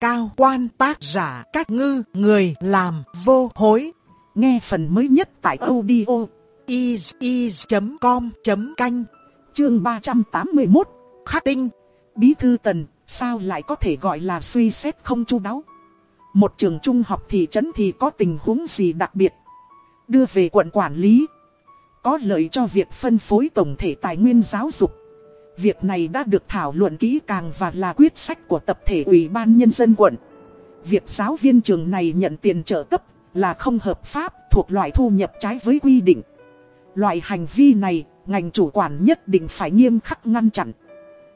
cao quan tác giả các ngư người làm vô hối. Nghe phần mới nhất tại audio is.com.canh chương 381 Khắc tinh, Bí thư tần, sao lại có thể gọi là suy xét không chu đáo. Một trường trung học thị trấn thì có tình huống gì đặc biệt. Đưa về quận quản lý. Có lợi cho việc phân phối tổng thể tài nguyên giáo dục. Việc này đã được thảo luận kỹ càng và là quyết sách của tập thể Ủy ban Nhân dân quận. Việc giáo viên trường này nhận tiền trợ cấp là không hợp pháp thuộc loại thu nhập trái với quy định. Loại hành vi này, ngành chủ quản nhất định phải nghiêm khắc ngăn chặn.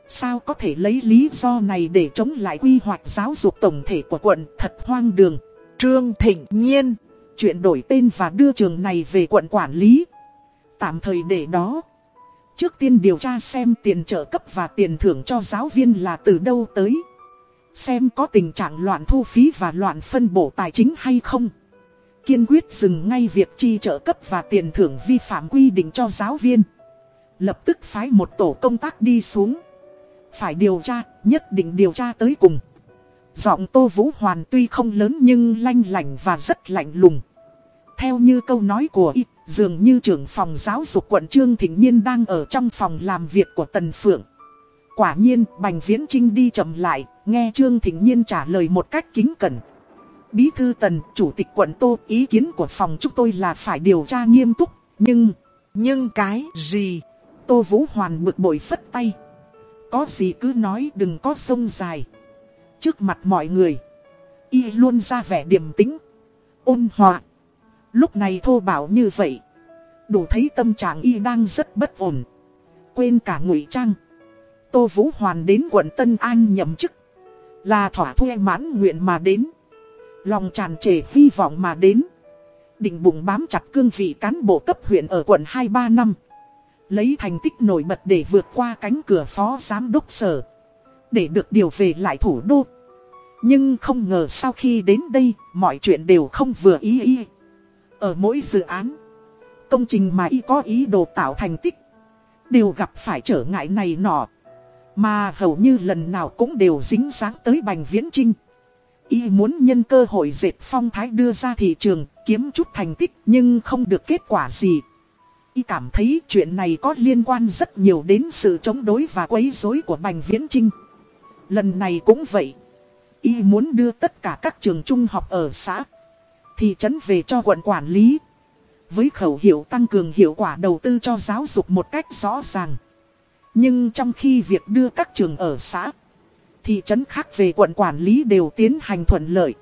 Sao có thể lấy lý do này để chống lại quy hoạch giáo dục tổng thể của quận thật hoang đường. Trương Thịnh Nhiên, chuyện đổi tên và đưa trường này về quận quản lý. Tạm thời để đó. Trước tiên điều tra xem tiền trợ cấp và tiền thưởng cho giáo viên là từ đâu tới. Xem có tình trạng loạn thu phí và loạn phân bổ tài chính hay không. Kiên quyết dừng ngay việc chi trợ cấp và tiền thưởng vi phạm quy định cho giáo viên. Lập tức phái một tổ công tác đi xuống. Phải điều tra, nhất định điều tra tới cùng. Giọng Tô Vũ Hoàn tuy không lớn nhưng lanh lành và rất lạnh lùng. Theo như câu nói của y, dường như trưởng phòng giáo dục quận Trương Thịnh Nhiên đang ở trong phòng làm việc của Tần Phượng. Quả nhiên, Bành Viễn Trinh đi chậm lại, nghe Trương Thịnh Nhiên trả lời một cách kính cẩn. Bí thư Tần, Chủ tịch quận Tô, ý kiến của phòng chúng tôi là phải điều tra nghiêm túc, nhưng... Nhưng cái gì? Tô Vũ Hoàn bực bội phất tay. Có gì cứ nói đừng có sông dài. Trước mặt mọi người, y luôn ra vẻ điềm tĩnh, ôn hòa. Lúc này thô bảo như vậy, đủ thấy tâm trạng y đang rất bất ổn. Quên cả ngụy trang. Tô Vũ Hoàn đến quận Tân An nhậm chức. Là thỏa thuê mãn nguyện mà đến. Lòng tràn trề hy vọng mà đến. Định bụng bám chặt cương vị cán bộ cấp huyện ở quận 2-3 năm. Lấy thành tích nổi bật để vượt qua cánh cửa phó giám đốc sở. Để được điều về lại thủ đô. Nhưng không ngờ sau khi đến đây, mọi chuyện đều không vừa ý ý. Ở mỗi dự án, công trình mà y có ý đồ tạo thành tích, đều gặp phải trở ngại này nọ. Mà hầu như lần nào cũng đều dính dáng tới Bành Viễn Trinh. Y muốn nhân cơ hội dệt phong thái đưa ra thị trường, kiếm chút thành tích nhưng không được kết quả gì. Y cảm thấy chuyện này có liên quan rất nhiều đến sự chống đối và quấy rối của Bành Viễn Trinh. Lần này cũng vậy. Y muốn đưa tất cả các trường trung học ở xã, thị trấn về cho quận quản lý. Với khẩu hiệu tăng cường hiệu quả đầu tư cho giáo dục một cách rõ ràng. Nhưng trong khi việc đưa các trường ở xã, thị trấn khác về quận quản lý đều tiến hành thuận lợi.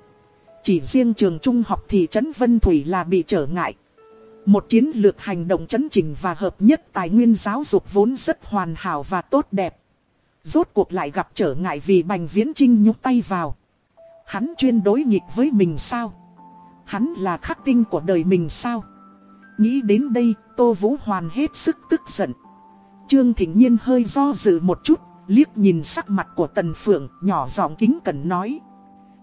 Chỉ riêng trường trung học thị trấn Vân Thủy là bị trở ngại. Một chiến lược hành động chấn chỉnh và hợp nhất tài nguyên giáo dục vốn rất hoàn hảo và tốt đẹp. Rốt cuộc lại gặp trở ngại vì Bành Viễn Trinh nhúc tay vào. Hắn chuyên đối nghịch với mình sao? Hắn là khắc tinh của đời mình sao? Nghĩ đến đây, Tô Vũ Hoàn hết sức tức giận. Trương Thịnh Nhiên hơi do dự một chút, liếc nhìn sắc mặt của Tần Phượng, nhỏ giọng kính cẩn nói.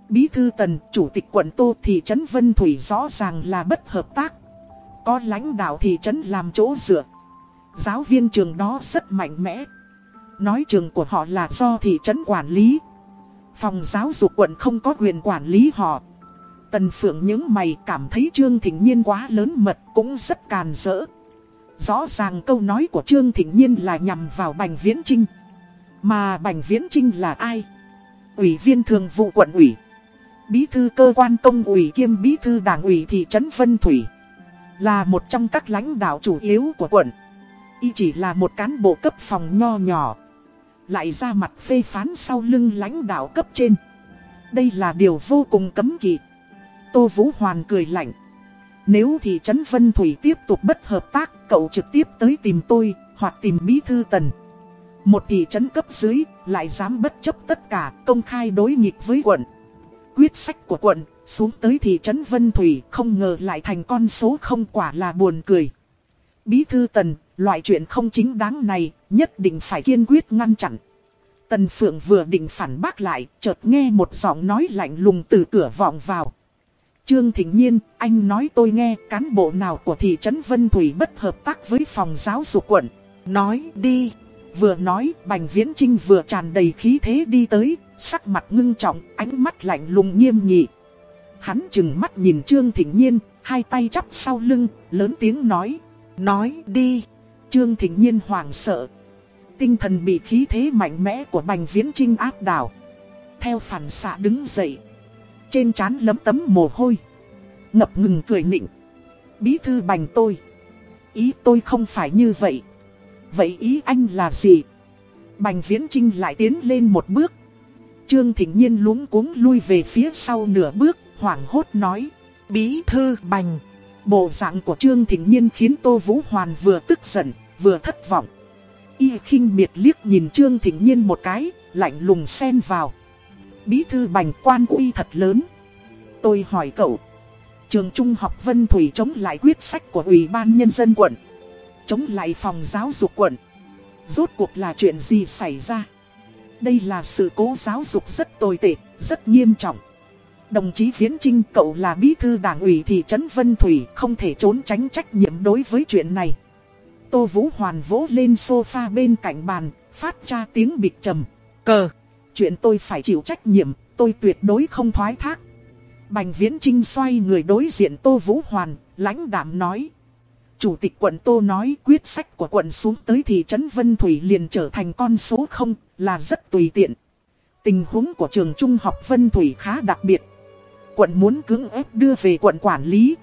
Bí thư Tần, Chủ tịch quận Tô thị trấn Vân Thủy rõ ràng là bất hợp tác. Có lãnh đạo thị trấn làm chỗ dựa. Giáo viên trường đó rất mạnh mẽ. Nói trường của họ là do thị trấn quản lý. Phòng giáo dục quận không có quyền quản lý họ. Tần Phượng những mày cảm thấy Trương Thịnh Nhiên quá lớn mật cũng rất càn rỡ. Rõ ràng câu nói của Trương Thịnh Nhiên là nhằm vào Bành Viễn Trinh. Mà Bành Viễn Trinh là ai? Ủy viên thường vụ quận ủy. Bí thư cơ quan công ủy kiêm bí thư đảng ủy thị trấn Vân Thủy. Là một trong các lãnh đạo chủ yếu của quận. Y chỉ là một cán bộ cấp phòng nho nhỏ. Lại ra mặt phê phán sau lưng lãnh đạo cấp trên. Đây là điều vô cùng cấm kỵ. Tô Vũ Hoàn cười lạnh. Nếu thị trấn Vân Thủy tiếp tục bất hợp tác, cậu trực tiếp tới tìm tôi, hoặc tìm Bí Thư Tần. Một thị trấn cấp dưới, lại dám bất chấp tất cả, công khai đối nghịch với quận. Quyết sách của quận, xuống tới thị trấn Vân Thủy, không ngờ lại thành con số không quả là buồn cười. Bí Thư Tần, loại chuyện không chính đáng này, nhất định phải kiên quyết ngăn chặn. Tần Phượng vừa định phản bác lại, chợt nghe một giọng nói lạnh lùng từ cửa vọng vào. Trương Thịnh Nhiên, anh nói tôi nghe cán bộ nào của thị trấn Vân Thủy bất hợp tác với phòng giáo dục quận. Nói đi. Vừa nói Bành Viễn Trinh vừa tràn đầy khí thế đi tới Sắc mặt ngưng trọng ánh mắt lạnh lùng nghiêm nghị. Hắn chừng mắt nhìn Trương Thịnh Nhiên Hai tay chắp sau lưng lớn tiếng nói. Nói đi. Trương Thịnh Nhiên hoảng sợ. Tinh thần bị khí thế mạnh mẽ của Bành Viễn Trinh áp đảo. Theo phản xạ đứng dậy trên trán lấm tấm mồ hôi Ngập ngừng cười nịnh Bí thư Bành tôi Ý tôi không phải như vậy Vậy ý anh là gì? Bành Viễn Trinh lại tiến lên một bước. Trương Thịnh Nhiên luống cuống lui về phía sau nửa bước, hoảng hốt nói. Bí thư Bành. Bộ dạng của Trương Thịnh Nhiên khiến Tô Vũ Hoàn vừa tức giận, vừa thất vọng. Y khinh miệt liếc nhìn Trương Thịnh Nhiên một cái, lạnh lùng xen vào. Bí thư Bành quan uy thật lớn. Tôi hỏi cậu. Trường Trung học Vân Thủy chống lại quyết sách của Ủy ban Nhân dân quận chống lại phòng giáo dục quận. Rốt cuộc là chuyện gì xảy ra? Đây là sự cố giáo dục rất tồi tệ, rất nghiêm trọng. Đồng chí Viễn Trinh cậu là bí thư đảng ủy thị trấn Vân Thủy không thể trốn tránh trách nhiệm đối với chuyện này. Tô Vũ Hoàn vỗ lên sofa bên cạnh bàn, phát ra tiếng bịt trầm. Cờ, chuyện tôi phải chịu trách nhiệm, tôi tuyệt đối không thoái thác. Bành Viễn Trinh xoay người đối diện Tô Vũ Hoàn, lãnh đạm nói. Chủ tịch quận Tô nói quyết sách của quận xuống tới thị trấn Vân Thủy liền trở thành con số 0 là rất tùy tiện. Tình huống của trường trung học Vân Thủy khá đặc biệt. Quận muốn cưỡng ép đưa về quận quản lý.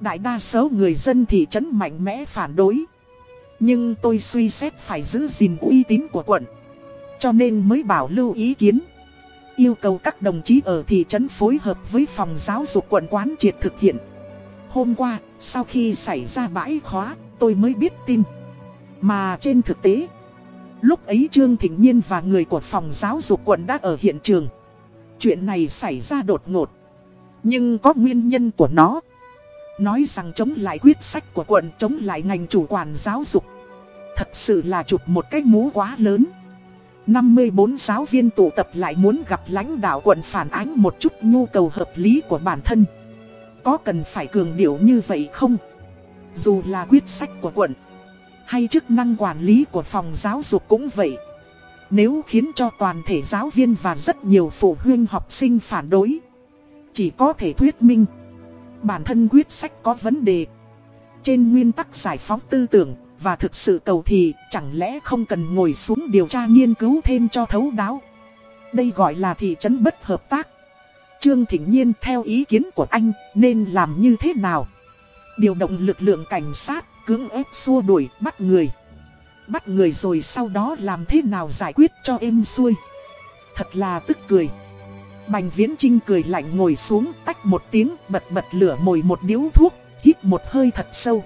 Đại đa số người dân thị trấn mạnh mẽ phản đối. Nhưng tôi suy xét phải giữ gìn uy tín của quận. Cho nên mới bảo lưu ý kiến. Yêu cầu các đồng chí ở thị trấn phối hợp với phòng giáo dục quận quán triệt thực hiện. Hôm qua, sau khi xảy ra bãi khóa, tôi mới biết tin. Mà trên thực tế, lúc ấy Trương Thịnh Nhiên và người của phòng giáo dục quận đã ở hiện trường. Chuyện này xảy ra đột ngột. Nhưng có nguyên nhân của nó. Nói rằng chống lại quyết sách của quận chống lại ngành chủ quản giáo dục. Thật sự là chụp một cái mũ quá lớn. 54 giáo viên tụ tập lại muốn gặp lãnh đạo quận phản ánh một chút nhu cầu hợp lý của bản thân có cần phải cường điệu như vậy không? Dù là quyết sách của quận hay chức năng quản lý của phòng giáo dục cũng vậy. Nếu khiến cho toàn thể giáo viên và rất nhiều phụ huynh học sinh phản đối, chỉ có thể thuyết minh bản thân quyết sách có vấn đề. Trên nguyên tắc giải phóng tư tưởng và thực sự cầu thì chẳng lẽ không cần ngồi xuống điều tra nghiên cứu thêm cho thấu đáo. Đây gọi là thị trấn bất hợp tác. Trương Thịnh Nhiên theo ý kiến của anh nên làm như thế nào? Điều động lực lượng cảnh sát, cưỡng ép xua đuổi, bắt người. Bắt người rồi sau đó làm thế nào giải quyết cho êm xuôi? Thật là tức cười. Bành Viễn Trinh cười lạnh ngồi xuống, tách một tiếng, bật bật lửa mồi một điếu thuốc, hít một hơi thật sâu.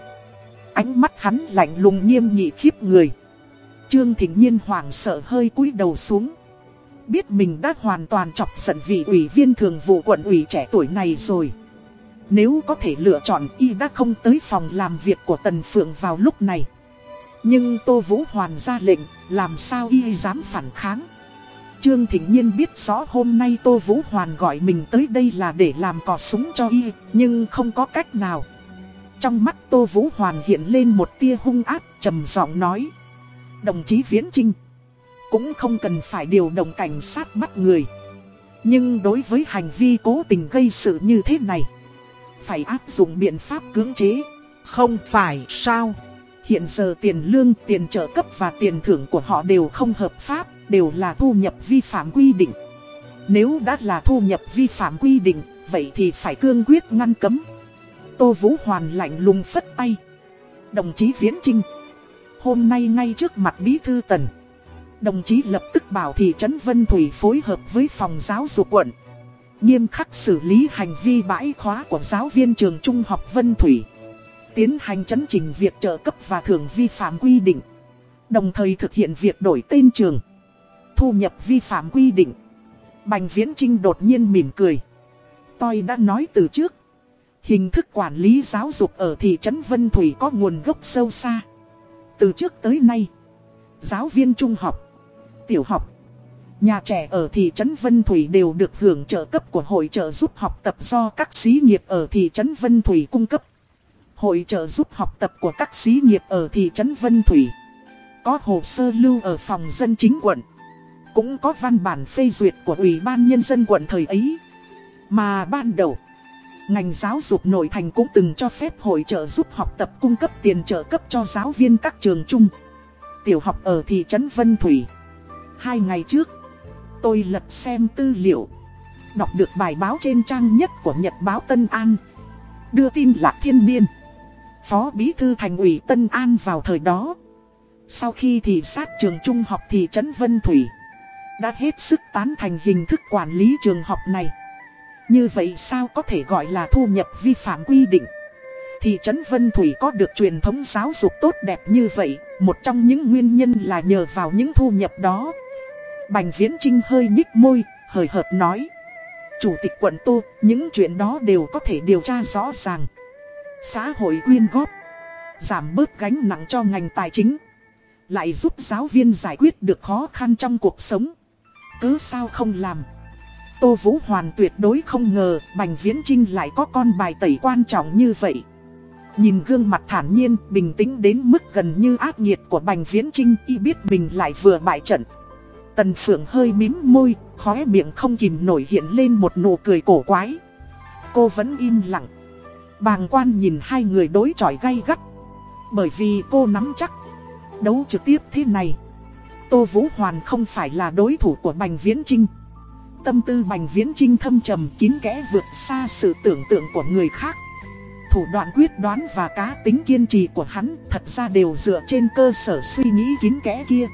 Ánh mắt hắn lạnh lùng nghiêm nghị khiếp người. Trương Thịnh Nhiên hoảng sợ hơi cúi đầu xuống biết mình đã hoàn toàn chọc giận vị ủy viên thường vụ quận ủy trẻ tuổi này rồi. Nếu có thể lựa chọn y đã không tới phòng làm việc của Tần Phượng vào lúc này. Nhưng Tô Vũ Hoàn ra lệnh, làm sao y dám phản kháng. Trương Thịnh Nhiên biết rõ hôm nay Tô Vũ Hoàn gọi mình tới đây là để làm cò súng cho y, nhưng không có cách nào. Trong mắt Tô Vũ Hoàn hiện lên một tia hung ác, trầm giọng nói. Đồng chí Viễn Trinh cũng không cần phải điều động cảnh sát bắt người. Nhưng đối với hành vi cố tình gây sự như thế này, phải áp dụng biện pháp cưỡng chế. Không phải sao? Hiện giờ tiền lương, tiền trợ cấp và tiền thưởng của họ đều không hợp pháp, đều là thu nhập vi phạm quy định. Nếu đã là thu nhập vi phạm quy định, vậy thì phải cương quyết ngăn cấm. Tô Vũ Hoàn lạnh lùng phất tay. Đồng chí Viễn Trinh, hôm nay ngay trước mặt Bí Thư Tần. Đồng chí lập tức bảo thị trấn Vân Thủy phối hợp với phòng giáo dục quận. Nghiêm khắc xử lý hành vi bãi khóa của giáo viên trường trung học Vân Thủy. Tiến hành chấn trình việc trợ cấp và thưởng vi phạm quy định. Đồng thời thực hiện việc đổi tên trường. Thu nhập vi phạm quy định. Bành Viễn Trinh đột nhiên mỉm cười. Tôi đã nói từ trước. Hình thức quản lý giáo dục ở thị trấn Vân Thủy có nguồn gốc sâu xa. Từ trước tới nay, giáo viên trung học, tiểu học. Nhà trẻ ở thị trấn Vân Thủy đều được hưởng trợ cấp của hội trợ giúp học tập do các xí nghiệp ở thị trấn Vân Thủy cung cấp. Hội trợ giúp học tập của các xí nghiệp ở thị trấn Vân Thủy. có hồ sơ lưu ở phòng dân chính quận. Cũng có văn bản phê duyệt của Ủy ban Nhân dân quận thời ấy. Mà ban đầu, ngành giáo dục nội thành cũng từng cho phép hội trợ giúp học tập cung cấp tiền trợ cấp cho giáo viên các trường trung. Tiểu học ở thị trấn Vân Thủy. Hai ngày trước, tôi lật xem tư liệu. Đọc được bài báo trên trang nhất của Nhật báo Tân An. Đưa tin Lạc Thiên Biên, Phó Bí Thư Thành ủy Tân An vào thời đó. Sau khi thị sát trường trung học thị trấn Vân Thủy. Đã hết sức tán thành hình thức quản lý trường học này. Như vậy sao có thể gọi là thu nhập vi phạm quy định? Thị trấn Vân Thủy có được truyền thống giáo dục tốt đẹp như vậy Một trong những nguyên nhân là nhờ vào những thu nhập đó. Bành Viễn Trinh hơi nhích môi, hời hợt nói. Chủ tịch quận Tô, những chuyện đó đều có thể điều tra rõ ràng. Xã hội quyên góp Giảm bớt gánh nặng cho ngành tài chính Lại giúp giáo viên giải quyết được khó khăn trong cuộc sống. Cứ sao không làm? Tô Vũ Hoàn tuyệt đối không ngờ Bành Viễn Trinh lại có con bài tẩy quan trọng như vậy. Nhìn gương mặt thản nhiên, bình tĩnh đến mức gần như ác nghiệt của Bành Viễn Trinh y biết mình lại vừa bại trận. Tần Phượng hơi mím môi, khóe miệng không kìm nổi hiện lên một nụ cười cổ quái. Cô vẫn im lặng. Bàng quan nhìn hai người đối chọi gay gắt. Bởi vì cô nắm chắc. Đấu trực tiếp thế này. Tô Vũ Hoàn không phải là đối thủ của Bành Viễn Trinh. Tâm tư bành viễn trinh thâm trầm kín kẽ vượt xa sự tưởng tượng của người khác. Thủ đoạn quyết đoán và cá tính kiên trì của hắn thật ra đều dựa trên cơ sở suy nghĩ kín kẽ kia.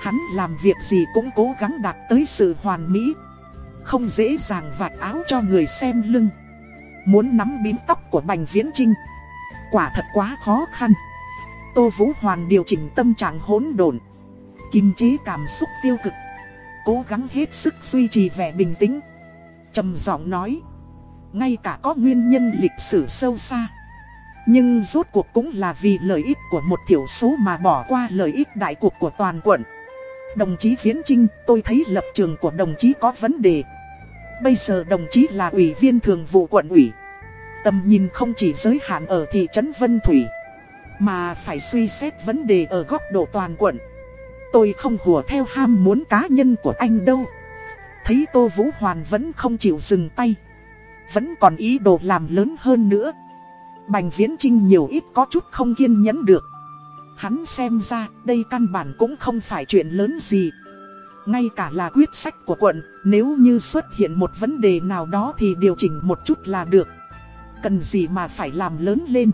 Hắn làm việc gì cũng cố gắng đạt tới sự hoàn mỹ. Không dễ dàng vạch áo cho người xem lưng. Muốn nắm bím tóc của bành viễn trinh. Quả thật quá khó khăn. Tô Vũ Hoàn điều chỉnh tâm trạng hỗn độn. Kiềm chế cảm xúc tiêu cực cố gắng hết sức duy trì vẻ bình tĩnh. trầm giọng nói, ngay cả có nguyên nhân lịch sử sâu xa. Nhưng rốt cuộc cũng là vì lợi ích của một thiểu số mà bỏ qua lợi ích đại cuộc của toàn quận. Đồng chí Viễn Trinh, tôi thấy lập trường của đồng chí có vấn đề. Bây giờ đồng chí là ủy viên thường vụ quận ủy. Tầm nhìn không chỉ giới hạn ở thị trấn Vân Thủy, mà phải suy xét vấn đề ở góc độ toàn quận. Tôi không hùa theo ham muốn cá nhân của anh đâu. Thấy Tô Vũ Hoàn vẫn không chịu dừng tay. Vẫn còn ý đồ làm lớn hơn nữa. Bành Viễn Trinh nhiều ít có chút không kiên nhẫn được. Hắn xem ra đây căn bản cũng không phải chuyện lớn gì. Ngay cả là quyết sách của quận, Nếu như xuất hiện một vấn đề nào đó thì điều chỉnh một chút là được. Cần gì mà phải làm lớn lên?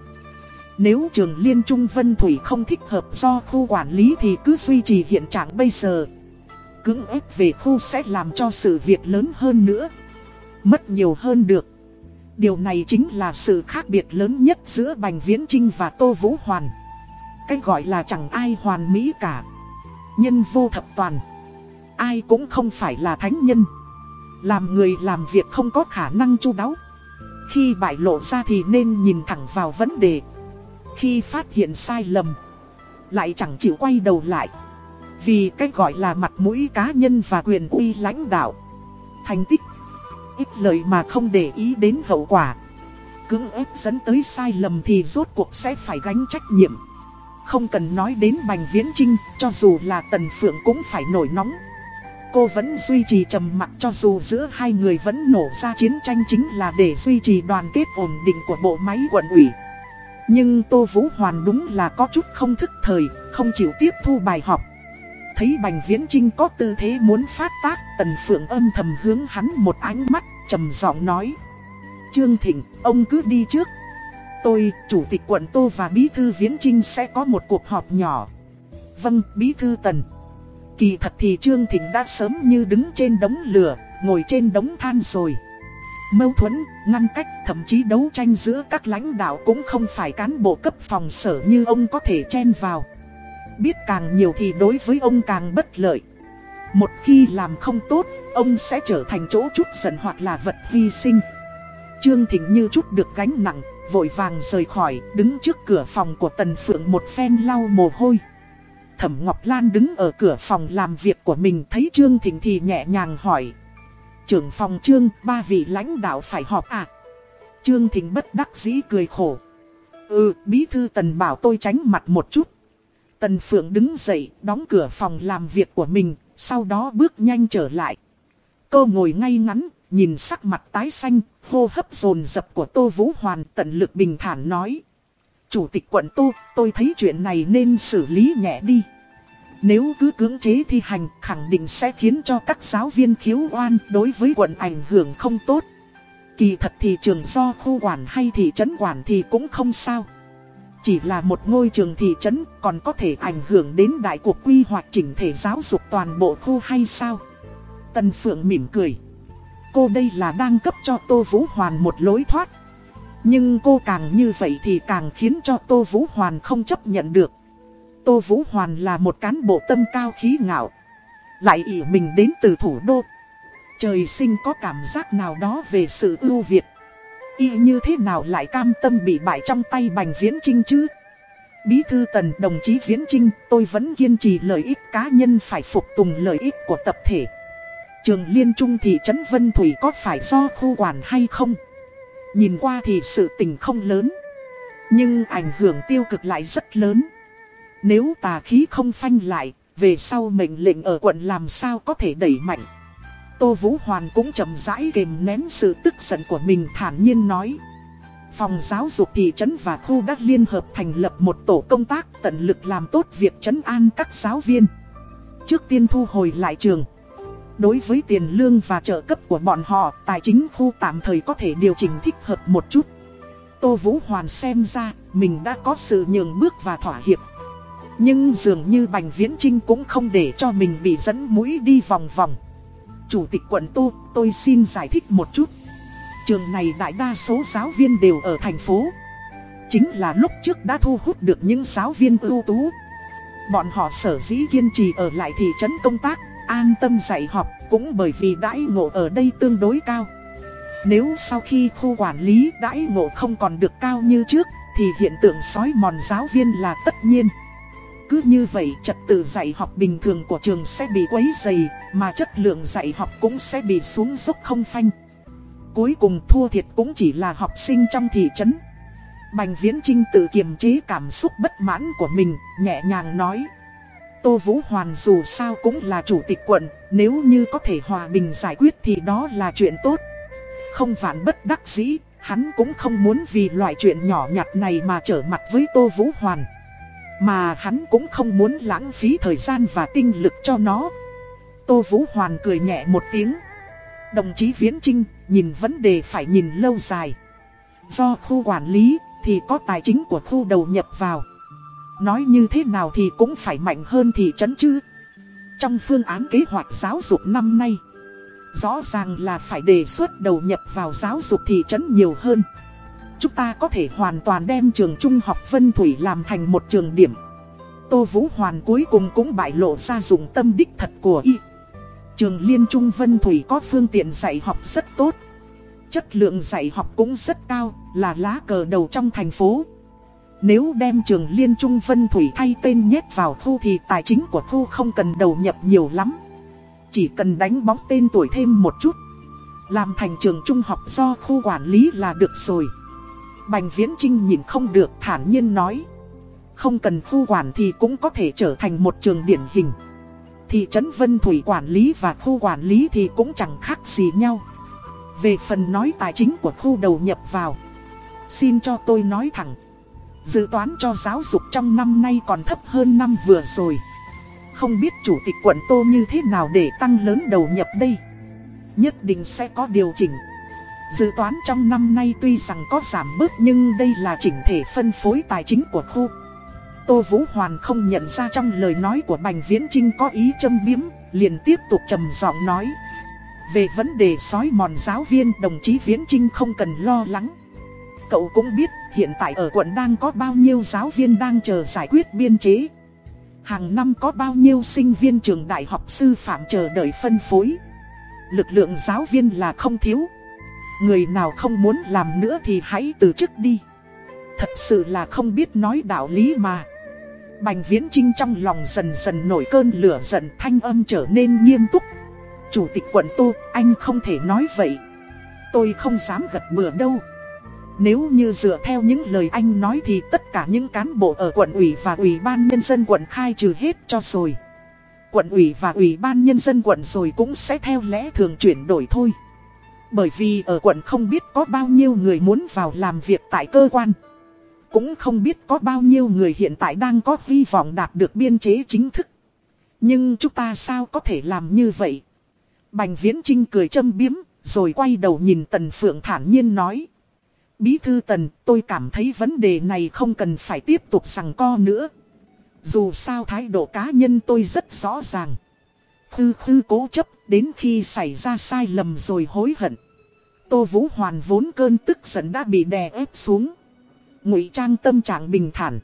Nếu trường Liên Trung Vân Thủy không thích hợp do khu quản lý thì cứ duy trì hiện trạng bây giờ. Cưỡng ép về khu sẽ làm cho sự việc lớn hơn nữa. Mất nhiều hơn được. Điều này chính là sự khác biệt lớn nhất giữa Bành Viễn Trinh và Tô Vũ Hoàn. Cái gọi là chẳng ai hoàn mỹ cả. Nhân vô thập toàn. Ai cũng không phải là thánh nhân. Làm người làm việc không có khả năng chu đáo. Khi bại lộ ra thì nên nhìn thẳng vào vấn đề. Khi phát hiện sai lầm, Lại chẳng chịu quay đầu lại. Vì cách gọi là mặt mũi cá nhân và quyền uy lãnh đạo. Thành tích, Ít lời mà không để ý đến hậu quả. Cưỡng ép dẫn tới sai lầm thì rốt cuộc sẽ phải gánh trách nhiệm. Không cần nói đến Bành Viễn Trinh Cho dù là Tần Phượng cũng phải nổi nóng. Cô vẫn duy trì trầm mặc cho dù giữa hai người vẫn nổ ra chiến tranh chính là để duy trì đoàn kết ổn định của bộ máy quận ủy nhưng Tô Vũ Hoàn đúng là có chút không thức thời, không chịu tiếp thu bài học. Thấy Bành Viễn Trinh có tư thế muốn phát tác, Tần Phượng âm thầm hướng hắn một ánh mắt, trầm giọng nói. Trương Thịnh, ông cứ đi trước. Tôi, Chủ tịch quận Tô và Bí Thư Viễn Trinh sẽ có một cuộc họp nhỏ. Vâng, Bí Thư Tần. Kỳ thật thì Trương Thịnh đã sớm như đứng trên đống lửa, ngồi trên đống than rồi. Mâu thuẫn, ngăn cách, thậm chí đấu tranh giữa các lãnh đạo cũng không phải cán bộ cấp phòng sở như ông có thể chen vào. Biết càng nhiều thì đối với ông càng bất lợi. Một khi làm không tốt, ông sẽ trở thành chỗ chút giận hoặc là vật hy sinh. Trương Thịnh như chút được gánh nặng, vội vàng rời khỏi, đứng trước cửa phòng của Tần Phượng một phen lau mồ hôi. Thẩm Ngọc Lan đứng ở cửa phòng làm việc của mình thấy Trương Thịnh thì nhẹ nhàng hỏi. Trưởng phòng trương, ba vị lãnh đạo phải họp à? Trương Thịnh bất đắc dĩ cười khổ. Ừ, bí thư tần bảo tôi tránh mặt một chút. Tần Phượng đứng dậy, đóng cửa phòng làm việc của mình, sau đó bước nhanh trở lại. Cô ngồi ngay ngắn, nhìn sắc mặt tái xanh, hô hấp dồn dập của Tô Vũ Hoàn tận lực bình thản nói. Chủ tịch quận Tô, tôi thấy chuyện này nên xử lý nhẹ đi. Nếu cứ cưỡng chế thi hành, khẳng định sẽ khiến cho các giáo viên khiếu oan đối với quận ảnh hưởng không tốt. Kỳ thật thì trường do khu quản hay thị trấn quản thì cũng không sao. Chỉ là một ngôi trường thị trấn còn có thể ảnh hưởng đến đại cuộc quy hoạch chỉnh thể giáo dục toàn bộ khu hay sao? Tần Phượng mỉm cười. Cô đây là đang cấp cho Tô Vũ Hoàn một lối thoát. Nhưng cô càng như vậy thì càng khiến cho Tô Vũ Hoàn không chấp nhận được. Tô Vũ Hoàn là một cán bộ tâm cao khí ngạo. Lại ỉ mình đến từ thủ đô. Trời sinh có cảm giác nào đó về sự ưu việt. Y như thế nào lại cam tâm bị bại trong tay Bành Viễn Trinh chứ? Bí thư tần đồng chí Viễn Trinh, tôi vẫn kiên trì lợi ích cá nhân phải phục tùng lợi ích của tập thể. Trường Liên Trung thị trấn Vân Thủy có phải do khu quản hay không? Nhìn qua thì sự tình không lớn. Nhưng ảnh hưởng tiêu cực lại rất lớn. Nếu tà khí không phanh lại, về sau mệnh lệnh ở quận làm sao có thể đẩy mạnh. Tô Vũ Hoàn cũng chậm rãi kềm nén sự tức giận của mình thản nhiên nói. Phòng giáo dục thị trấn và khu đã liên hợp thành lập một tổ công tác tận lực làm tốt việc trấn an các giáo viên. Trước tiên thu hồi lại trường. Đối với tiền lương và trợ cấp của bọn họ, tài chính khu tạm thời có thể điều chỉnh thích hợp một chút. Tô Vũ Hoàn xem ra, mình đã có sự nhường bước và thỏa hiệp. Nhưng dường như Bành Viễn Trinh cũng không để cho mình bị dẫn mũi đi vòng vòng. Chủ tịch quận Tô, tôi xin giải thích một chút. Trường này đại đa số giáo viên đều ở thành phố. Chính là lúc trước đã thu hút được những giáo viên ưu tú. Bọn họ sở dĩ kiên trì ở lại thị trấn công tác, an tâm dạy học cũng bởi vì đãi ngộ ở đây tương đối cao. Nếu sau khi khu quản lý đãi ngộ không còn được cao như trước, thì hiện tượng sói mòn giáo viên là tất nhiên. Cứ như vậy trật tự dạy học bình thường của trường sẽ bị quấy dày, mà chất lượng dạy học cũng sẽ bị xuống dốc không phanh. Cuối cùng thua thiệt cũng chỉ là học sinh trong thị trấn. Bành Viễn Trinh tự kiềm chế cảm xúc bất mãn của mình, nhẹ nhàng nói. Tô Vũ Hoàn dù sao cũng là chủ tịch quận, nếu như có thể hòa bình giải quyết thì đó là chuyện tốt. Không vạn bất đắc dĩ, hắn cũng không muốn vì loại chuyện nhỏ nhặt này mà trở mặt với Tô Vũ Hoàn. Mà hắn cũng không muốn lãng phí thời gian và tinh lực cho nó. Tô Vũ Hoàn cười nhẹ một tiếng. Đồng chí Viễn Trinh, nhìn vấn đề phải nhìn lâu dài. Do khu quản lý thì có tài chính của khu đầu nhập vào. Nói như thế nào thì cũng phải mạnh hơn thị trấn chứ. Trong phương án kế hoạch giáo dục năm nay, rõ ràng là phải đề xuất đầu nhập vào giáo dục thị trấn nhiều hơn. Chúng ta có thể hoàn toàn đem trường trung học Vân Thủy làm thành một trường điểm. Tô Vũ Hoàn cuối cùng cũng bại lộ ra dùng tâm đích thật của y. Trường Liên Trung Vân Thủy có phương tiện dạy học rất tốt. Chất lượng dạy học cũng rất cao, là lá cờ đầu trong thành phố. Nếu đem trường Liên Trung Vân Thủy thay tên nhét vào khu thì tài chính của khu không cần đầu nhập nhiều lắm. Chỉ cần đánh bóng tên tuổi thêm một chút. Làm thành trường trung học do khu quản lý là được rồi. Bành Viễn Trinh nhìn không được, thản nhiên nói. Không cần khu quản thì cũng có thể trở thành một trường điển hình. Thị trấn Vân Thủy quản lý và khu quản lý thì cũng chẳng khác gì nhau. Về phần nói tài chính của khu đầu nhập vào. Xin cho tôi nói thẳng. Dự toán cho giáo dục trong năm nay còn thấp hơn năm vừa rồi. Không biết chủ tịch quận Tô như thế nào để tăng lớn đầu nhập đây. Nhất định sẽ có điều chỉnh. Dự toán trong năm nay tuy rằng có giảm bớt nhưng đây là chỉnh thể phân phối tài chính của khu. Tô Vũ Hoàn không nhận ra trong lời nói của Bành Viễn Trinh có ý châm biếm, liền tiếp tục trầm giọng nói. Về vấn đề sói mòn giáo viên đồng chí Viễn Trinh không cần lo lắng. Cậu cũng biết hiện tại ở quận đang có bao nhiêu giáo viên đang chờ giải quyết biên chế. Hàng năm có bao nhiêu sinh viên trường đại học sư phạm chờ đợi phân phối. Lực lượng giáo viên là không thiếu. Người nào không muốn làm nữa thì hãy từ chức đi. Thật sự là không biết nói đạo lý mà. Bành Viễn Trinh trong lòng dần dần nổi cơn lửa giận thanh âm trở nên nghiêm túc. Chủ tịch quận Tô, anh không thể nói vậy. Tôi không dám gật bừa đâu. Nếu như dựa theo những lời anh nói thì tất cả những cán bộ ở quận ủy và ủy ban nhân dân quận khai trừ hết cho rồi. Quận ủy và ủy ban nhân dân quận rồi cũng sẽ theo lẽ thường chuyển đổi thôi. Bởi vì ở quận không biết có bao nhiêu người muốn vào làm việc tại cơ quan. Cũng không biết có bao nhiêu người hiện tại đang có hy vọng đạt được biên chế chính thức. Nhưng chúng ta sao có thể làm như vậy? Bành Viễn Trinh cười châm biếm, rồi quay đầu nhìn Tần Phượng thản nhiên nói. Bí thư Tần, tôi cảm thấy vấn đề này không cần phải tiếp tục sằng co nữa. Dù sao thái độ cá nhân tôi rất rõ ràng. Khư khư cố chấp đến khi xảy ra sai lầm rồi hối hận. Tô Vũ Hoàn vốn cơn tức giận đã bị đè ép xuống. Ngụy trang tâm trạng bình thản.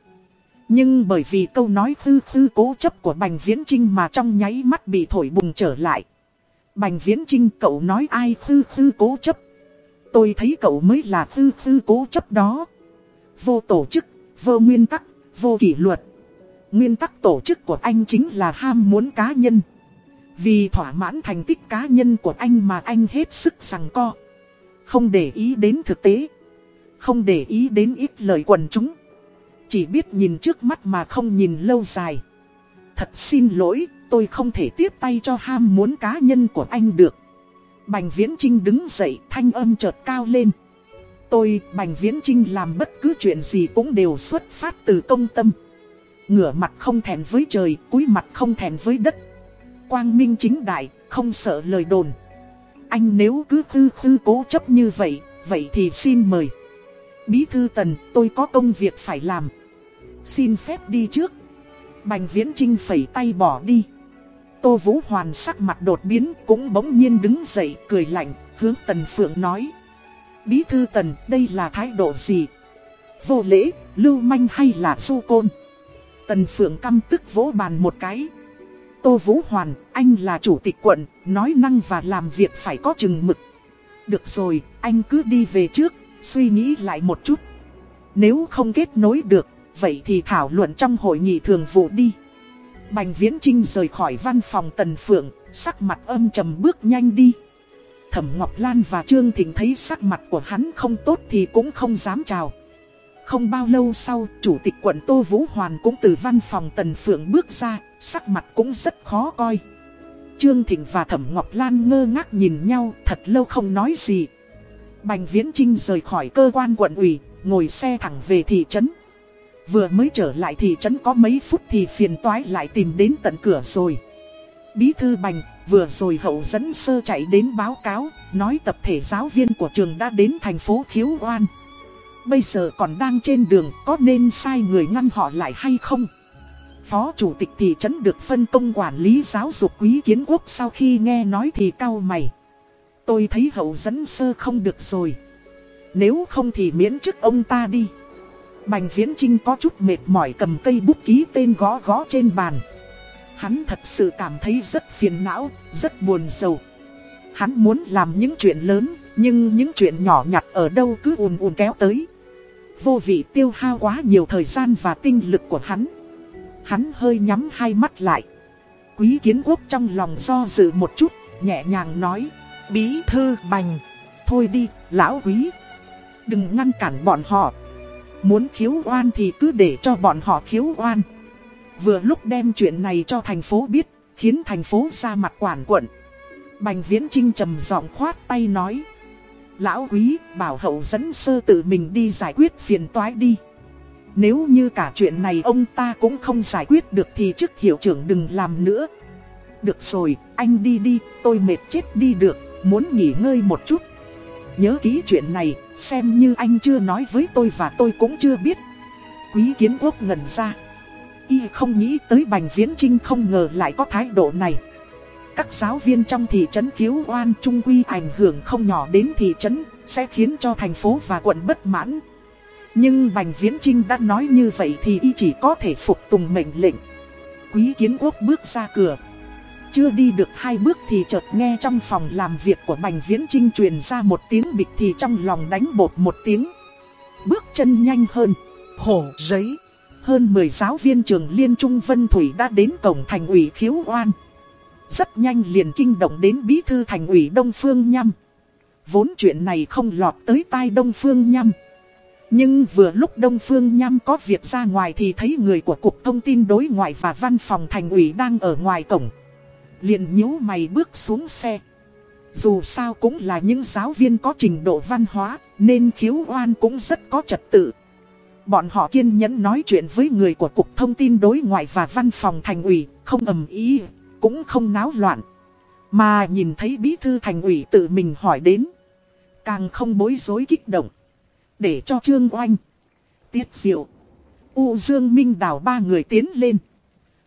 Nhưng bởi vì câu nói khư khư cố chấp của Bành Viễn Trinh mà trong nháy mắt bị thổi bùng trở lại. Bành Viễn Trinh cậu nói ai khư khư cố chấp. Tôi thấy cậu mới là khư khư cố chấp đó. Vô tổ chức, vô nguyên tắc, vô kỷ luật. Nguyên tắc tổ chức của anh chính là ham muốn cá nhân. Vì thỏa mãn thành tích cá nhân của anh mà anh hết sức sằng co. Không để ý đến thực tế. Không để ý đến ít lời quần chúng. Chỉ biết nhìn trước mắt mà không nhìn lâu dài. Thật xin lỗi, tôi không thể tiếp tay cho ham muốn cá nhân của anh được. Bành Viễn Trinh đứng dậy, thanh âm chợt cao lên. Tôi, Bành Viễn Trinh làm bất cứ chuyện gì cũng đều xuất phát từ công tâm. Ngửa mặt không thèm với trời, cúi mặt không thèm với đất. Quang minh chính đại, không sợ lời đồn. Anh nếu cứ tư tư cố chấp như vậy, vậy thì xin mời. Bí thư tần, tôi có công việc phải làm. Xin phép đi trước. Bành Viễn Trinh phẩy tay bỏ đi. Tô Vũ Hoàn sắc mặt đột biến cũng bỗng nhiên đứng dậy cười lạnh, hướng Tần Phượng nói. Bí thư Tần, đây là thái độ gì? Vô lễ, lưu manh hay là su côn? Tần Phượng căm tức vỗ bàn một cái. Tô Vũ Hoàn, anh là chủ tịch quận, nói năng và làm việc phải có chừng mực. Được rồi, anh cứ đi về trước, suy nghĩ lại một chút. Nếu không kết nối được, vậy thì thảo luận trong hội nghị thường vụ đi. Bành Viễn Trinh rời khỏi văn phòng Tần Phượng, sắc mặt âm trầm bước nhanh đi. Thẩm Ngọc Lan và Trương Thịnh thấy sắc mặt của hắn không tốt thì cũng không dám chào. Không bao lâu sau, Chủ tịch quận Tô Vũ Hoàn cũng từ văn phòng Tần Phượng bước ra, sắc mặt cũng rất khó coi. Trương Thịnh và Thẩm Ngọc Lan ngơ ngác nhìn nhau thật lâu không nói gì. Bành Viễn Trinh rời khỏi cơ quan quận ủy, ngồi xe thẳng về thị trấn. Vừa mới trở lại thị trấn có mấy phút thì phiền toái lại tìm đến tận cửa rồi. Bí thư Bành, vừa rồi hậu dẫn sơ chạy đến báo cáo, nói tập thể giáo viên của trường đã đến thành phố Khiếu Oan. Bây giờ còn đang trên đường, có nên sai người ngăn họ lại hay không? Phó chủ tịch thị trấn được phân công quản lý giáo dục quý kiến quốc sau khi nghe nói thì cao mày. Tôi thấy hậu dẫn sơ không được rồi. Nếu không thì miễn chức ông ta đi. Bành Viễn Trinh có chút mệt mỏi cầm cây bút ký tên gõ gõ trên bàn. Hắn thật sự cảm thấy rất phiền não, rất buồn sầu. Hắn muốn làm những chuyện lớn, nhưng những chuyện nhỏ nhặt ở đâu cứ ùn ùn kéo tới. Vô vị tiêu hao quá nhiều thời gian và tinh lực của hắn. Hắn hơi nhắm hai mắt lại. Quý kiến quốc trong lòng do dự một chút, nhẹ nhàng nói. Bí thư bành. Thôi đi, lão quý. Đừng ngăn cản bọn họ. Muốn khiếu oan thì cứ để cho bọn họ khiếu oan. Vừa lúc đem chuyện này cho thành phố biết, khiến thành phố ra mặt quản quận. Bành Viễn Trinh trầm giọng khoát tay nói. Lão quý, bảo hậu dẫn sơ tự mình đi giải quyết phiền toái đi. Nếu như cả chuyện này ông ta cũng không giải quyết được thì chức hiệu trưởng đừng làm nữa. Được rồi, anh đi đi, tôi mệt chết đi được, muốn nghỉ ngơi một chút. Nhớ kỹ chuyện này, xem như anh chưa nói với tôi và tôi cũng chưa biết. Quý kiến quốc ngẩn ra. Y không nghĩ tới Bành Viễn Trinh không ngờ lại có thái độ này. Các giáo viên trong thị trấn cứu oan trung quy ảnh hưởng không nhỏ đến thị trấn, sẽ khiến cho thành phố và quận bất mãn. Nhưng Bành Viễn Trinh đã nói như vậy thì y chỉ có thể phục tùng mệnh lệnh. Quý kiến quốc bước ra cửa. Chưa đi được hai bước thì chợt nghe trong phòng làm việc của Bành Viễn Trinh truyền ra một tiếng bịch thì trong lòng đánh bột một tiếng. Bước chân nhanh hơn, hổ giấy. Hơn 10 giáo viên trường Liên Trung Vân Thủy đã đến cổng thành ủy khiếu oan. Rất nhanh liền kinh động đến bí thư thành ủy Đông Phương Nhâm. Vốn chuyện này không lọt tới tai Đông Phương Nhâm. Nhưng vừa lúc Đông Phương Nham có việc ra ngoài thì thấy người của Cục Thông tin Đối ngoại và Văn phòng Thành ủy đang ở ngoài cổng. liền nhíu mày bước xuống xe. Dù sao cũng là những giáo viên có trình độ văn hóa, nên khiếu oan cũng rất có trật tự. Bọn họ kiên nhẫn nói chuyện với người của Cục Thông tin Đối ngoại và Văn phòng Thành ủy, không ầm ý, cũng không náo loạn. Mà nhìn thấy bí thư thành ủy tự mình hỏi đến. Càng không bối rối kích động. Để cho Trương Oanh, Tiết Diệu, U Dương Minh đào ba người tiến lên.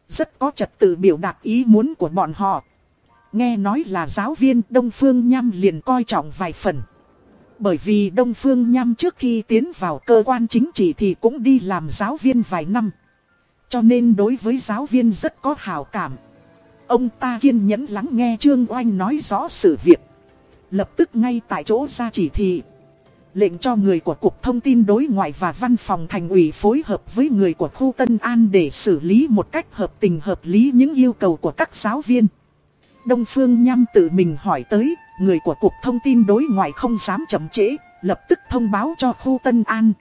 Rất có trật tự biểu đạt ý muốn của bọn họ. Nghe nói là giáo viên Đông Phương Nham liền coi trọng vài phần. Bởi vì Đông Phương Nham trước khi tiến vào cơ quan chính trị thì cũng đi làm giáo viên vài năm. Cho nên đối với giáo viên rất có hào cảm. Ông ta kiên nhẫn lắng nghe Trương Oanh nói rõ sự việc. Lập tức ngay tại chỗ ra chỉ thị. Lệnh cho người của Cục Thông tin Đối ngoại và Văn phòng Thành ủy phối hợp với người của khu Tân An để xử lý một cách hợp tình hợp lý những yêu cầu của các giáo viên. Đông Phương Nham tự mình hỏi tới, người của Cục Thông tin Đối ngoại không dám chậm trễ, lập tức thông báo cho khu Tân An.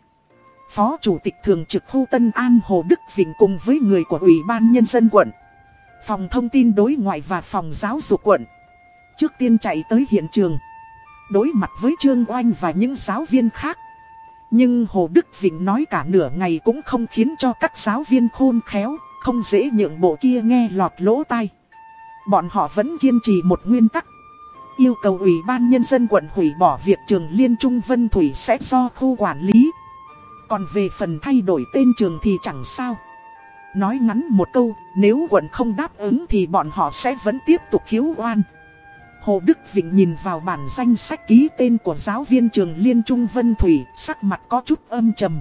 Phó Chủ tịch Thường trực khu Tân An Hồ Đức Vịnh cùng với người của Ủy ban Nhân dân quận, Phòng Thông tin Đối ngoại và Phòng Giáo dục quận. Trước tiên chạy tới hiện trường đối mặt với Trương Oanh và những giáo viên khác. Nhưng Hồ Đức Vịnh nói cả nửa ngày cũng không khiến cho các giáo viên khôn khéo, không dễ nhượng bộ kia nghe lọt lỗ tai. Bọn họ vẫn kiên trì một nguyên tắc. Yêu cầu Ủy ban Nhân dân quận hủy bỏ việc trường Liên Trung Vân Thủy sẽ do khu quản lý. Còn về phần thay đổi tên trường thì chẳng sao. Nói ngắn một câu, nếu quận không đáp ứng thì bọn họ sẽ vẫn tiếp tục khiếu oan. Hồ Đức Vịnh nhìn vào bản danh sách ký tên của giáo viên trường Liên Trung Vân Thủy, sắc mặt có chút âm trầm.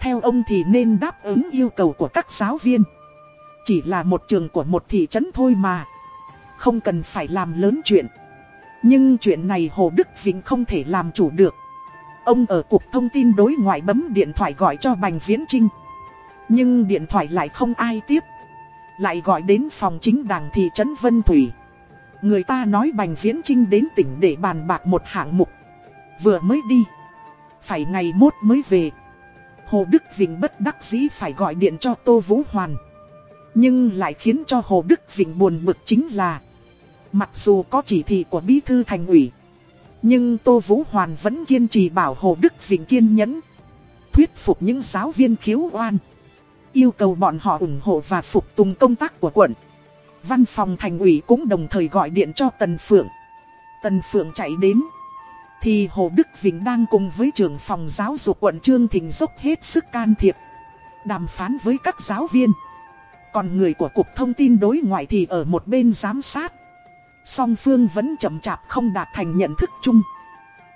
Theo ông thì nên đáp ứng yêu cầu của các giáo viên. Chỉ là một trường của một thị trấn thôi mà. Không cần phải làm lớn chuyện. Nhưng chuyện này Hồ Đức Vịnh không thể làm chủ được. Ông ở Cục Thông tin đối ngoại bấm điện thoại gọi cho Bành Viễn Trinh. Nhưng điện thoại lại không ai tiếp. Lại gọi đến phòng chính đảng thị trấn Vân Thủy. Người ta nói Bành Viễn Trinh đến tỉnh để bàn bạc một hạng mục. Vừa mới đi. Phải ngày mốt mới về. Hồ Đức Vịnh bất đắc dĩ phải gọi điện cho Tô Vũ Hoàn. Nhưng lại khiến cho Hồ Đức Vịnh buồn bực chính là, Mặc dù có chỉ thị của Bí Thư Thành ủy, Nhưng Tô Vũ Hoàn vẫn kiên trì bảo Hồ Đức Vịnh kiên nhẫn, Thuyết phục những giáo viên khiếu oan Yêu cầu bọn họ ủng hộ và phục tùng công tác của quận Văn phòng thành ủy cũng đồng thời gọi điện cho Tần Phượng. Tần Phượng chạy đến. Thì Hồ Đức Vĩnh đang cùng với trưởng phòng giáo dục quận Trương Thịnh dốc hết sức can thiệp. Đàm phán với các giáo viên. Còn người của Cục Thông tin đối ngoại thì ở một bên giám sát. Song Phương vẫn chậm chạp không đạt thành nhận thức chung.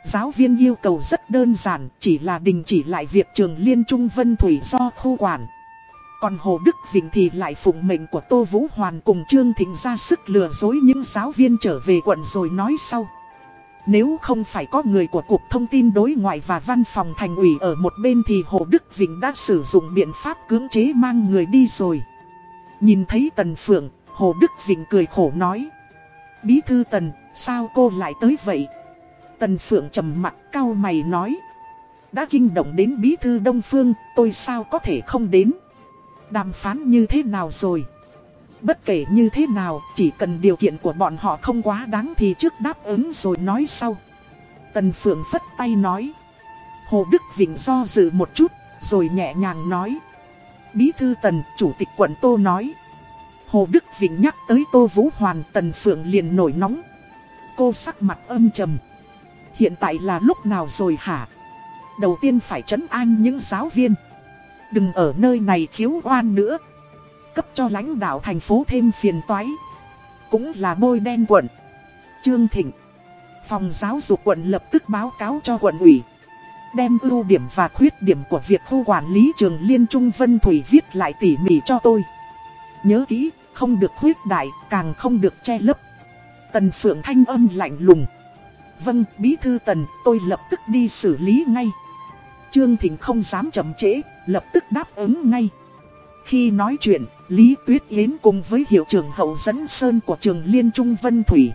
Giáo viên yêu cầu rất đơn giản, chỉ là đình chỉ lại việc trường Liên Trung Vân Thủy do khu quản. Còn Hồ Đức Vịnh thì lại phụng mệnh của Tô Vũ Hoàn cùng Trương Thịnh ra sức lừa dối những giáo viên trở về quận rồi nói sau. Nếu không phải có người của Cục Thông tin Đối ngoại và Văn phòng Thành ủy ở một bên thì Hồ Đức Vịnh đã sử dụng biện pháp cưỡng chế mang người đi rồi. Nhìn thấy Tần Phượng, Hồ Đức Vịnh cười khổ nói. Bí thư Tần, sao cô lại tới vậy? Tần Phượng trầm mặt cao mày nói. Đã kinh động đến Bí thư Đông Phương, tôi sao có thể không đến? Đàm phán như thế nào rồi? Bất kể như thế nào, chỉ cần điều kiện của bọn họ không quá đáng thì trước đáp ứng rồi nói sau. Tần Phượng phất tay nói. Hồ Đức Vịnh do dự một chút, rồi nhẹ nhàng nói. Bí thư Tần, Chủ tịch quận Tô nói. Hồ Đức Vịnh nhắc tới Tô Vũ Hoàn, Tần Phượng liền nổi nóng. Cô sắc mặt âm trầm. Hiện tại là lúc nào rồi hả? Đầu tiên phải trấn an những giáo viên. Đừng ở nơi này khiếu oan nữa. Cấp cho lãnh đạo thành phố thêm phiền toái. Cũng là bôi đen quận. Trương Thịnh. Phòng giáo dục quận lập tức báo cáo cho quận ủy. Đem ưu điểm và khuyết điểm của việc khu quản lý trường Liên Trung Vân Thủy viết lại tỉ mỉ cho tôi. Nhớ kỹ, không được khuyết đại, càng không được che lấp. Tần Phượng thanh âm lạnh lùng. Vâng, bí thư Tần, tôi lập tức đi xử lý ngay. Trương Thịnh không dám chậm trễ, lập tức đáp ứng ngay. Khi nói chuyện, Lý Tuyết Yến cùng với hiệu trưởng hậu dẫn sơn của trường Liên Trung Vân Thủy.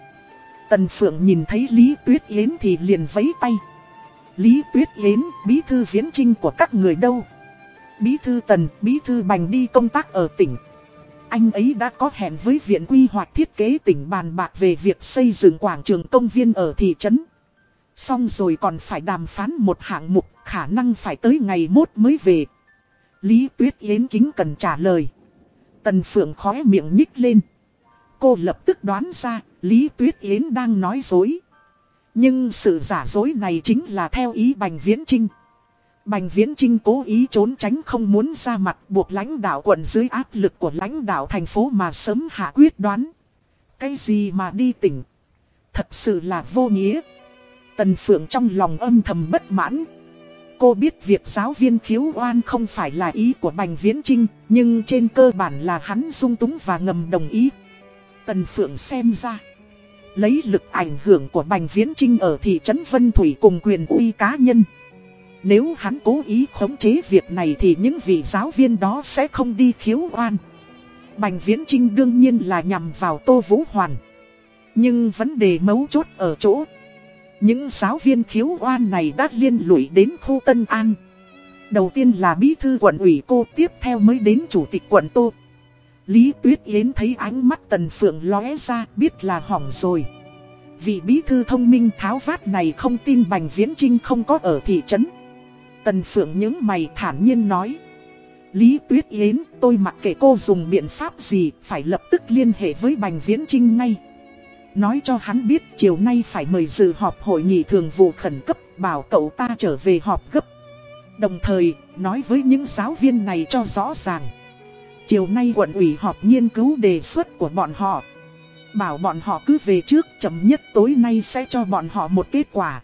Tần Phượng nhìn thấy Lý Tuyết Yến thì liền vẫy tay. Lý Tuyết Yến, bí thư viễn trinh của các người đâu? Bí thư Tần, bí thư Bành đi công tác ở tỉnh. Anh ấy đã có hẹn với Viện Quy hoạch Thiết kế tỉnh bàn bạc về việc xây dựng quảng trường công viên ở thị trấn. Xong rồi còn phải đàm phán một hạng mục, khả năng phải tới ngày mốt mới về. Lý Tuyết Yến kính cần trả lời. Tần Phượng khóe miệng nhích lên. Cô lập tức đoán ra, Lý Tuyết Yến đang nói dối. Nhưng sự giả dối này chính là theo ý Bành Viễn Trinh. Bành Viễn Trinh cố ý trốn tránh không muốn ra mặt buộc lãnh đạo quận dưới áp lực của lãnh đạo thành phố mà sớm hạ quyết đoán. Cái gì mà đi tỉnh? Thật sự là vô nghĩa. Tần Phượng trong lòng âm thầm bất mãn. Cô biết việc giáo viên khiếu oan không phải là ý của Bành Viễn Trinh, nhưng trên cơ bản là hắn dung túng và ngầm đồng ý. Tần Phượng xem ra, lấy lực ảnh hưởng của Bành Viễn Trinh ở thị trấn Vân Thủy cùng quyền uy cá nhân. Nếu hắn cố ý khống chế việc này thì những vị giáo viên đó sẽ không đi khiếu oan. Bành Viễn Trinh đương nhiên là nhằm vào Tô Vũ Hoàn. Nhưng vấn đề mấu chốt ở chỗ những giáo viên khiếu oan này đã liên lụy đến khu Tân An. Đầu tiên là bí thư quận ủy cô tiếp theo mới đến chủ tịch quận Tô. Lý Tuyết Yến thấy ánh mắt Tần Phượng lóe ra biết là hỏng rồi. Vị bí thư thông minh tháo vát này không tin Bành Viễn Trinh không có ở thị trấn. Tần Phượng những mày thản nhiên nói. Lý Tuyết Yến, tôi mặc kệ cô dùng biện pháp gì, phải lập tức liên hệ với Bành Viễn Trinh ngay. Nói cho hắn biết chiều nay phải mời dự họp hội nghị thường vụ khẩn cấp bảo cậu ta trở về họp gấp. Đồng thời, nói với những giáo viên này cho rõ ràng. Chiều nay quận ủy họp nghiên cứu đề xuất của bọn họ. Bảo bọn họ cứ về trước chậm nhất tối nay sẽ cho bọn họ một kết quả.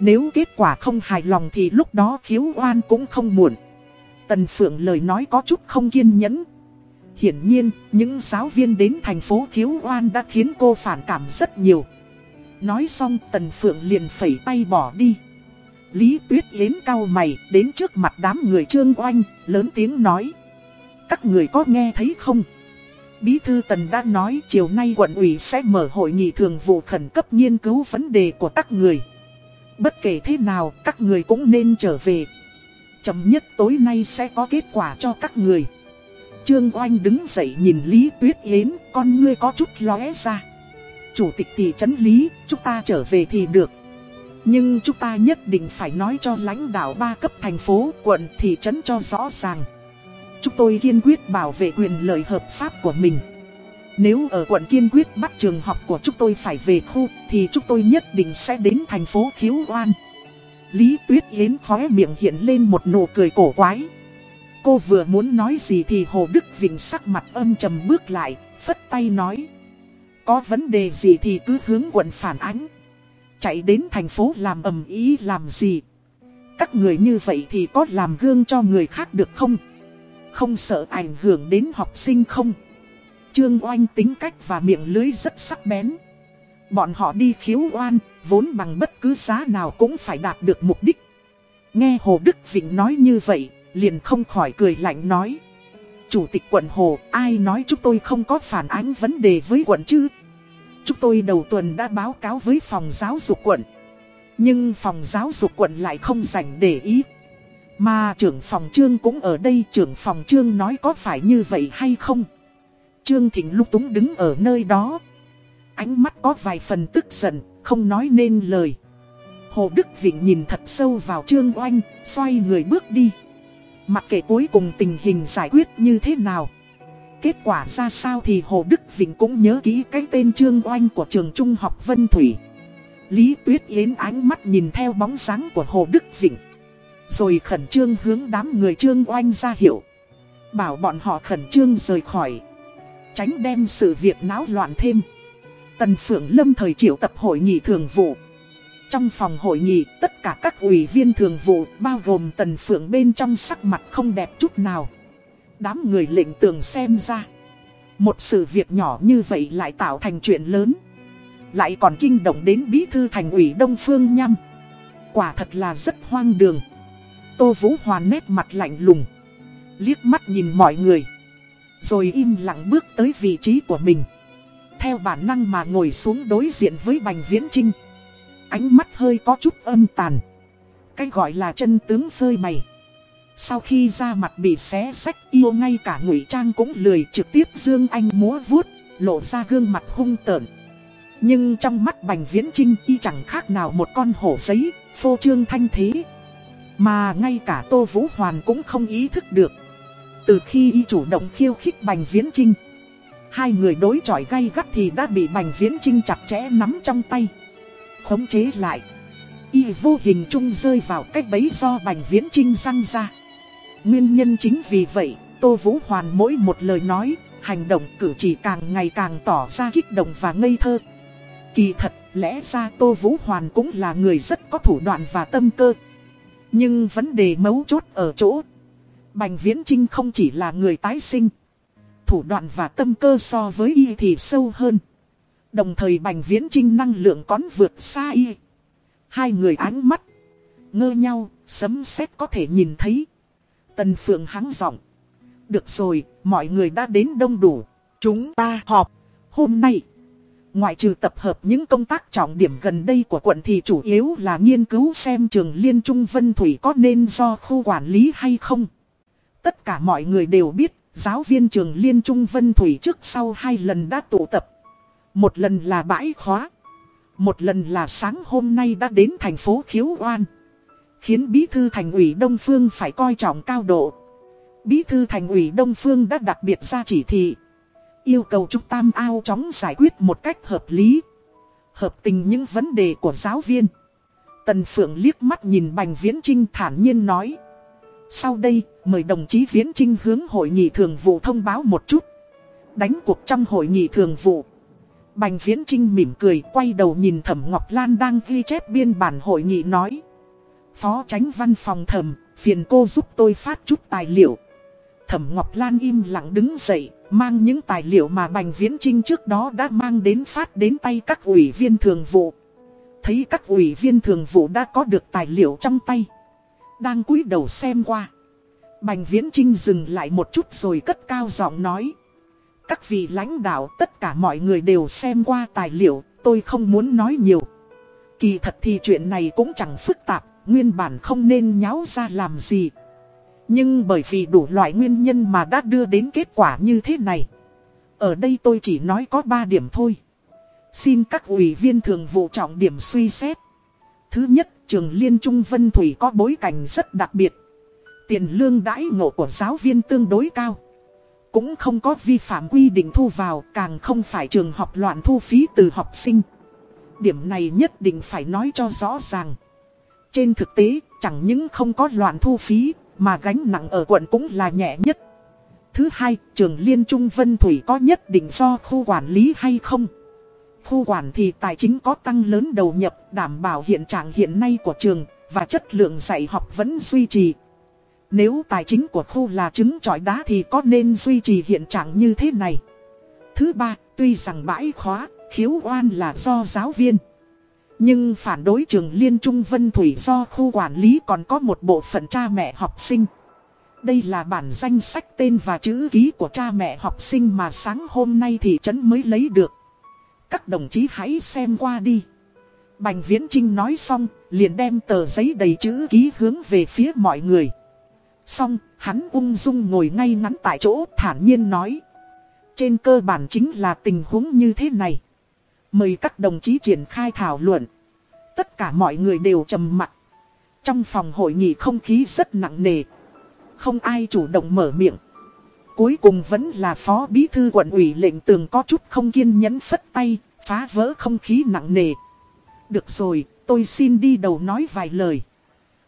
Nếu kết quả không hài lòng thì lúc đó khiếu oan cũng không muộn. Tần Phượng lời nói có chút không kiên nhẫn, Hiển nhiên, những giáo viên đến thành phố khiếu oan đã khiến cô phản cảm rất nhiều. Nói xong Tần Phượng liền phẩy tay bỏ đi. Lý Tuyết Yến cao mày đến trước mặt đám người trương oanh, lớn tiếng nói. Các người có nghe thấy không? Bí thư Tần đã nói chiều nay quận ủy sẽ mở hội nghị thường vụ khẩn cấp nghiên cứu vấn đề của các người. Bất kể thế nào, các người cũng nên trở về. Chậm nhất tối nay sẽ có kết quả cho các người. Trương Oanh đứng dậy nhìn Lý Tuyết Yến, con ngươi có chút lóe ra. Chủ tịch thị trấn Lý, chúng ta trở về thì được. Nhưng chúng ta nhất định phải nói cho lãnh đạo ba cấp thành phố, quận, thị trấn cho rõ ràng. Chúng tôi kiên quyết bảo vệ quyền lợi hợp pháp của mình. Nếu ở quận kiên quyết bắt trường học của chúng tôi phải về khu, thì chúng tôi nhất định sẽ đến thành phố khiếu oan. Lý Tuyết Yến khóe miệng hiện lên một nụ cười cổ quái. Cô vừa muốn nói gì thì Hồ Đức Vịnh sắc mặt âm trầm bước lại, phất tay nói. Có vấn đề gì thì cứ hướng quận phản ánh. Chạy đến thành phố làm ầm ý làm gì. Các người như vậy thì có làm gương cho người khác được không? Không sợ ảnh hưởng đến học sinh không? Trương Oanh tính cách và miệng lưới rất sắc bén. Bọn họ đi khiếu oan, vốn bằng bất cứ giá nào cũng phải đạt được mục đích. Nghe Hồ Đức Vịnh nói như vậy, liền không khỏi cười lạnh nói. Chủ tịch quận Hồ, ai nói chúng tôi không có phản ánh vấn đề với quận chứ? Chúng tôi đầu tuần đã báo cáo với phòng giáo dục quận. Nhưng phòng giáo dục quận lại không dành để ý. Mà trưởng phòng trương cũng ở đây trưởng phòng trương nói có phải như vậy hay không? Trương Thịnh lúc túng đứng ở nơi đó. Ánh mắt có vài phần tức giận, không nói nên lời. Hồ Đức Vịnh nhìn thật sâu vào Trương Oanh, xoay người bước đi. Mặc kệ cuối cùng tình hình giải quyết như thế nào. Kết quả ra sao thì Hồ Đức Vịnh cũng nhớ kỹ cái tên Trương Oanh của trường trung học Vân Thủy. Lý Tuyết Yến ánh mắt nhìn theo bóng dáng của Hồ Đức Vịnh. Rồi khẩn trương hướng đám người Trương Oanh ra hiệu. Bảo bọn họ khẩn trương rời khỏi. Tránh đem sự việc náo loạn thêm. Tần Phượng Lâm thời triệu tập hội nghị thường vụ trong phòng hội nghị, tất cả các ủy viên thường vụ bao gồm Tần Phượng bên trong sắc mặt không đẹp chút nào. Đám người lệnh tường xem ra. Một sự việc nhỏ như vậy lại tạo thành chuyện lớn. Lại còn kinh động đến bí thư thành ủy Đông Phương Nhâm. Quả thật là rất hoang đường. Tô Vũ Hoàn nét mặt lạnh lùng. Liếc mắt nhìn mọi người. Rồi im lặng bước tới vị trí của mình. Theo bản năng mà ngồi xuống đối diện với Bành Viễn Trinh. Ánh mắt hơi có chút âm tàn. Cái gọi là chân tướng phơi bày. Sau khi ra mặt bị xé sách yêu ngay cả ngụy trang cũng lười trực tiếp dương anh múa vuốt, lộ ra gương mặt hung tợn. Nhưng trong mắt Bành Viễn Trinh y chẳng khác nào một con hổ giấy, phô trương thanh thế. Mà ngay cả Tô Vũ Hoàn cũng không ý thức được. Từ khi y chủ động khiêu khích Bành Viễn Trinh, hai người đối chọi gay gắt thì đã bị Bành Viễn Trinh chặt chẽ nắm trong tay. Khống chế lại. Y vô hình chung rơi vào cách bấy do Bành Viễn Trinh răng ra. Nguyên nhân chính vì vậy, Tô Vũ Hoàn mỗi một lời nói, hành động cử chỉ càng ngày càng tỏ ra kích động và ngây thơ. Kỳ thật, lẽ ra Tô Vũ Hoàn cũng là người rất có thủ đoạn và tâm cơ. Nhưng vấn đề mấu chốt ở chỗ, Bành Viễn Trinh không chỉ là người tái sinh. Thủ đoạn và tâm cơ so với y thì sâu hơn. Đồng thời Bành Viễn Trinh năng lượng cón vượt xa y. Hai người ánh mắt, ngơ nhau, sấm sét có thể nhìn thấy. Tần Phượng hắng giọng. Được rồi, mọi người đã đến đông đủ. Chúng ta họp. Hôm nay, ngoại trừ tập hợp những công tác trọng điểm gần đây của quận thì chủ yếu là nghiên cứu xem trường Liên Trung Vân Thủy có nên do khu quản lý hay không. Tất cả mọi người đều biết, giáo viên trường Liên Trung Vân Thủy trước sau hai lần đã tụ tập. Một lần là bãi khóa. Một lần là sáng hôm nay đã đến thành phố Khiếu Oan. Khiến bí thư thành ủy Đông Phương phải coi trọng cao độ. Bí thư thành ủy Đông Phương đã đặc biệt ra chỉ thị. Yêu cầu Trúc Tam Ao chóng giải quyết một cách hợp lý. Hợp tình những vấn đề của giáo viên. Tần Phượng liếc mắt nhìn Bành Viễn Trinh thản nhiên nói. Sau đây, mời đồng chí Viễn Trinh hướng hội nghị thường vụ thông báo một chút. Đánh cuộc trong hội nghị thường vụ. Bành Viễn Trinh mỉm cười quay đầu nhìn Thẩm Ngọc Lan đang ghi chép biên bản hội nghị nói. Phó tránh văn phòng thẩm, phiền cô giúp tôi phát chút tài liệu. Thẩm Ngọc Lan im lặng đứng dậy, mang những tài liệu mà Bành Viễn Trinh trước đó đã mang đến phát đến tay các ủy viên thường vụ. Thấy các ủy viên thường vụ đã có được tài liệu trong tay. Đang cúi đầu xem qua. Bành Viễn Trinh dừng lại một chút rồi cất cao giọng nói. Các vị lãnh đạo tất cả mọi người đều xem qua tài liệu, tôi không muốn nói nhiều. Kỳ thật thì chuyện này cũng chẳng phức tạp, nguyên bản không nên nháo ra làm gì. Nhưng bởi vì đủ loại nguyên nhân mà đã đưa đến kết quả như thế này. Ở đây tôi chỉ nói có 3 điểm thôi. Xin các ủy viên thường vụ trọng điểm suy xét. Thứ nhất, trường Liên Trung Vân Thủy có bối cảnh rất đặc biệt. Tiền lương đãi ngộ của giáo viên tương đối cao. Cũng không có vi phạm quy định thu vào, càng không phải trường học loạn thu phí từ học sinh. Điểm này nhất định phải nói cho rõ ràng. Trên thực tế, chẳng những không có loạn thu phí, mà gánh nặng ở quận cũng là nhẹ nhất. Thứ hai, trường Liên Trung Vân Thủy có nhất định do khu quản lý hay không? Khu quản thì tài chính có tăng lớn đầu nhập, đảm bảo hiện trạng hiện nay của trường, và chất lượng dạy học vẫn duy trì. Nếu tài chính của khu là trứng trọi đá thì có nên duy trì hiện trạng như thế này? Thứ ba, tuy rằng bãi khóa, khiếu oan là do giáo viên. Nhưng phản đối trường Liên Trung Vân Thủy do khu quản lý còn có một bộ phận cha mẹ học sinh. Đây là bản danh sách tên và chữ ký của cha mẹ học sinh mà sáng hôm nay thị trấn mới lấy được. Các đồng chí hãy xem qua đi. Bành Viễn Trinh nói xong, liền đem tờ giấy đầy chữ ký hướng về phía mọi người. Xong, hắn ung dung ngồi ngay ngắn tại chỗ thản nhiên nói. Trên cơ bản chính là tình huống như thế này. Mời các đồng chí triển khai thảo luận. Tất cả mọi người đều trầm mặt. Trong phòng hội nghị không khí rất nặng nề. Không ai chủ động mở miệng. Cuối cùng vẫn là phó bí thư quận ủy lệnh tường có chút không kiên nhẫn phất tay, phá vỡ không khí nặng nề. Được rồi, tôi xin đi đầu nói vài lời.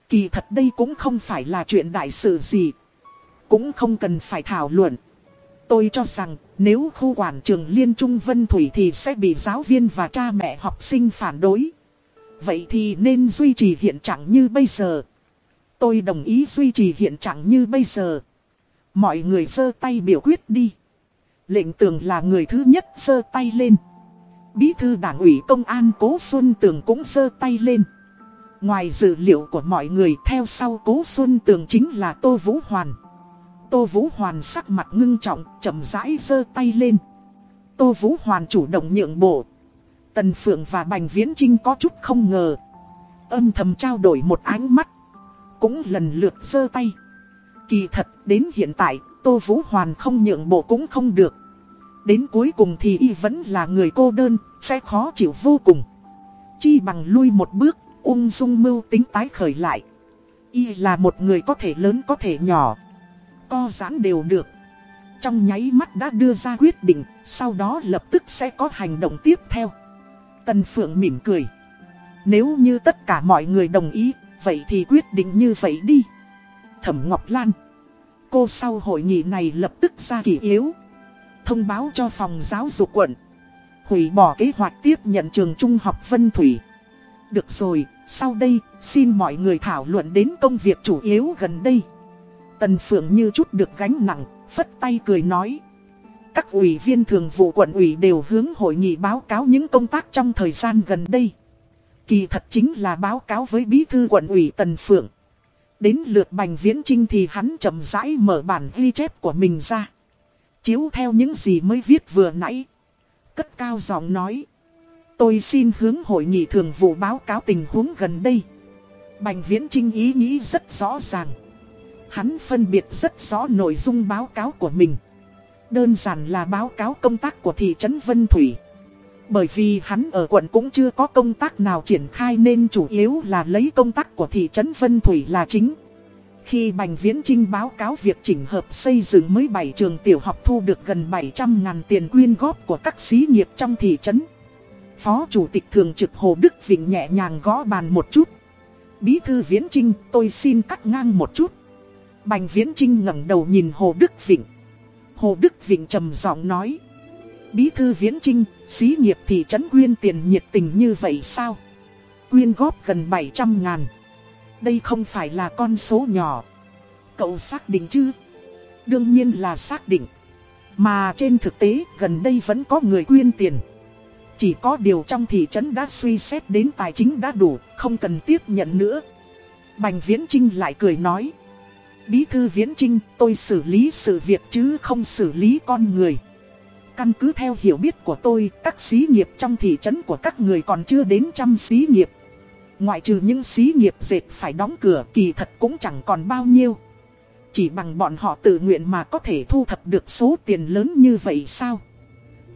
Kỳ thật đây cũng không phải là chuyện đại sự gì. Cũng không cần phải thảo luận. Tôi cho rằng, nếu khu quản trường Liên Trung Vân Thủy thì sẽ bị giáo viên và cha mẹ học sinh phản đối. Vậy thì nên duy trì hiện trạng như bây giờ. Tôi đồng ý duy trì hiện trạng như bây giờ. Mọi người giơ tay biểu quyết đi. Lệnh tường là người thứ nhất giơ tay lên. Bí thư đảng ủy công an Cố Xuân Tường cũng giơ tay lên. Ngoài dữ liệu của mọi người theo sau Cố Xuân Tường chính là Tô Vũ Hoàn. Tô Vũ Hoàn sắc mặt ngưng trọng, chậm rãi giơ tay lên. Tô Vũ Hoàn chủ động nhượng bộ. Tần Phượng và Bành Viễn Trinh có chút không ngờ. Âm thầm trao đổi một ánh mắt. cũng lần lượt giơ tay. Kỳ thật, đến hiện tại, Tô Vũ Hoàn không nhượng bộ cũng không được. Đến cuối cùng thì y vẫn là người cô đơn, sẽ khó chịu vô cùng. Chi bằng lui một bước, ung dung mưu tính tái khởi lại. Y là một người có thể lớn có thể nhỏ. Co giãn đều được. Trong nháy mắt đã đưa ra quyết định, sau đó lập tức sẽ có hành động tiếp theo. Tần Phượng mỉm cười. Nếu như tất cả mọi người đồng ý, vậy thì quyết định như vậy đi. Thẩm Ngọc Lan. Cô sau hội nghị này lập tức ra kỷ yếu. Thông báo cho phòng giáo dục quận. Hủy bỏ kế hoạch tiếp nhận trường trung học Vân Thủy. Được rồi, sau đây, xin mọi người thảo luận đến công việc chủ yếu gần đây. Tần Phượng như chút được gánh nặng, phất tay cười nói. Các ủy viên thường vụ quận ủy đều hướng hội nghị báo cáo những công tác trong thời gian gần đây. Kỳ thật chính là báo cáo với bí thư quận ủy Tần Phượng. Đến lượt Bành Viễn Trinh thì hắn chậm rãi mở bản ghi chép của mình ra. Chiếu theo những gì mới viết vừa nãy. Cất cao giọng nói. Tôi xin hướng hội nghị thường vụ báo cáo tình huống gần đây. Bành Viễn Trinh ý nghĩ rất rõ ràng. Hắn phân biệt rất rõ nội dung báo cáo của mình. Đơn giản là báo cáo công tác của thị trấn Vân Thủy. Bởi vì hắn ở quận cũng chưa có công tác nào triển khai nên chủ yếu là lấy công tác của thị trấn Vân Thủy là chính. Khi Bành Viễn Trinh báo cáo việc chỉnh hợp xây dựng mới 7 trường tiểu học thu được gần 700 ngàn tiền quyên góp của các xí nghiệp trong thị trấn. Phó Chủ tịch Thường trực Hồ Đức Vịnh nhẹ nhàng gõ bàn một chút. Bí thư Viễn Trinh tôi xin cắt ngang một chút. Bành Viễn Trinh ngẩng đầu nhìn Hồ Đức Vịnh. Hồ Đức Vịnh trầm giọng nói. Bí thư Viễn Trinh, xí nghiệp thị trấn quyên tiền nhiệt tình như vậy sao? Quyên góp gần 700 ngàn. Đây không phải là con số nhỏ. Cậu xác định chứ? Đương nhiên là xác định. Mà trên thực tế gần đây vẫn có người quyên tiền. Chỉ có điều trong thị trấn đã suy xét đến tài chính đã đủ, không cần tiếp nhận nữa. Bành Viễn Trinh lại cười nói. Bí thư Viễn Trinh, tôi xử lý sự việc chứ không xử lý con người. Căn cứ theo hiểu biết của tôi, các xí nghiệp trong thị trấn của các người còn chưa đến trăm xí nghiệp. Ngoại trừ những xí nghiệp dệt phải đóng cửa kỳ thật cũng chẳng còn bao nhiêu. Chỉ bằng bọn họ tự nguyện mà có thể thu thập được số tiền lớn như vậy sao?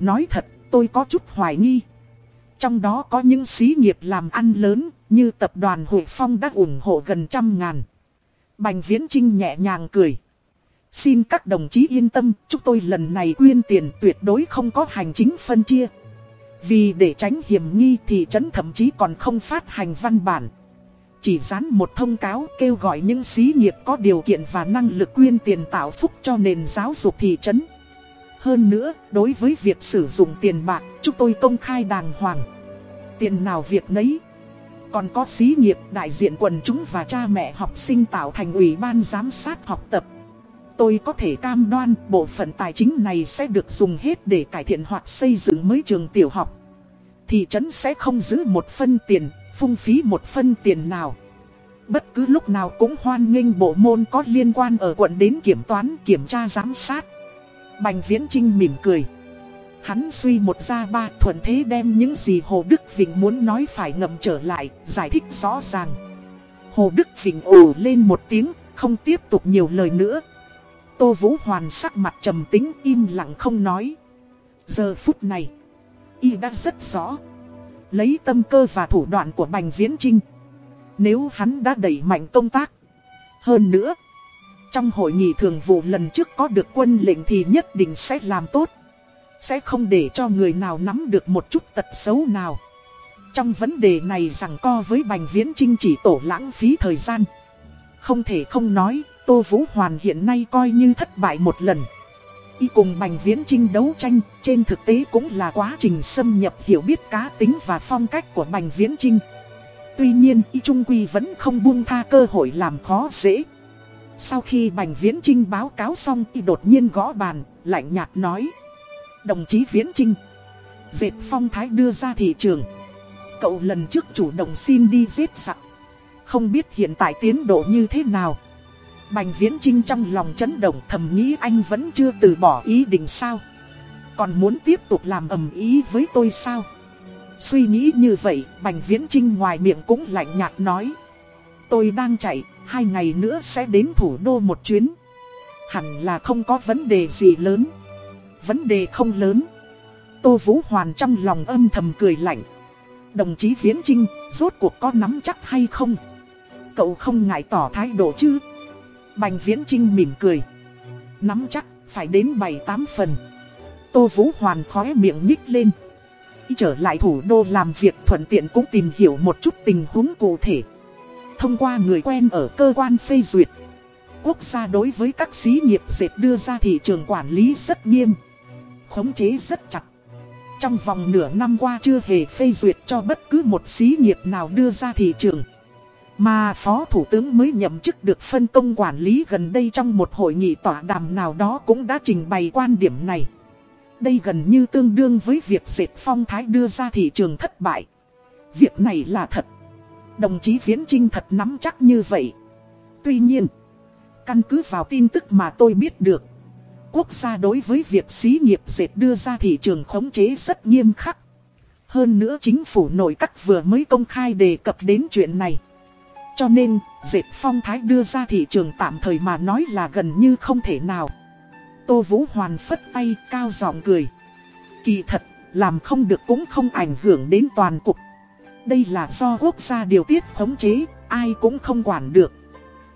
Nói thật, tôi có chút hoài nghi. Trong đó có những xí nghiệp làm ăn lớn, như tập đoàn Hội Phong đã ủng hộ gần trăm ngàn. Bành Viễn Trinh nhẹ nhàng cười. Xin các đồng chí yên tâm, chúng tôi lần này quyên tiền tuyệt đối không có hành chính phân chia. Vì để tránh hiểm nghi thì trấn thậm chí còn không phát hành văn bản. Chỉ dán một thông cáo kêu gọi những xí nghiệp có điều kiện và năng lực quyên tiền tạo phúc cho nền giáo dục thị trấn. Hơn nữa, đối với việc sử dụng tiền bạc, chúng tôi công khai đàng hoàng. Tiền nào việc nấy. Còn có xí nghiệp đại diện quần chúng và cha mẹ học sinh tạo thành ủy ban giám sát học tập. Tôi có thể cam đoan bộ phận tài chính này sẽ được dùng hết để cải thiện hoặc xây dựng mới trường tiểu học. Thị trấn sẽ không giữ một phân tiền, phung phí một phân tiền nào. Bất cứ lúc nào cũng hoan nghênh bộ môn có liên quan ở quận đến kiểm toán, kiểm tra giám sát. Bành Viễn Trinh mỉm cười. Hắn suy một ra ba thuận thế đem những gì Hồ Đức Vịnh muốn nói phải ngậm trở lại, giải thích rõ ràng. Hồ Đức Vịnh ồ lên một tiếng, không tiếp tục nhiều lời nữa. Tô Vũ Hoàn sắc mặt trầm tính im lặng không nói. Giờ phút này, y đã rất rõ. Lấy tâm cơ và thủ đoạn của Bành Viễn Trinh. Nếu hắn đã đẩy mạnh công tác. Hơn nữa, trong hội nghị thường vụ lần trước có được quân lệnh thì nhất định sẽ làm tốt. Sẽ không để cho người nào nắm được một chút tật xấu nào. Trong vấn đề này rằng co với Bành Viễn Trinh chỉ tổ lãng phí thời gian. Không thể không nói, Tô Vũ Hoàn hiện nay coi như thất bại một lần. Y cùng Bành Viễn Trinh đấu tranh, trên thực tế cũng là quá trình xâm nhập hiểu biết cá tính và phong cách của Bành Viễn Trinh. Tuy nhiên, Y Trung Quy vẫn không buông tha cơ hội làm khó dễ. Sau khi Bành Viễn Trinh báo cáo xong thì đột nhiên gõ bàn, lạnh nhạt nói. Đồng chí Viễn Trinh, dệt phong thái đưa ra thị trường. Cậu lần trước chủ động xin đi giết sặc. Không biết hiện tại tiến độ như thế nào. Bành Viễn Trinh trong lòng chấn động thầm nghĩ anh vẫn chưa từ bỏ ý định sao. Còn muốn tiếp tục làm ầm ý với tôi sao? Suy nghĩ như vậy, Bành Viễn Trinh ngoài miệng cũng lạnh nhạt nói. tôi đang chạy, hai ngày nữa sẽ đến thủ đô một chuyến. Hẳn là không có vấn đề gì lớn. Vấn đề không lớn. Tô Vũ Hoàn trong lòng âm thầm cười lạnh. Đồng chí Viễn Trinh, rốt cuộc có nắm chắc hay không? Cậu không ngại tỏ thái độ chứ? Bành Viễn Trinh mỉm cười. Nắm chắc, phải đến 7-8 phần. Tô Vũ Hoàn khóe miệng nhích lên. Trở lại thủ đô làm việc thuận tiện cũng tìm hiểu một chút tình huống cụ thể. Thông qua người quen ở cơ quan phê duyệt. Quốc gia đối với các xí nghiệp dệt đưa ra thị trường quản lý rất nghiêm. Khống chế rất chặt. Trong vòng nửa năm qua chưa hề phê duyệt cho bất cứ một xí nghiệp nào đưa ra thị trường. Mà Phó Thủ tướng mới nhậm chức được phân công quản lý gần đây trong một hội nghị tỏa đàm nào đó cũng đã trình bày quan điểm này. Đây gần như tương đương với việc dệt phong thái đưa ra thị trường thất bại. Việc này là thật. Đồng chí Viễn Trinh thật nắm chắc như vậy. Tuy nhiên, căn cứ vào tin tức mà tôi biết được, quốc gia đối với việc xí nghiệp dệt đưa ra thị trường khống chế rất nghiêm khắc. Hơn nữa chính phủ nội các vừa mới công khai đề cập đến chuyện này. Cho nên, dệt phong thái đưa ra thị trường tạm thời mà nói là gần như không thể nào. Tô Vũ Hoàn phất tay cao giọng cười. Kỳ thật, làm không được cũng không ảnh hưởng đến toàn cục. Đây là do quốc gia điều tiết khống chế, ai cũng không quản được.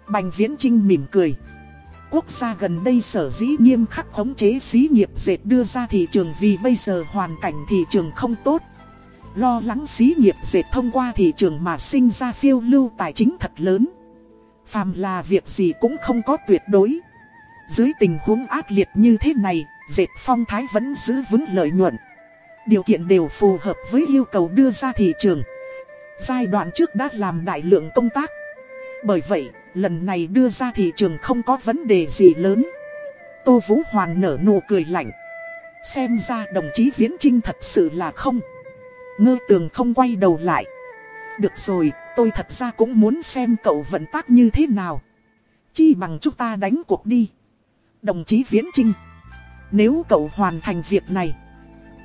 Bành Viễn Trinh mỉm cười. Quốc gia gần đây sở dĩ nghiêm khắc khống chế xí nghiệp dệt đưa ra thị trường vì bây giờ hoàn cảnh thị trường không tốt. Lo lắng xí nghiệp dệt thông qua thị trường mà sinh ra phiêu lưu tài chính thật lớn. Phàm là việc gì cũng không có tuyệt đối. Dưới tình huống ác liệt như thế này, dệt phong thái vẫn giữ vững lợi nhuận. Điều kiện đều phù hợp với yêu cầu đưa ra thị trường. Giai đoạn trước đã làm đại lượng công tác. Bởi vậy, lần này đưa ra thị trường không có vấn đề gì lớn. Tô Vũ Hoàn nở nụ cười lạnh. Xem ra đồng chí Viễn Trinh thật sự là không. Ngơ tường không quay đầu lại. Được rồi, tôi thật ra cũng muốn xem cậu vận tác như thế nào. Chi bằng chúng ta đánh cuộc đi. Đồng chí Viễn Trinh. Nếu cậu hoàn thành việc này,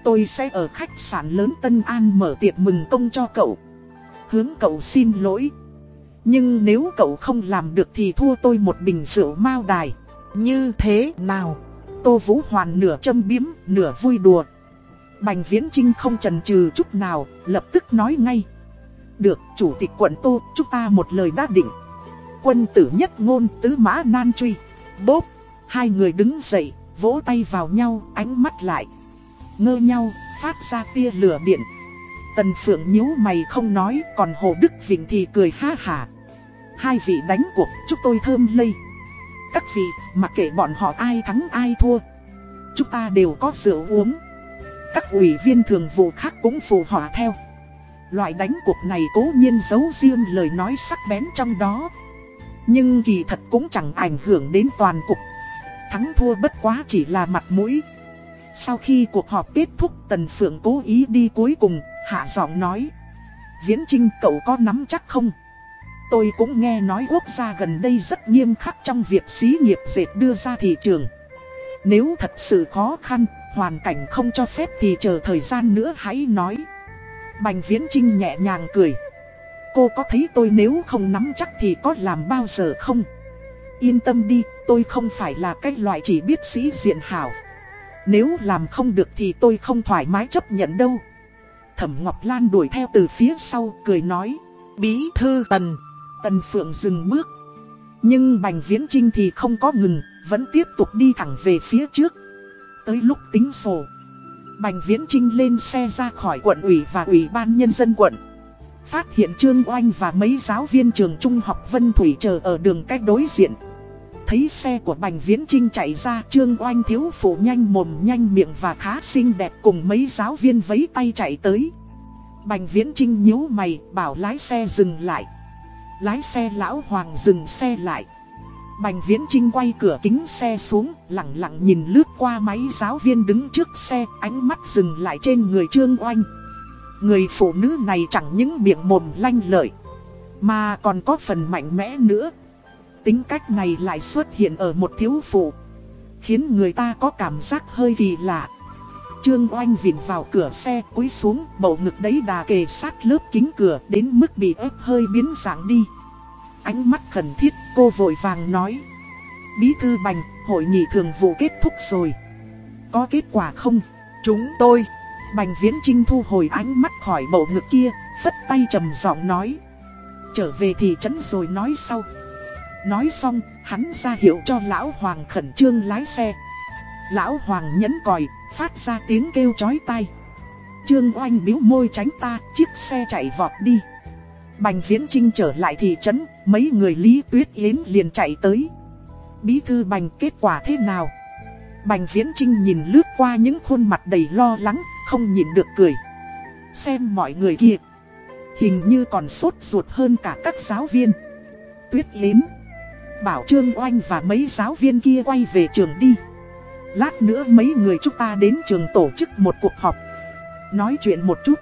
tôi sẽ ở khách sạn lớn Tân An mở tiệc mừng công cho cậu. Hướng cậu xin lỗi. Nhưng nếu cậu không làm được thì thua tôi một bình rượu mao đài. Như thế nào? Tô Vũ Hoàn nửa châm biếm, nửa vui đùa. Bành Viễn Trinh không chần chừ chút nào, lập tức nói ngay. Được, Chủ tịch quận Tô, chúng ta một lời đã định. Quân tử nhất ngôn tứ mã nan truy. Bốp, hai người đứng dậy, vỗ tay vào nhau, ánh mắt lại. Ngơ nhau, phát ra tia lửa điện. Tần Phượng nhíu mày không nói, còn Hồ Đức Vịnh thì cười ha hả. Hai vị đánh cuộc, chúc tôi thơm lây. Các vị, mặc kệ bọn họ ai thắng ai thua. Chúng ta đều có rượu uống. Các ủy viên thường vụ khác cũng phù họa theo. Loại đánh cuộc này cố nhiên giấu riêng lời nói sắc bén trong đó. Nhưng kỳ thật cũng chẳng ảnh hưởng đến toàn cục. Thắng thua bất quá chỉ là mặt mũi. Sau khi cuộc họp kết thúc Tần Phượng cố ý đi cuối cùng, hạ giọng nói. Viễn Trinh cậu có nắm chắc không? Tôi cũng nghe nói quốc gia gần đây rất nghiêm khắc trong việc xí nghiệp dệt đưa ra thị trường. Nếu thật sự khó khăn, hoàn cảnh không cho phép thì chờ thời gian nữa hãy nói. Bành Viễn Trinh nhẹ nhàng cười. Cô có thấy tôi nếu không nắm chắc thì có làm bao giờ không? Yên tâm đi, tôi không phải là cái loại chỉ biết sĩ diện hảo. Nếu làm không được thì tôi không thoải mái chấp nhận đâu. Thẩm Ngọc Lan đuổi theo từ phía sau cười nói. Bí thư tần. Tần Phượng dừng bước. Nhưng Bành Viễn Trinh thì không có ngừng, vẫn tiếp tục đi thẳng về phía trước. Tới lúc tính sổ. Bành Viễn Trinh lên xe ra khỏi quận ủy và ủy ban nhân dân quận. Phát hiện Trương Oanh và mấy giáo viên trường trung học Vân Thủy chờ ở đường cách đối diện. Thấy xe của Bành Viễn Trinh chạy ra Trương Oanh thiếu phụ nhanh mồm nhanh miệng và khá xinh đẹp cùng mấy giáo viên vấy tay chạy tới. Bành Viễn Trinh nhíu mày bảo lái xe dừng lại. Lái xe lão Hoàng dừng xe lại. Bành Viễn Trinh quay cửa kính xe xuống, lặng lặng nhìn lướt qua máy giáo viên đứng trước xe, ánh mắt dừng lại trên người Trương Oanh. Người phụ nữ này chẳng những miệng mồm lanh lợi, mà còn có phần mạnh mẽ nữa. Tính cách này lại xuất hiện ở một thiếu phụ, khiến người ta có cảm giác hơi kỳ lạ. Trương Oanh vịn vào cửa xe cúi xuống, bầu ngực đấy đà kề sát lớp kính cửa đến mức bị ép hơi biến dạng đi. Ánh mắt khẩn thiết cô vội vàng nói Bí thư bành, hội nghị thường vụ kết thúc rồi Có kết quả không? Chúng tôi Bành viễn trinh thu hồi ánh mắt khỏi bầu ngực kia Phất tay trầm giọng nói Trở về thị trấn rồi nói sau Nói xong, hắn ra hiệu cho lão hoàng khẩn trương lái xe. Lão hoàng nhấn còi, phát ra tiếng kêu chói tai. Trương oanh biếu môi tránh ta, chiếc xe chạy vọt đi. Bành viễn trinh trở lại thị trấn, mấy người Lý Tuyết Yến liền chạy tới. Bí thư bành kết quả thế nào? Bành viễn trinh nhìn lướt qua những khuôn mặt đầy lo lắng, không nhìn được cười. Xem mọi người kia Hình như còn sốt ruột hơn cả các giáo viên. Tuyết Yến. Bảo Trương Oanh và mấy giáo viên kia quay về trường đi. Lát nữa mấy người chúng ta đến trường tổ chức một cuộc họp. Nói chuyện một chút.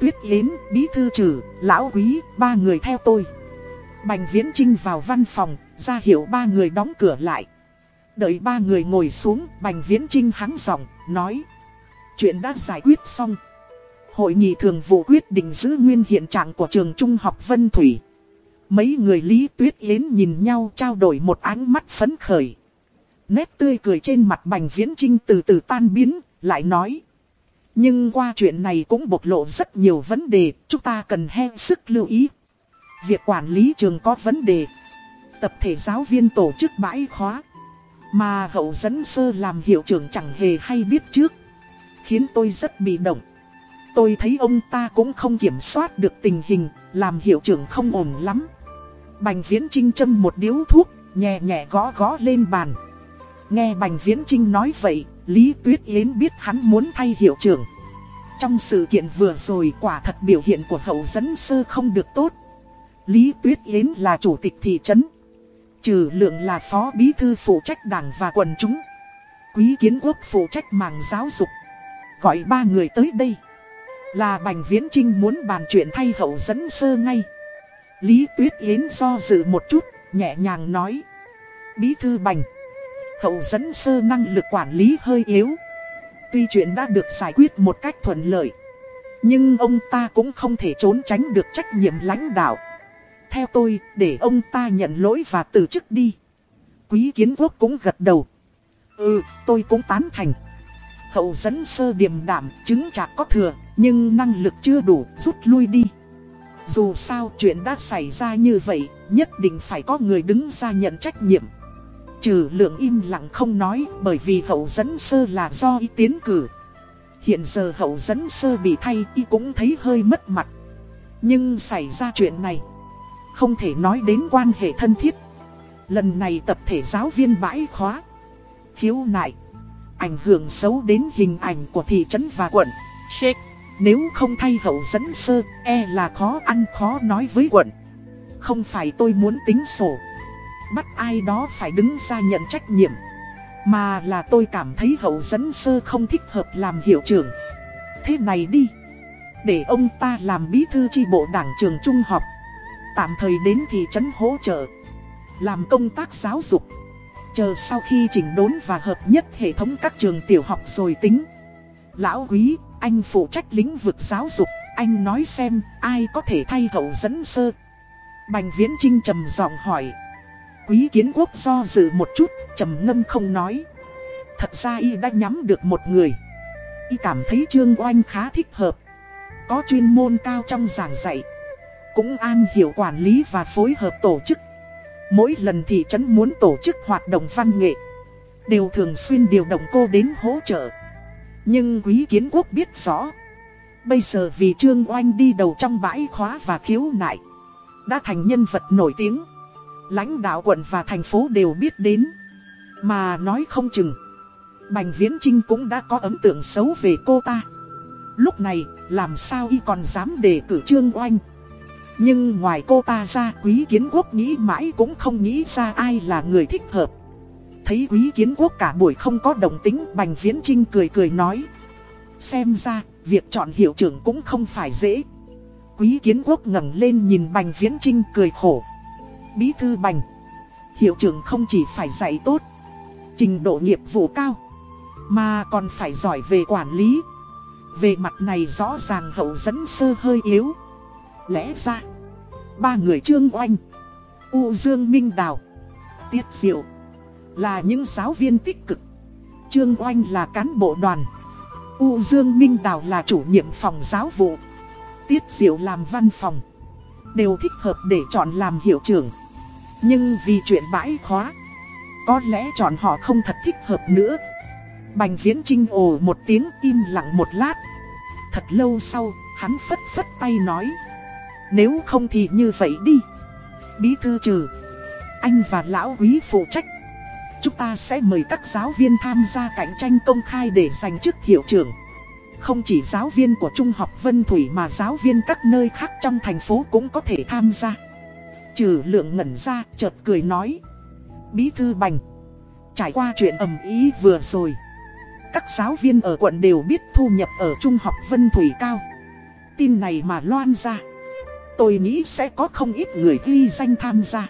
Tuyết Yến, Bí Thư Trừ, Lão Quý, ba người theo tôi. Bành Viễn Trinh vào văn phòng, ra hiệu ba người đóng cửa lại. Đợi ba người ngồi xuống, Bành Viễn Trinh hắng giọng, nói. Chuyện đã giải quyết xong. Hội nghị thường vụ quyết định giữ nguyên hiện trạng của trường trung học Vân Thủy. Mấy người Lý Tuyết Yến nhìn nhau trao đổi một ánh mắt phấn khởi Nét tươi cười trên mặt Bành Viễn Trinh từ từ tan biến, lại nói nhưng qua chuyện này cũng bộc lộ rất nhiều vấn đề, chúng ta cần he sức lưu ý. Việc quản lý trường có vấn đề. Tập thể giáo viên tổ chức bãi khóa. Mà hậu dẫn sơ làm hiệu trưởng chẳng hề hay biết trước. Khiến tôi rất bị động. Tôi thấy ông ta cũng không kiểm soát được tình hình, làm hiệu trưởng không ổn lắm. Bành viễn trinh châm một điếu thuốc, nhẹ nhẹ gõ gõ lên bàn. Nghe Bành Viễn Trinh nói vậy, Lý Tuyết Yến biết hắn muốn thay hiệu trưởng. Trong sự kiện vừa rồi quả thật biểu hiện của hậu dẫn sơ không được tốt. Lý Tuyết Yến là chủ tịch thị trấn. Trừ lượng là phó bí thư phụ trách đảng và quần chúng. Quý kiến quốc phụ trách mảng giáo dục. Gọi ba người tới đây. Là Bành Viễn Trinh muốn bàn chuyện thay hậu dẫn sơ ngay. Lý Tuyết Yến do dự một chút, nhẹ nhàng nói. Bí thư Bành. Hậu dẫn sơ năng lực quản lý hơi yếu. Tuy chuyện đã được giải quyết một cách thuận lợi. Nhưng ông ta cũng không thể trốn tránh được trách nhiệm lãnh đạo. Theo tôi, để ông ta nhận lỗi và từ chức đi. Quý kiến quốc cũng gật đầu. Ừ, tôi cũng tán thành. Hậu dẫn sơ điềm đảm, chứng chạc có thừa, nhưng năng lực chưa đủ, rút lui đi. Dù sao chuyện đã xảy ra như vậy, nhất định phải có người đứng ra nhận trách nhiệm. Trừ lượng im lặng không nói bởi vì hậu dẫn sơ là do y tiến cử. Hiện giờ hậu dẫn sơ bị thay y cũng thấy hơi mất mặt. Nhưng xảy ra chuyện này, không thể nói đến quan hệ thân thiết. Lần này tập thể giáo viên bãi khóa, khiếu nại, ảnh hưởng xấu đến hình ảnh của thị trấn và quận. Shake, nếu không thay hậu dẫn sơ, e là khó ăn khó nói với quận. Không phải tôi muốn tính sổ bắt ai đó phải đứng ra nhận trách nhiệm. Mà là tôi cảm thấy hậu dẫn sơ không thích hợp làm hiệu trưởng. Thế này đi, để ông ta làm bí thư chi bộ đảng trường trung học. Tạm thời đến thị trấn hỗ trợ, làm công tác giáo dục. Chờ sau khi chỉnh đốn và hợp nhất hệ thống các trường tiểu học rồi tính. Lão quý, anh phụ trách lĩnh vực giáo dục, anh nói xem ai có thể thay hậu dẫn sơ. Bành Viễn Trinh trầm giọng hỏi. Quý kiến quốc do dự một chút, trầm ngâm không nói. Thật ra y đã nhắm được một người. Y cảm thấy Trương Oanh khá thích hợp. Có chuyên môn cao trong giảng dạy. Cũng an hiểu quản lý và phối hợp tổ chức. Mỗi lần thị trấn muốn tổ chức hoạt động văn nghệ. Đều thường xuyên điều động cô đến hỗ trợ. Nhưng quý kiến quốc biết rõ. Bây giờ vì Trương Oanh đi đầu trong bãi khóa và khiếu nại. Đã thành nhân vật nổi tiếng. Lãnh đạo quận và thành phố đều biết đến Mà nói không chừng, Bành Viễn Trinh cũng đã có ấn tượng xấu về cô ta Lúc này, làm sao y còn dám đề cử Trương Oanh Nhưng ngoài cô ta ra, quý kiến quốc nghĩ mãi cũng không nghĩ ra ai là người thích hợp Thấy quý kiến quốc cả buổi không có đồng tính Bành Viễn Trinh cười cười nói Xem ra việc chọn hiệu trưởng cũng không phải dễ Quý kiến quốc ngẩng lên nhìn Bành Viễn Trinh cười khổ bí thư bành. Hiệu trưởng không chỉ phải dạy tốt, trình độ nghiệp vụ cao, mà còn phải giỏi về quản lý. Về mặt này rõ ràng hậu dẫn sơ hơi yếu. Lẽ ra, ba người trương oanh, U Dương Minh Đào, Tiết Diệu là những giáo viên tích cực. Trương Oanh là cán bộ đoàn. U Dương Minh Đào là chủ nhiệm phòng giáo vụ. Tiết Diệu làm văn phòng. Đều thích hợp để chọn làm hiệu trưởng. Nhưng vì chuyện bãi khóa, có lẽ chọn họ không thật thích hợp nữa. Bành Viễn Trinh ồ một tiếng im lặng một lát. Thật lâu sau, hắn phất phất tay nói. Nếu không thì như vậy đi. Bí thư trừ. Anh và lão quý phụ trách. Chúng ta sẽ mời các giáo viên tham gia cạnh tranh công khai để giành chức hiệu trưởng. Không chỉ giáo viên của Trung học Vân Thủy mà giáo viên các nơi khác trong thành phố cũng có thể tham gia. Trừ lượng ngẩn ra, chợt cười nói. Bí thư bành. Trải qua chuyện ầm ý vừa rồi. Các giáo viên ở quận đều biết thu nhập ở Trung học Vân Thủy cao. Tin này mà loan ra. Tôi nghĩ sẽ có không ít người ghi danh tham gia.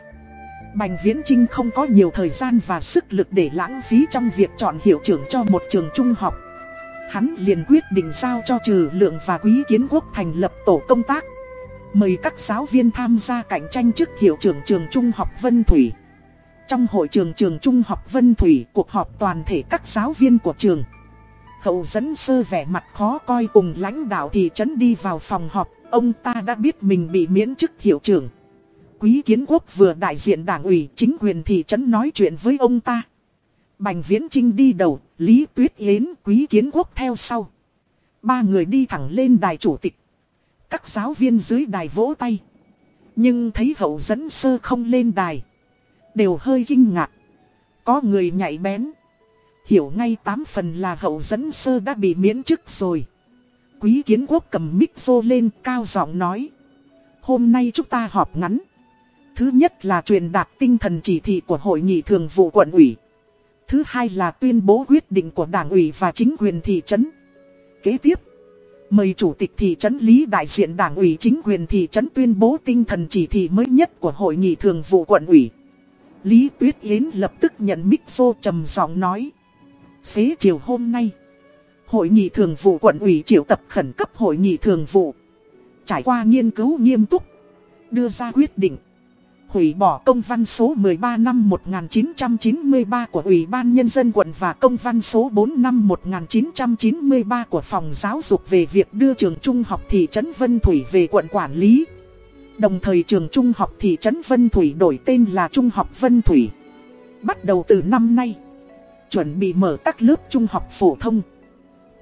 Bành Viễn Trinh không có nhiều thời gian và sức lực để lãng phí trong việc chọn hiệu trưởng cho một trường trung học. Hắn liền quyết định giao cho trừ lượng và quý kiến quốc thành lập tổ công tác. Mời các giáo viên tham gia cạnh tranh chức hiệu trưởng trường trung học Vân Thủy. Trong hội trường trường trung học Vân Thủy, cuộc họp toàn thể các giáo viên của trường. Hậu dẫn sơ vẻ mặt khó coi cùng lãnh đạo thị trấn đi vào phòng họp, ông ta đã biết mình bị miễn chức hiệu trưởng. Quý kiến quốc vừa đại diện đảng ủy chính quyền thị trấn nói chuyện với ông ta. Bành Viễn Trinh đi đầu, Lý Tuyết Yến, Quý Kiến Quốc theo sau. Ba người đi thẳng lên đài chủ tịch. Các giáo viên dưới đài vỗ tay. Nhưng thấy hậu dẫn sơ không lên đài. Đều hơi kinh ngạc. Có người nhảy bén. Hiểu ngay tám phần là hậu dẫn sơ đã bị miễn chức rồi. Quý Kiến Quốc cầm mic vô lên cao giọng nói. Hôm nay chúng ta họp ngắn. Thứ nhất là truyền đạt tinh thần chỉ thị của hội nghị thường vụ quận ủy. Thứ hai là tuyên bố quyết định của đảng ủy và chính quyền thị trấn. Kế tiếp, mời chủ tịch thị trấn Lý đại diện đảng ủy chính quyền thị trấn tuyên bố tinh thần chỉ thị mới nhất của hội nghị thường vụ quận ủy. Lý Tuyết Yến lập tức nhận mic vô trầm giọng nói. Xế chiều hôm nay, hội nghị thường vụ quận ủy triệu tập khẩn cấp hội nghị thường vụ. Trải qua nghiên cứu nghiêm túc, đưa ra quyết định hủy bỏ công văn số 13 năm 1993 của Ủy ban Nhân dân quận và công văn số 4 năm 1993 của Phòng Giáo dục về việc đưa trường trung học thị trấn Vân Thủy về quận quản lý. Đồng thời trường trung học thị trấn Vân Thủy đổi tên là Trung học Vân Thủy. Bắt đầu từ năm nay, chuẩn bị mở các lớp trung học phổ thông.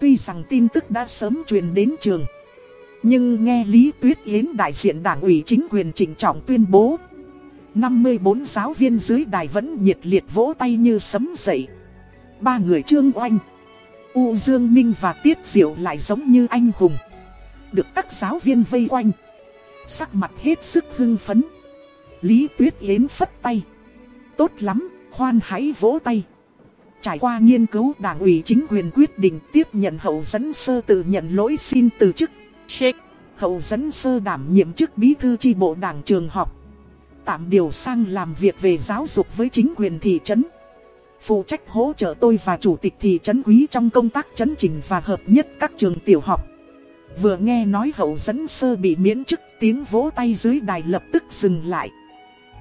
Tuy rằng tin tức đã sớm truyền đến trường. Nhưng nghe Lý Tuyết Yến đại diện đảng ủy chính quyền trịnh trọng tuyên bố 54 giáo viên dưới đài vẫn nhiệt liệt vỗ tay như sấm dậy. Ba người Trương Oanh, U Dương Minh và Tiết Diệu lại giống như anh hùng. Được các giáo viên vây quanh. Sắc mặt hết sức hưng phấn. Lý Tuyết Yến phất tay. Tốt lắm, khoan hãy vỗ tay. Trải qua nghiên cứu đảng ủy chính quyền quyết định tiếp nhận hậu dẫn sơ tự nhận lỗi xin từ chức. Shake. Hậu dẫn sơ đảm nhiệm chức bí thư chi bộ đảng trường học tạm điều sang làm việc về giáo dục với chính quyền thị trấn. Phụ trách hỗ trợ tôi và chủ tịch thị trấn quý trong công tác chấn chỉnh và hợp nhất các trường tiểu học. Vừa nghe nói hậu dẫn sơ bị miễn chức tiếng vỗ tay dưới đài lập tức dừng lại.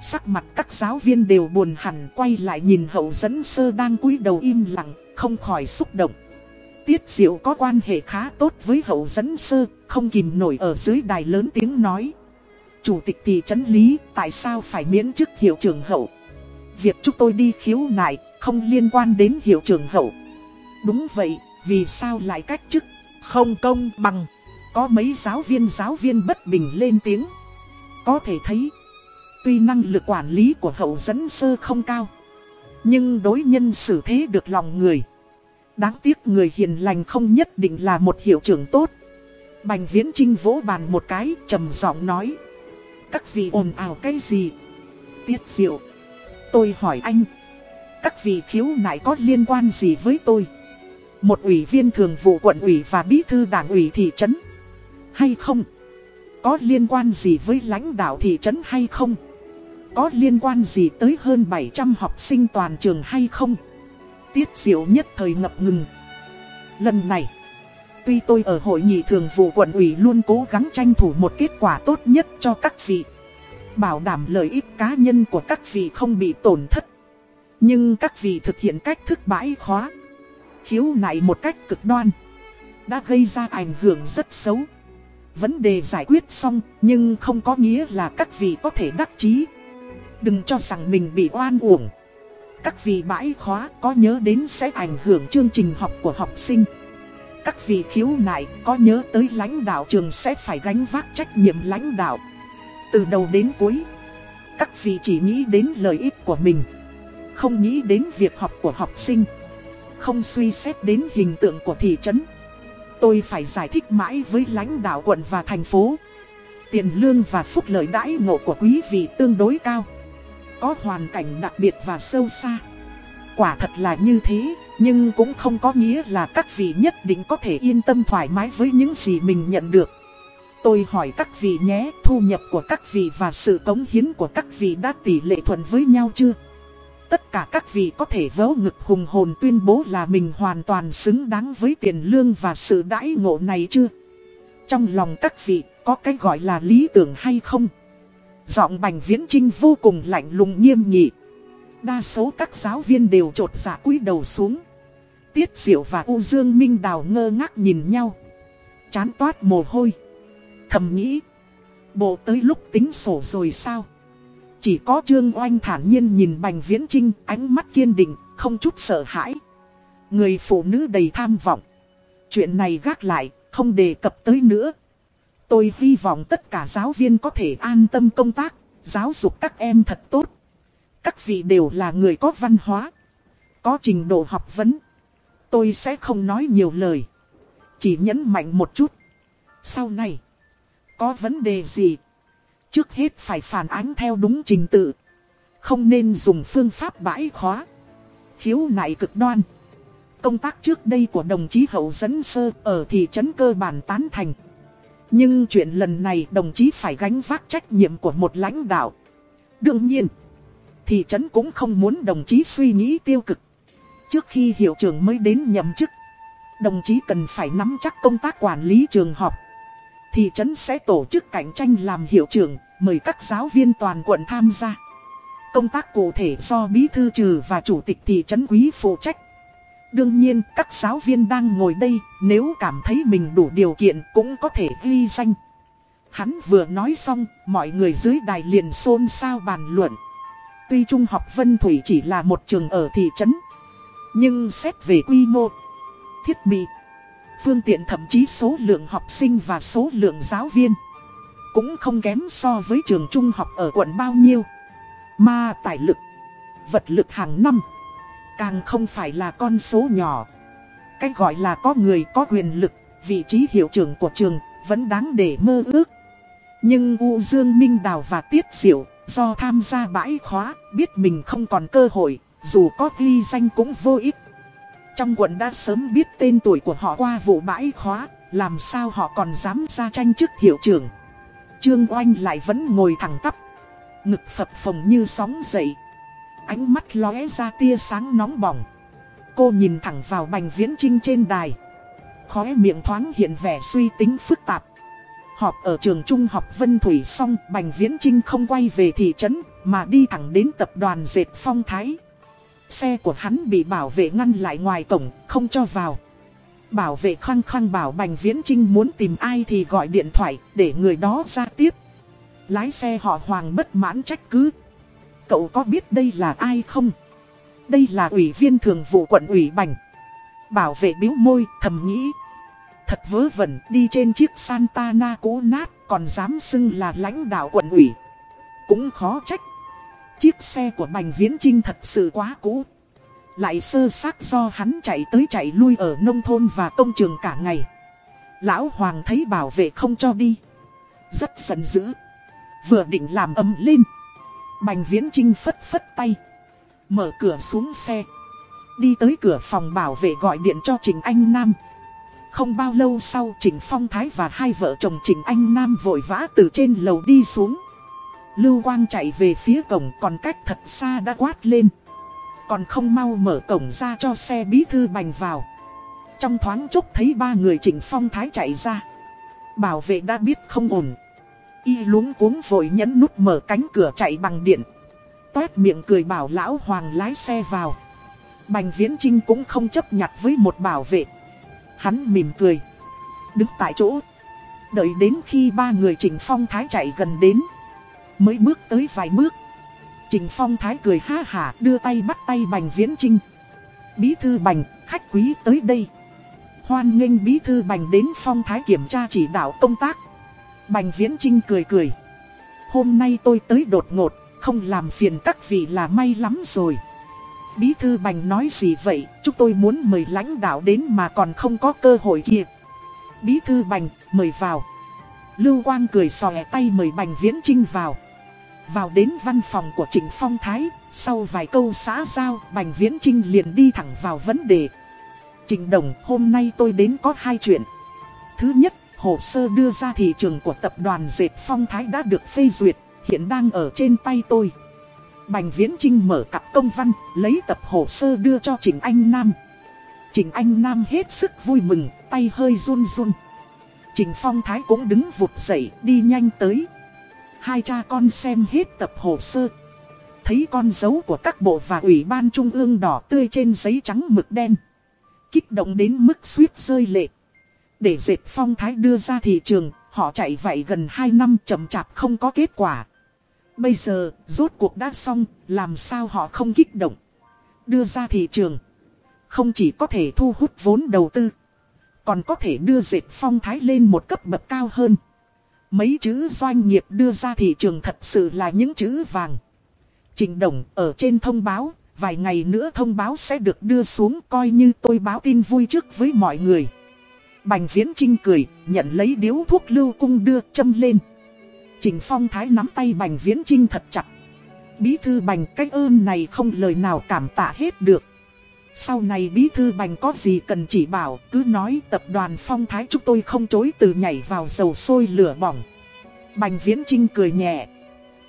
Sắc mặt các giáo viên đều buồn hẳn quay lại nhìn hậu dẫn sơ đang cúi đầu im lặng, không khỏi xúc động. Tiết diệu có quan hệ khá tốt với hậu dẫn sơ, không kìm nổi ở dưới đài lớn tiếng nói. Chủ tịch thị trấn lý, tại sao phải miễn chức hiệu trưởng hậu? Việc chúng tôi đi khiếu nại không liên quan đến hiệu trưởng hậu. Đúng vậy, vì sao lại cách chức? Không công bằng. Có mấy giáo viên giáo viên bất bình lên tiếng. Có thể thấy, Tuy năng lực quản lý của hậu dẫn sơ không cao, Nhưng đối nhân xử thế được lòng người. Đáng tiếc người hiền lành không nhất định là một hiệu trưởng tốt. Bành viễn trinh vỗ bàn một cái, trầm giọng nói các vị ồn ào cái gì? Tiết diệu. Tôi hỏi anh. Các vị khiếu nại có liên quan gì với tôi? Một ủy viên thường vụ quận ủy và bí thư đảng ủy thị trấn. Hay không? Có liên quan gì với lãnh đạo thị trấn hay không? Có liên quan gì tới hơn 700 học sinh toàn trường hay không? Tiết diệu nhất thời ngập ngừng. Lần này Tuy tôi ở hội nghị thường vụ quận ủy luôn cố gắng tranh thủ một kết quả tốt nhất cho các vị Bảo đảm lợi ích cá nhân của các vị không bị tổn thất. Nhưng các vị thực hiện cách thức bãi khóa. Khiếu nại một cách cực đoan. Đã gây ra ảnh hưởng rất xấu. Vấn đề giải quyết xong, nhưng không có nghĩa là các vị có thể đắc chí. Đừng cho rằng mình bị oan uổng. Các vị bãi khóa có nhớ đến sẽ ảnh hưởng chương trình học của học sinh. Các vị khiếu nại có nhớ tới lãnh đạo trường sẽ phải gánh vác trách nhiệm lãnh đạo. Từ đầu đến cuối, các vị chỉ nghĩ đến lợi ích của mình. Không nghĩ đến việc học của học sinh. Không suy xét đến hình tượng của thị trấn. Tôi phải giải thích mãi với lãnh đạo quận và thành phố. Tiền lương và phúc lợi đãi ngộ của quý vị tương đối cao. Có hoàn cảnh đặc biệt và sâu xa. Quả thật là như thế, nhưng cũng không có nghĩa là các vị nhất định có thể yên tâm thoải mái với những gì mình nhận được. Tôi hỏi các vị nhé, thu nhập của các vị và sự cống hiến của các vị đã tỷ lệ thuận với nhau chưa? Tất cả các vị có thể vớ ngực hùng hồn tuyên bố là mình hoàn toàn xứng đáng với tiền lương và sự đãi ngộ này chưa? Trong lòng các vị có cái gọi là lý tưởng hay không? Giọng bành viễn trinh vô cùng lạnh lùng nghiêm nghị. Đa số các giáo viên đều trột dạ cúi đầu xuống. Tiết Diệu và U Dương Minh Đào ngơ ngác nhìn nhau. Chán toát mồ hôi. Thầm nghĩ. Bộ tới lúc tính sổ rồi sao? Chỉ có Trương Oanh thản nhiên nhìn Bành Viễn Trinh ánh mắt kiên định, không chút sợ hãi. Người phụ nữ đầy tham vọng. Chuyện này gác lại, không đề cập tới nữa. Tôi hy vọng tất cả giáo viên có thể an tâm công tác, giáo dục các em thật tốt. Các vị đều là người có văn hóa, có trình độ học vấn. Tôi sẽ không nói nhiều lời, chỉ nhấn mạnh một chút. Sau này, có vấn đề gì? Trước hết phải phản ánh theo đúng trình tự. Không nên dùng phương pháp bãi khóa. Khiếu nại cực đoan. Công tác trước đây của đồng chí Hậu Dẫn Sơ ở thị trấn cơ bản tán thành. Nhưng chuyện lần này đồng chí phải gánh vác trách nhiệm của một lãnh đạo. Đương nhiên, thị trấn cũng không muốn đồng chí suy nghĩ tiêu cực. Trước khi hiệu trưởng mới đến nhậm chức, đồng chí cần phải nắm chắc công tác quản lý trường học. Thị trấn sẽ tổ chức cạnh tranh làm hiệu trưởng, mời các giáo viên toàn quận tham gia. Công tác cụ thể do bí thư trừ và chủ tịch thị trấn quý phụ trách. Đương nhiên, các giáo viên đang ngồi đây, nếu cảm thấy mình đủ điều kiện cũng có thể ghi danh. Hắn vừa nói xong, mọi người dưới đài liền xôn xao bàn luận. Tuy Trung học Vân Thủy chỉ là một trường ở thị trấn, nhưng xét về quy mô, thiết bị, phương tiện thậm chí số lượng học sinh và số lượng giáo viên cũng không kém so với trường trung học ở quận bao nhiêu. Mà tài lực, vật lực hàng năm, càng không phải là con số nhỏ. cách gọi là có người có quyền lực, vị trí hiệu trưởng của trường, vẫn đáng để mơ ước. Nhưng U Dương Minh Đào và Tiết Diệu, do tham gia bãi khóa, biết mình không còn cơ hội, dù có ghi danh cũng vô ích. Trong quận đã sớm biết tên tuổi của họ qua vụ bãi khóa, làm sao họ còn dám ra tranh chức hiệu trưởng. Trương Oanh lại vẫn ngồi thẳng tắp. Ngực phập phồng như sóng dậy. Ánh mắt lóe ra tia sáng nóng bỏng. Cô nhìn thẳng vào bành viễn trinh trên đài. Khóe miệng thoáng hiện vẻ suy tính phức tạp. Họp ở trường trung học Vân Thủy xong Bành Viễn Trinh không quay về thị trấn Mà đi thẳng đến tập đoàn dệt phong thái Xe của hắn bị bảo vệ ngăn lại ngoài cổng, Không cho vào Bảo vệ khăng khăng bảo Bành Viễn Trinh muốn tìm ai thì gọi điện thoại, để người đó ra tiếp. Lái xe họ Hoàng bất mãn trách cứ. Cậu có biết đây là ai không? Đây là ủy viên thường vụ quận ủy Bành. Bảo vệ biếu môi, thầm nghĩ. Thật vớ vẩn, đi trên chiếc Santana cũ nát, còn dám xưng là lãnh đạo quận ủy. Cũng khó trách. Chiếc xe của Bành Viễn Trinh thật sự quá cũ. Lại sơ xác do hắn chạy tới chạy lui ở nông thôn và công trường cả ngày. Lão Hoàng thấy bảo vệ không cho đi. Rất giận dữ. Vừa định làm ấm lên. Bành Viễn Trinh phất phất tay. Mở cửa xuống xe. Đi tới cửa phòng bảo vệ gọi điện cho Trình Anh Nam. Không bao lâu sau Trình Phong Thái và hai vợ chồng Trình Anh Nam vội vã từ trên lầu đi xuống. Lưu Quang chạy về phía cổng, còn cách thật xa đã quát lên còn không mau mở cổng ra cho xe bí thư bành vào Trong thoáng chốc thấy ba người Trịnh phong thái chạy ra Bảo vệ đã biết không ổn Y luống cuống vội nhấn nút mở cánh cửa chạy bằng điện. Toét miệng cười bảo lão hoàng lái xe vào. Bành Viễn Trinh cũng không chấp nhặt với một bảo vệ. Hắn mỉm cười. Đứng tại chỗ. Đợi đến khi ba người Trình Phong Thái chạy gần đến. Mới bước tới vài bước. Trình Phong Thái cười ha hả đưa tay bắt tay Bành Viễn Trinh. Bí thư Bành, khách quý tới đây. Hoan nghênh Bí thư Bành đến Phong Thái kiểm tra chỉ đạo công tác. Bành Viễn Trinh cười cười. Hôm nay tôi tới đột ngột, không làm phiền các vị là may lắm rồi. Bí thư Bành nói gì vậy, chúng tôi muốn mời lãnh đạo đến mà còn không có cơ hội kìa Bí thư Bành, mời vào. Lưu Quang cười sòe tay mời Bành Viễn Trinh vào. Vào đến văn phòng của Trịnh Phong Thái, sau vài câu xã giao, Bành Viễn Trinh liền đi thẳng vào vấn đề. Trịnh Đồng, hôm nay tôi đến có hai chuyện. Thứ nhất, hồ sơ đưa ra thị trường của tập đoàn Dệt Phong Thái đã được phê duyệt, hiện đang ở trên tay tôi. Bành Viễn Trinh mở cặp công văn, lấy tập hồ sơ đưa cho Trịnh Anh Nam. Trịnh Anh Nam hết sức vui mừng, tay hơi run run. Trịnh Phong Thái cũng đứng vụt dậy, đi nhanh tới. Hai cha con xem hết tập hồ sơ. Thấy con dấu của các bộ và ủy ban trung ương đỏ tươi trên giấy trắng mực đen. Kích động đến mức suýt rơi lệ. Để dệt phong thái đưa ra thị trường, họ chạy vậy gần 2 năm chậm chạp không có kết quả. Bây giờ, rốt cuộc đã xong, làm sao họ không kích động. Đưa ra thị trường. Không chỉ có thể thu hút vốn đầu tư. Còn có thể đưa dệt phong thái lên một cấp bậc cao hơn. Mấy chữ doanh nghiệp đưa ra thị trường thật sự là những chữ vàng. Trình Đồng ở trên thông báo, vài ngày nữa thông báo sẽ được đưa xuống coi như tôi báo tin vui trước với mọi người. Bành Viễn Trinh cười, nhận lấy điếu thuốc lưu cung đưa châm lên. Trình Phong Thái nắm tay Bành Viễn Trinh thật chặt. Bí thư Bành cách ơn này không lời nào cảm tạ hết được. Sau này Bí thư Bành có gì cần chỉ bảo, cứ nói tập đoàn Phong Thái chúng tôi không chối từ nhảy vào dầu sôi lửa bỏng. Bành Viễn Trinh cười nhẹ.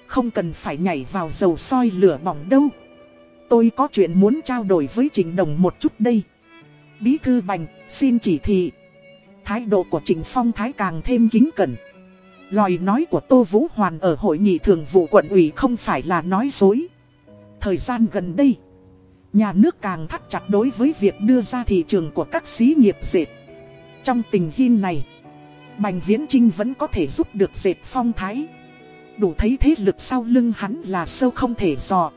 Không cần phải nhảy vào dầu soi lửa bỏng đâu. Tôi có chuyện muốn trao đổi với Trình Đồng một chút đây. Bí thư Bành, xin chỉ thị. Thái độ của Trình Phong Thái càng thêm kính cẩn. Lời nói của Tô Vũ Hoàn ở hội nghị thường vụ quận ủy không phải là nói dối. Thời gian gần đây, nhà nước càng thắt chặt đối với việc đưa ra thị trường của các xí nghiệp dệt. Trong tình hình này, Bành Viễn Trinh vẫn có thể giúp được dệt phong thái. Đủ thấy thế lực sau lưng hắn là sâu không thể dò.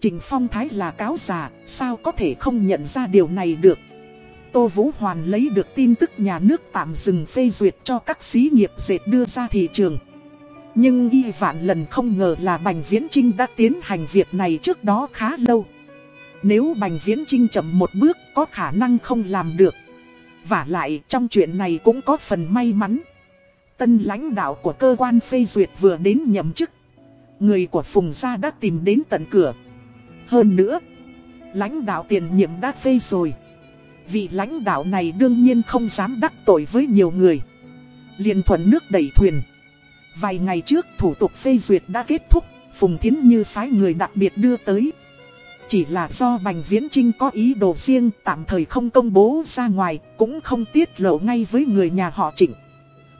Trình Phong Thái là cáo giả sao có thể không nhận ra điều này được. Tô Vũ Hoàn lấy được tin tức nhà nước tạm dừng phê duyệt cho các xí nghiệp dệt đưa ra thị trường. Nhưng y vạn lần không ngờ là Bành Viễn Trinh đã tiến hành việc này trước đó khá lâu. Nếu Bành Viễn Trinh chậm một bước có khả năng không làm được. Và lại trong chuyện này cũng có phần may mắn. Tân lãnh đạo của cơ quan phê duyệt vừa đến nhậm chức. Người của Phùng Gia đã tìm đến tận cửa. Hơn nữa, lãnh đạo tiền nhiệm đã phê rồi. Vị lãnh đạo này đương nhiên không dám đắc tội với nhiều người. liền thuận nước đẩy thuyền. Vài ngày trước thủ tục phê duyệt đã kết thúc, Phùng Thiến Như phái người đặc biệt đưa tới. Chỉ là do Bành Viễn Trinh có ý đồ riêng tạm thời không công bố ra ngoài, cũng không tiết lộ ngay với người nhà họ Trịnh.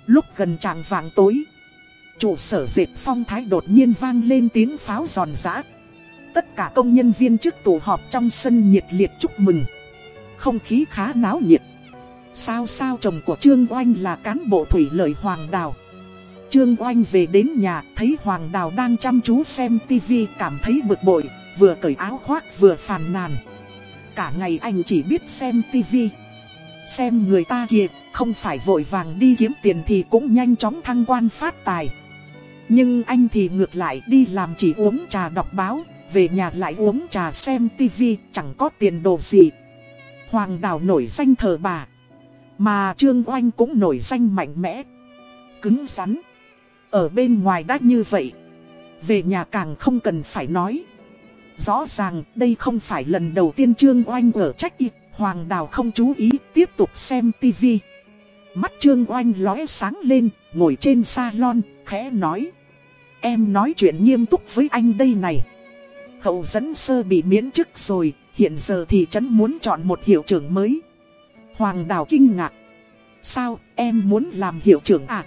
Lúc gần tràng vàng tối, trụ sở dệt phong thái đột nhiên vang lên tiếng pháo giòn giã. Tất cả công nhân viên chức tụ họp trong sân nhiệt liệt chúc mừng. Không khí khá náo nhiệt. Sao sao chồng của Trương Oanh là cán bộ thủy lợi Hoàng Đào. Trương Oanh về đến nhà thấy Hoàng Đào đang chăm chú xem tivi cảm thấy bực bội, vừa cởi áo khoác vừa phàn nàn. Cả ngày anh chỉ biết xem tivi. Xem người ta kìa, không phải vội vàng đi kiếm tiền thì cũng nhanh chóng thăng quan phát tài. Nhưng anh thì ngược lại đi làm chỉ uống trà đọc báo, về nhà lại uống trà xem tivi, chẳng có tiền đồ gì. Hoàng đào nổi danh thờ bà, mà Trương Oanh cũng nổi danh mạnh mẽ, cứng rắn. Ở bên ngoài đã như vậy, về nhà càng không cần phải nói. Rõ ràng đây không phải lần đầu tiên Trương Oanh ở trách y, Hoàng Đào không chú ý tiếp tục xem tivi. Mắt Trương Oanh lóe sáng lên, ngồi trên salon, khẽ nói. Em nói chuyện nghiêm túc với anh đây này. Hậu dẫn sơ bị miễn chức rồi, hiện giờ thì trấn muốn chọn một hiệu trưởng mới. Hoàng Đào kinh ngạc. Sao, em muốn làm hiệu trưởng à?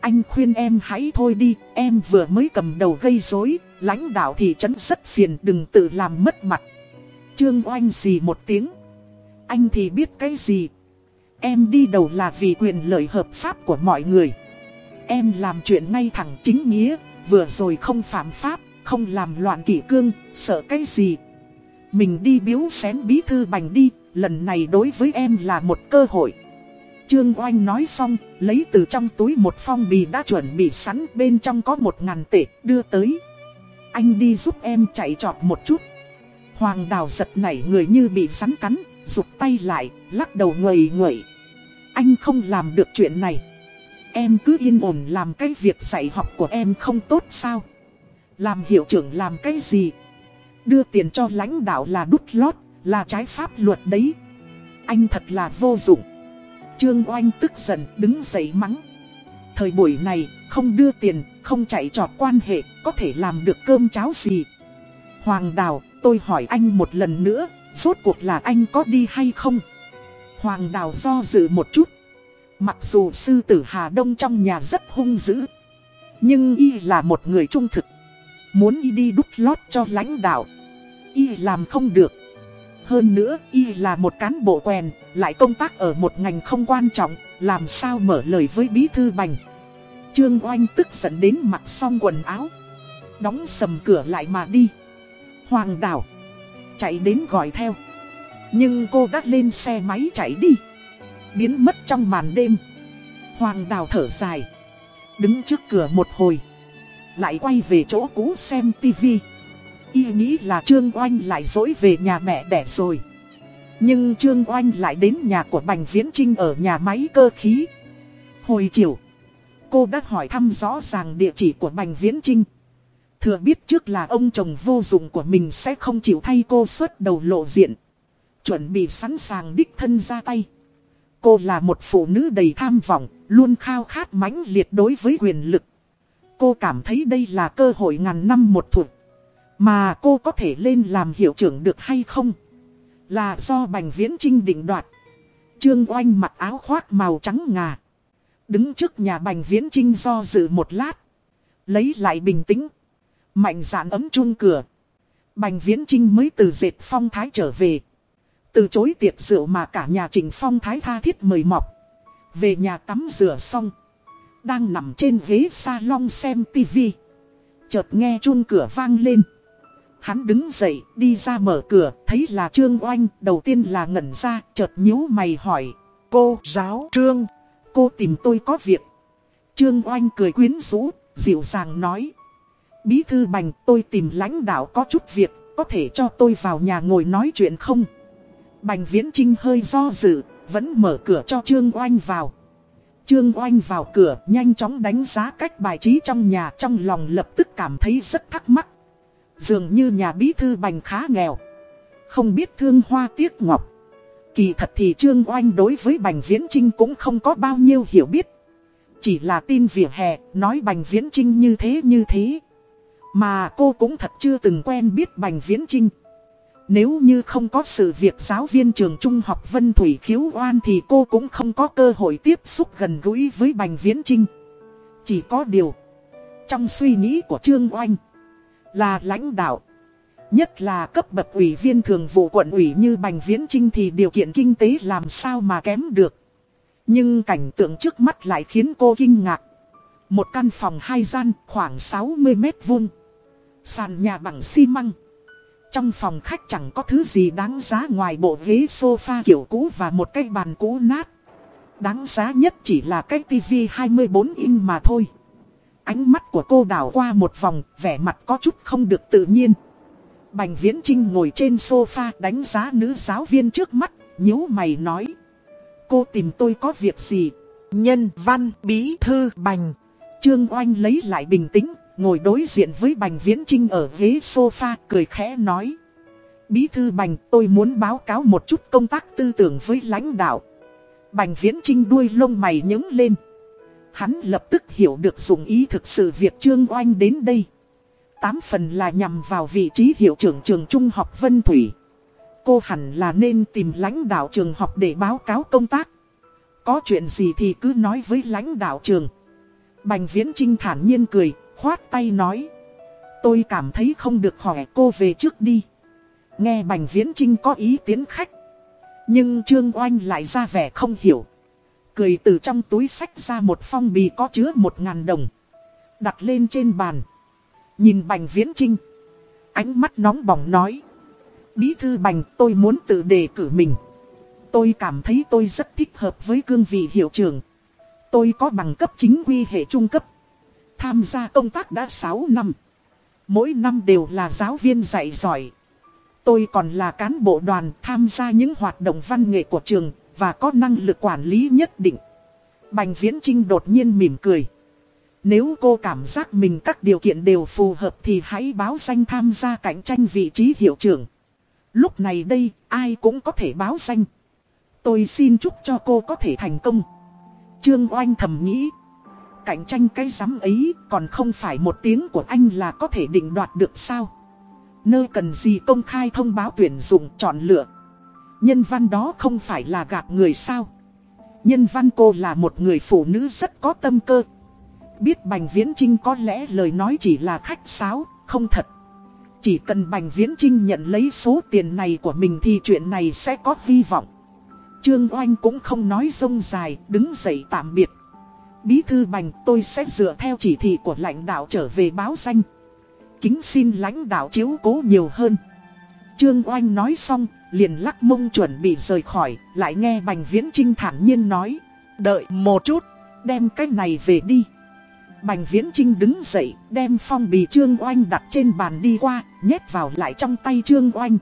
Anh khuyên em hãy thôi đi, em vừa mới cầm đầu gây rối, lãnh đạo thị trấn rất phiền đừng tự làm mất mặt. Trương Oanh gì một tiếng. Anh thì biết cái gì? Em đi đầu là vì quyền lợi hợp pháp của mọi người. Em làm chuyện ngay thẳng chính nghĩa, vừa rồi không phạm pháp, không làm loạn kỷ cương, sợ cái gì. Mình đi biếu xén bí thư bành đi, lần này đối với em là một cơ hội. Trương Oanh nói xong, lấy từ trong túi một phong bì đã chuẩn bị sẵn bên trong có một ngàn tệ đưa tới. Anh đi giúp em chạy trọt một chút. Hoàng đào giật nảy người như bị rắn cắn, rụt tay lại, lắc đầu ngời ngời. Anh không làm được chuyện này. Em cứ yên ổn làm cái việc dạy học của em không tốt sao? Làm hiệu trưởng làm cái gì? Đưa tiền cho lãnh đạo là đút lót, là trái pháp luật đấy. Anh thật là vô dụng. Trương Oanh tức giận đứng dậy mắng. Thời buổi này, không đưa tiền, không chạy trọt quan hệ, có thể làm được cơm cháo gì. Hoàng Đào, tôi hỏi anh một lần nữa, rốt cuộc là anh có đi hay không? Hoàng Đào do dự một chút. Mặc dù sư tử Hà Đông trong nhà rất hung dữ, nhưng y là một người trung thực. Muốn y đi đút lót cho lãnh đạo, y làm không được. Hơn nữa, y là một cán bộ quèn, lại công tác ở một ngành không quan trọng, làm sao mở lời với bí thư bành. Trương Oanh tức giận đến mặc xong quần áo, đóng sầm cửa lại mà đi. Hoàng đảo, chạy đến gọi theo. Nhưng cô đã lên xe máy chạy đi, biến mất trong màn đêm. Hoàng đào thở dài, đứng trước cửa một hồi, lại quay về chỗ cũ xem tivi. Y nghĩ là Trương Oanh lại dỗi về nhà mẹ đẻ rồi. Nhưng Trương Oanh lại đến nhà của Bành Viễn Trinh ở nhà máy cơ khí. Hồi chiều, cô đã hỏi thăm rõ ràng địa chỉ của Bành Viễn Trinh. Thừa biết trước là ông chồng vô dụng của mình sẽ không chịu thay cô xuất đầu lộ diện. Chuẩn bị sẵn sàng đích thân ra tay. Cô là một phụ nữ đầy tham vọng, luôn khao khát mãnh liệt đối với quyền lực. Cô cảm thấy đây là cơ hội ngàn năm một thuộc. Mà cô có thể lên làm hiệu trưởng được hay không? Là do Bành Viễn Trinh định đoạt. Trương Oanh mặc áo khoác màu trắng ngà. Đứng trước nhà Bành Viễn Trinh do dự một lát. Lấy lại bình tĩnh. Mạnh dạn ấm chung cửa. Bành Viễn Trinh mới từ dệt phong thái trở về. Từ chối tiệc rượu mà cả nhà trình Phong thái tha thiết mời mọc. Về nhà tắm rửa xong. Đang nằm trên ghế salon xem tivi. Chợt nghe chuông cửa vang lên. Hắn đứng dậy, đi ra mở cửa, thấy là Trương Oanh, đầu tiên là ngẩn ra, chợt nhíu mày hỏi. Cô, giáo, Trương, cô tìm tôi có việc. Trương Oanh cười quyến rũ, dịu dàng nói. Bí thư bành, tôi tìm lãnh đạo có chút việc, có thể cho tôi vào nhà ngồi nói chuyện không? Bành Viễn Trinh hơi do dự, vẫn mở cửa cho Trương Oanh vào. Trương Oanh vào cửa, nhanh chóng đánh giá cách bài trí trong nhà trong lòng lập tức cảm thấy rất thắc mắc. Dường như nhà bí thư bành khá nghèo. Không biết thương hoa tiếc ngọc. Kỳ thật thì Trương Oanh đối với Bành Viễn Trinh cũng không có bao nhiêu hiểu biết. Chỉ là tin vỉa hè, nói Bành Viễn Trinh như thế như thế. Mà cô cũng thật chưa từng quen biết Bành Viễn Trinh. Nếu như không có sự việc giáo viên trường trung học Vân Thủy khiếu oan thì cô cũng không có cơ hội tiếp xúc gần gũi với Bành Viễn Trinh. Chỉ có điều, trong suy nghĩ của Trương Oanh, là lãnh đạo. Nhất là cấp bậc ủy viên thường vụ quận ủy như Bành Viễn Trinh thì điều kiện kinh tế làm sao mà kém được. Nhưng cảnh tượng trước mắt lại khiến cô kinh ngạc. Một căn phòng hai gian khoảng 60 mét vuông. Sàn nhà bằng xi măng. Trong phòng khách chẳng có thứ gì đáng giá ngoài bộ ghế sofa kiểu cũ và một cái bàn cũ nát. Đáng giá nhất chỉ là cái tivi 24 inch mà thôi. Ánh mắt của cô đảo qua một vòng, vẻ mặt có chút không được tự nhiên. Bành Viễn Trinh ngồi trên sofa đánh giá nữ giáo viên trước mắt, nhíu mày nói. Cô tìm tôi có việc gì? Nhân văn bí thư bành. Trương Oanh lấy lại bình tĩnh, ngồi đối diện với Bành Viễn Trinh ở ghế sofa, cười khẽ nói. Bí thư Bành, tôi muốn báo cáo một chút công tác tư tưởng với lãnh đạo. Bành Viễn Trinh đuôi lông mày nhứng lên. Hắn lập tức hiểu được dùng ý thực sự việc Trương Oanh đến đây. Tám phần là nhằm vào vị trí hiệu trưởng trường trung học Vân Thủy. Cô hẳn là nên tìm lãnh đạo trường học để báo cáo công tác. Có chuyện gì thì cứ nói với lãnh đạo trường. Bành Viễn Trinh thản nhiên cười, khoát tay nói. Tôi cảm thấy không được hỏi cô về trước đi. Nghe Bành Viễn Trinh có ý tiến khách. Nhưng Trương Oanh lại ra vẻ không hiểu. Cười từ trong túi sách ra một phong bì có chứa một ngàn đồng. Đặt lên trên bàn. Nhìn Bành Viễn Trinh. Ánh mắt nóng bỏng nói. Bí thư Bành, tôi muốn tự đề cử mình. Tôi cảm thấy tôi rất thích hợp với cương vị hiệu trưởng. Tôi có bằng cấp chính quy hệ trung cấp. Tham gia công tác đã 6 năm. Mỗi năm đều là giáo viên dạy giỏi. Tôi còn là cán bộ đoàn tham gia những hoạt động văn nghệ của trường và có năng lực quản lý nhất định. Bành Viễn Trinh đột nhiên mỉm cười. Nếu cô cảm giác mình các điều kiện đều phù hợp thì hãy báo danh tham gia cạnh tranh vị trí hiệu trưởng. Lúc này đây, ai cũng có thể báo danh. Tôi xin chúc cho cô có thể thành công. Trương Oanh thầm nghĩ. Cạnh tranh cái giám ấy còn không phải một tiếng của anh là có thể định đoạt được sao. Nơi cần gì công khai thông báo tuyển dụng chọn lựa. Nhân văn đó không phải là gạt người sao. Nhân văn cô là một người phụ nữ rất có tâm cơ. Biết Bành Viễn Trinh có lẽ lời nói chỉ là khách sáo, không thật. Chỉ cần Bành Viễn Trinh nhận lấy số tiền này của mình thì chuyện này sẽ có hy vọng. Trương Oanh cũng không nói rông dài, đứng dậy tạm biệt. Bí thư Bành tôi sẽ dựa theo chỉ thị của lãnh đạo trở về báo danh. Kính xin lãnh đạo chiếu cố nhiều hơn. Trương Oanh nói xong, liền lắc mông chuẩn bị rời khỏi, lại nghe Bành Viễn Trinh thản nhiên nói. Đợi một chút, đem cái này về đi. Bành Viễn Trinh đứng dậy, đem phong bì Trương Oanh đặt trên bàn đi qua, nhét vào lại trong tay Trương Oanh.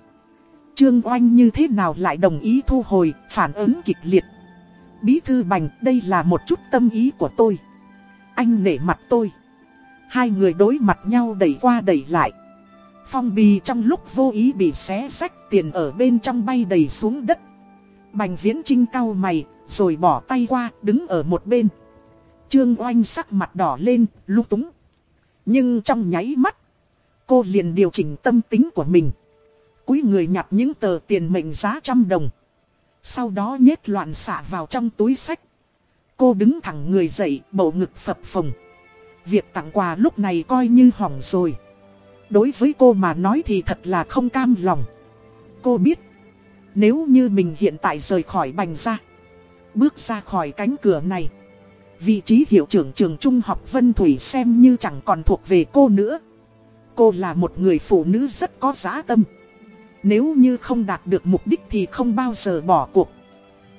Trương Oanh như thế nào lại đồng ý thu hồi, phản ứng kịch liệt. Bí thư Bành, đây là một chút tâm ý của tôi. Anh nể mặt tôi. Hai người đối mặt nhau đẩy qua đẩy lại. Phong bì trong lúc vô ý bị xé sách tiền ở bên trong bay đầy xuống đất. Bành Viễn Trinh cau mày, rồi bỏ tay qua, đứng ở một bên. Trương Oanh sắc mặt đỏ lên, lúc túng. Nhưng trong nháy mắt, cô liền điều chỉnh tâm tính của mình. Cúi người nhặt những tờ tiền mệnh giá trăm đồng. Sau đó nhét loạn xạ vào trong túi sách. Cô đứng thẳng người dậy, bầu ngực phập phồng. Việc tặng quà lúc này coi như hỏng rồi. Đối với cô mà nói thì thật là không cam lòng. Cô biết, nếu như mình hiện tại rời khỏi bành ra, bước ra khỏi cánh cửa này, vị trí hiệu trưởng trường trung học Vân Thủy xem như chẳng còn thuộc về cô nữa. Cô là một người phụ nữ rất có giá tâm. Nếu như không đạt được mục đích thì không bao giờ bỏ cuộc.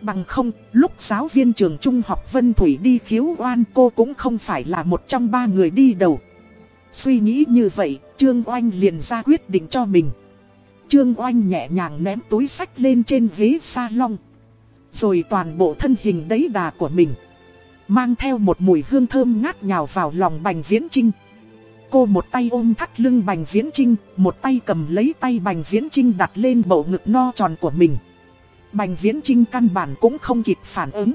Bằng không, lúc giáo viên trường trung học Vân Thủy đi khiếu oan cô cũng không phải là một trong ba người đi đầu. Suy nghĩ như vậy, Trương Oanh liền ra quyết định cho mình. Trương Oanh nhẹ nhàng ném túi sách lên trên ghế salon. Rồi toàn bộ thân hình đấy đà của mình. Mang theo một mùi hương thơm ngát nhào vào lòng Bành Viễn Trinh. Cô một tay ôm thắt lưng Bành Viễn Trinh, một tay cầm lấy tay Bành Viễn Trinh đặt lên bầu ngực no tròn của mình. Bành Viễn Trinh căn bản cũng không kịp phản ứng.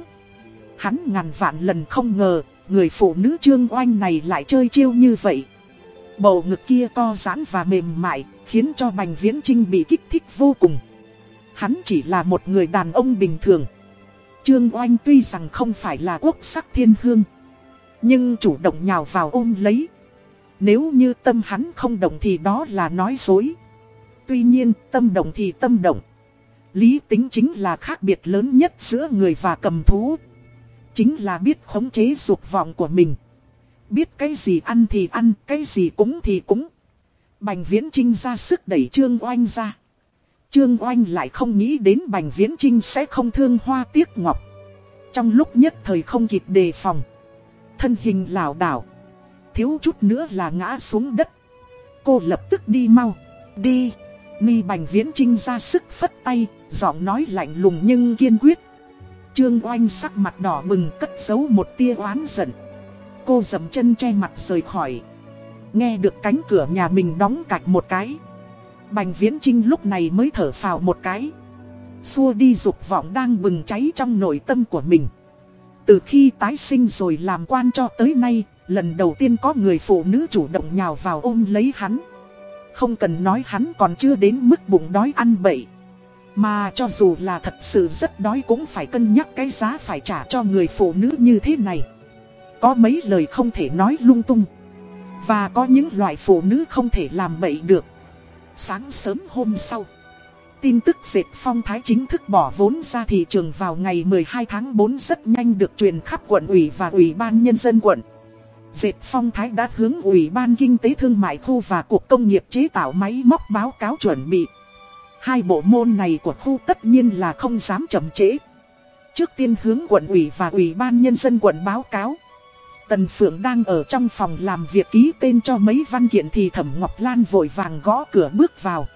Hắn ngàn vạn lần không ngờ, người phụ nữ trương oanh này lại chơi chiêu như vậy. Bầu ngực kia co giãn và mềm mại, khiến cho Bành Viễn Trinh bị kích thích vô cùng. Hắn chỉ là một người đàn ông bình thường. Trương Oanh tuy rằng không phải là quốc sắc thiên hương, nhưng chủ động nhào vào ôm lấy. Nếu như tâm hắn không động thì đó là nói dối. Tuy nhiên, tâm động thì tâm động. Lý tính chính là khác biệt lớn nhất giữa người và cầm thú. Chính là biết khống chế dục vọng của mình. Biết cái gì ăn thì ăn, cái gì cúng thì cúng. Bành Viễn Trinh ra sức đẩy Trương Oanh ra. Trương Oanh lại không nghĩ đến Bành Viễn Trinh sẽ không thương hoa tiếc ngọc. Trong lúc nhất thời không kịp đề phòng. Thân hình lảo đảo. Thiếu chút nữa là ngã xuống đất. Cô lập tức đi mau. Đi. Mi Bành Viễn Trinh ra sức phất tay, giọng nói lạnh lùng nhưng kiên quyết. Trương Oanh sắc mặt đỏ bừng cất giấu một tia oán giận. Cô dầm chân che mặt rời khỏi. Nghe được cánh cửa nhà mình đóng cạch một cái. Bành Viễn Trinh lúc này mới thở phào một cái. Xua đi dục vọng đang bừng cháy trong nội tâm của mình. Từ khi tái sinh rồi làm quan cho tới nay, lần đầu tiên có người phụ nữ chủ động nhào vào ôm lấy hắn. Không cần nói hắn còn chưa đến mức bụng đói ăn bậy. Mà cho dù là thật sự rất đói cũng phải cân nhắc cái giá phải trả cho người phụ nữ như thế này có mấy lời không thể nói lung tung. Và có những loại phụ nữ không thể làm bậy được. Sáng sớm hôm sau, tin tức dệt phong thái chính thức bỏ vốn ra thị trường vào ngày 12 tháng 4 rất nhanh được truyền khắp quận ủy và ủy ban nhân dân quận. Dệt phong thái đã hướng ủy ban kinh tế thương mại khu và cục công nghiệp chế tạo máy móc báo cáo chuẩn bị. Hai bộ môn này của khu tất nhiên là không dám chậm trễ. Trước tiên hướng quận ủy và ủy ban nhân dân quận báo cáo. Tần Phượng đang ở trong phòng làm việc ký tên cho mấy văn kiện thì Thẩm Ngọc Lan vội vàng gõ cửa bước vào.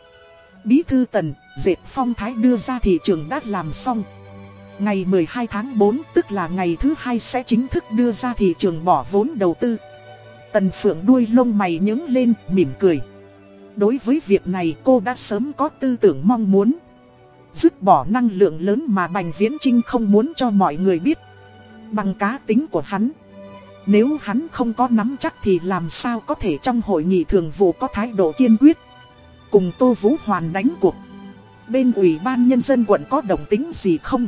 Bí thư Tần, dệt phong thái đưa ra thị trường đã làm xong. Ngày 12 tháng 4 tức là ngày thứ hai sẽ chính thức đưa ra thị trường bỏ vốn đầu tư. Tần Phượng đuôi lông mày nhướng lên, mỉm cười. Đối với việc này cô đã sớm có tư tưởng mong muốn. Dứt bỏ năng lượng lớn mà Bành Viễn Trinh không muốn cho mọi người biết. Bằng cá tính của hắn. Nếu hắn không có nắm chắc thì làm sao có thể trong hội nghị thường vụ có thái độ kiên quyết. Cùng Tô Vũ Hoàn đánh cuộc. Bên ủy ban nhân dân quận có đồng tính gì không?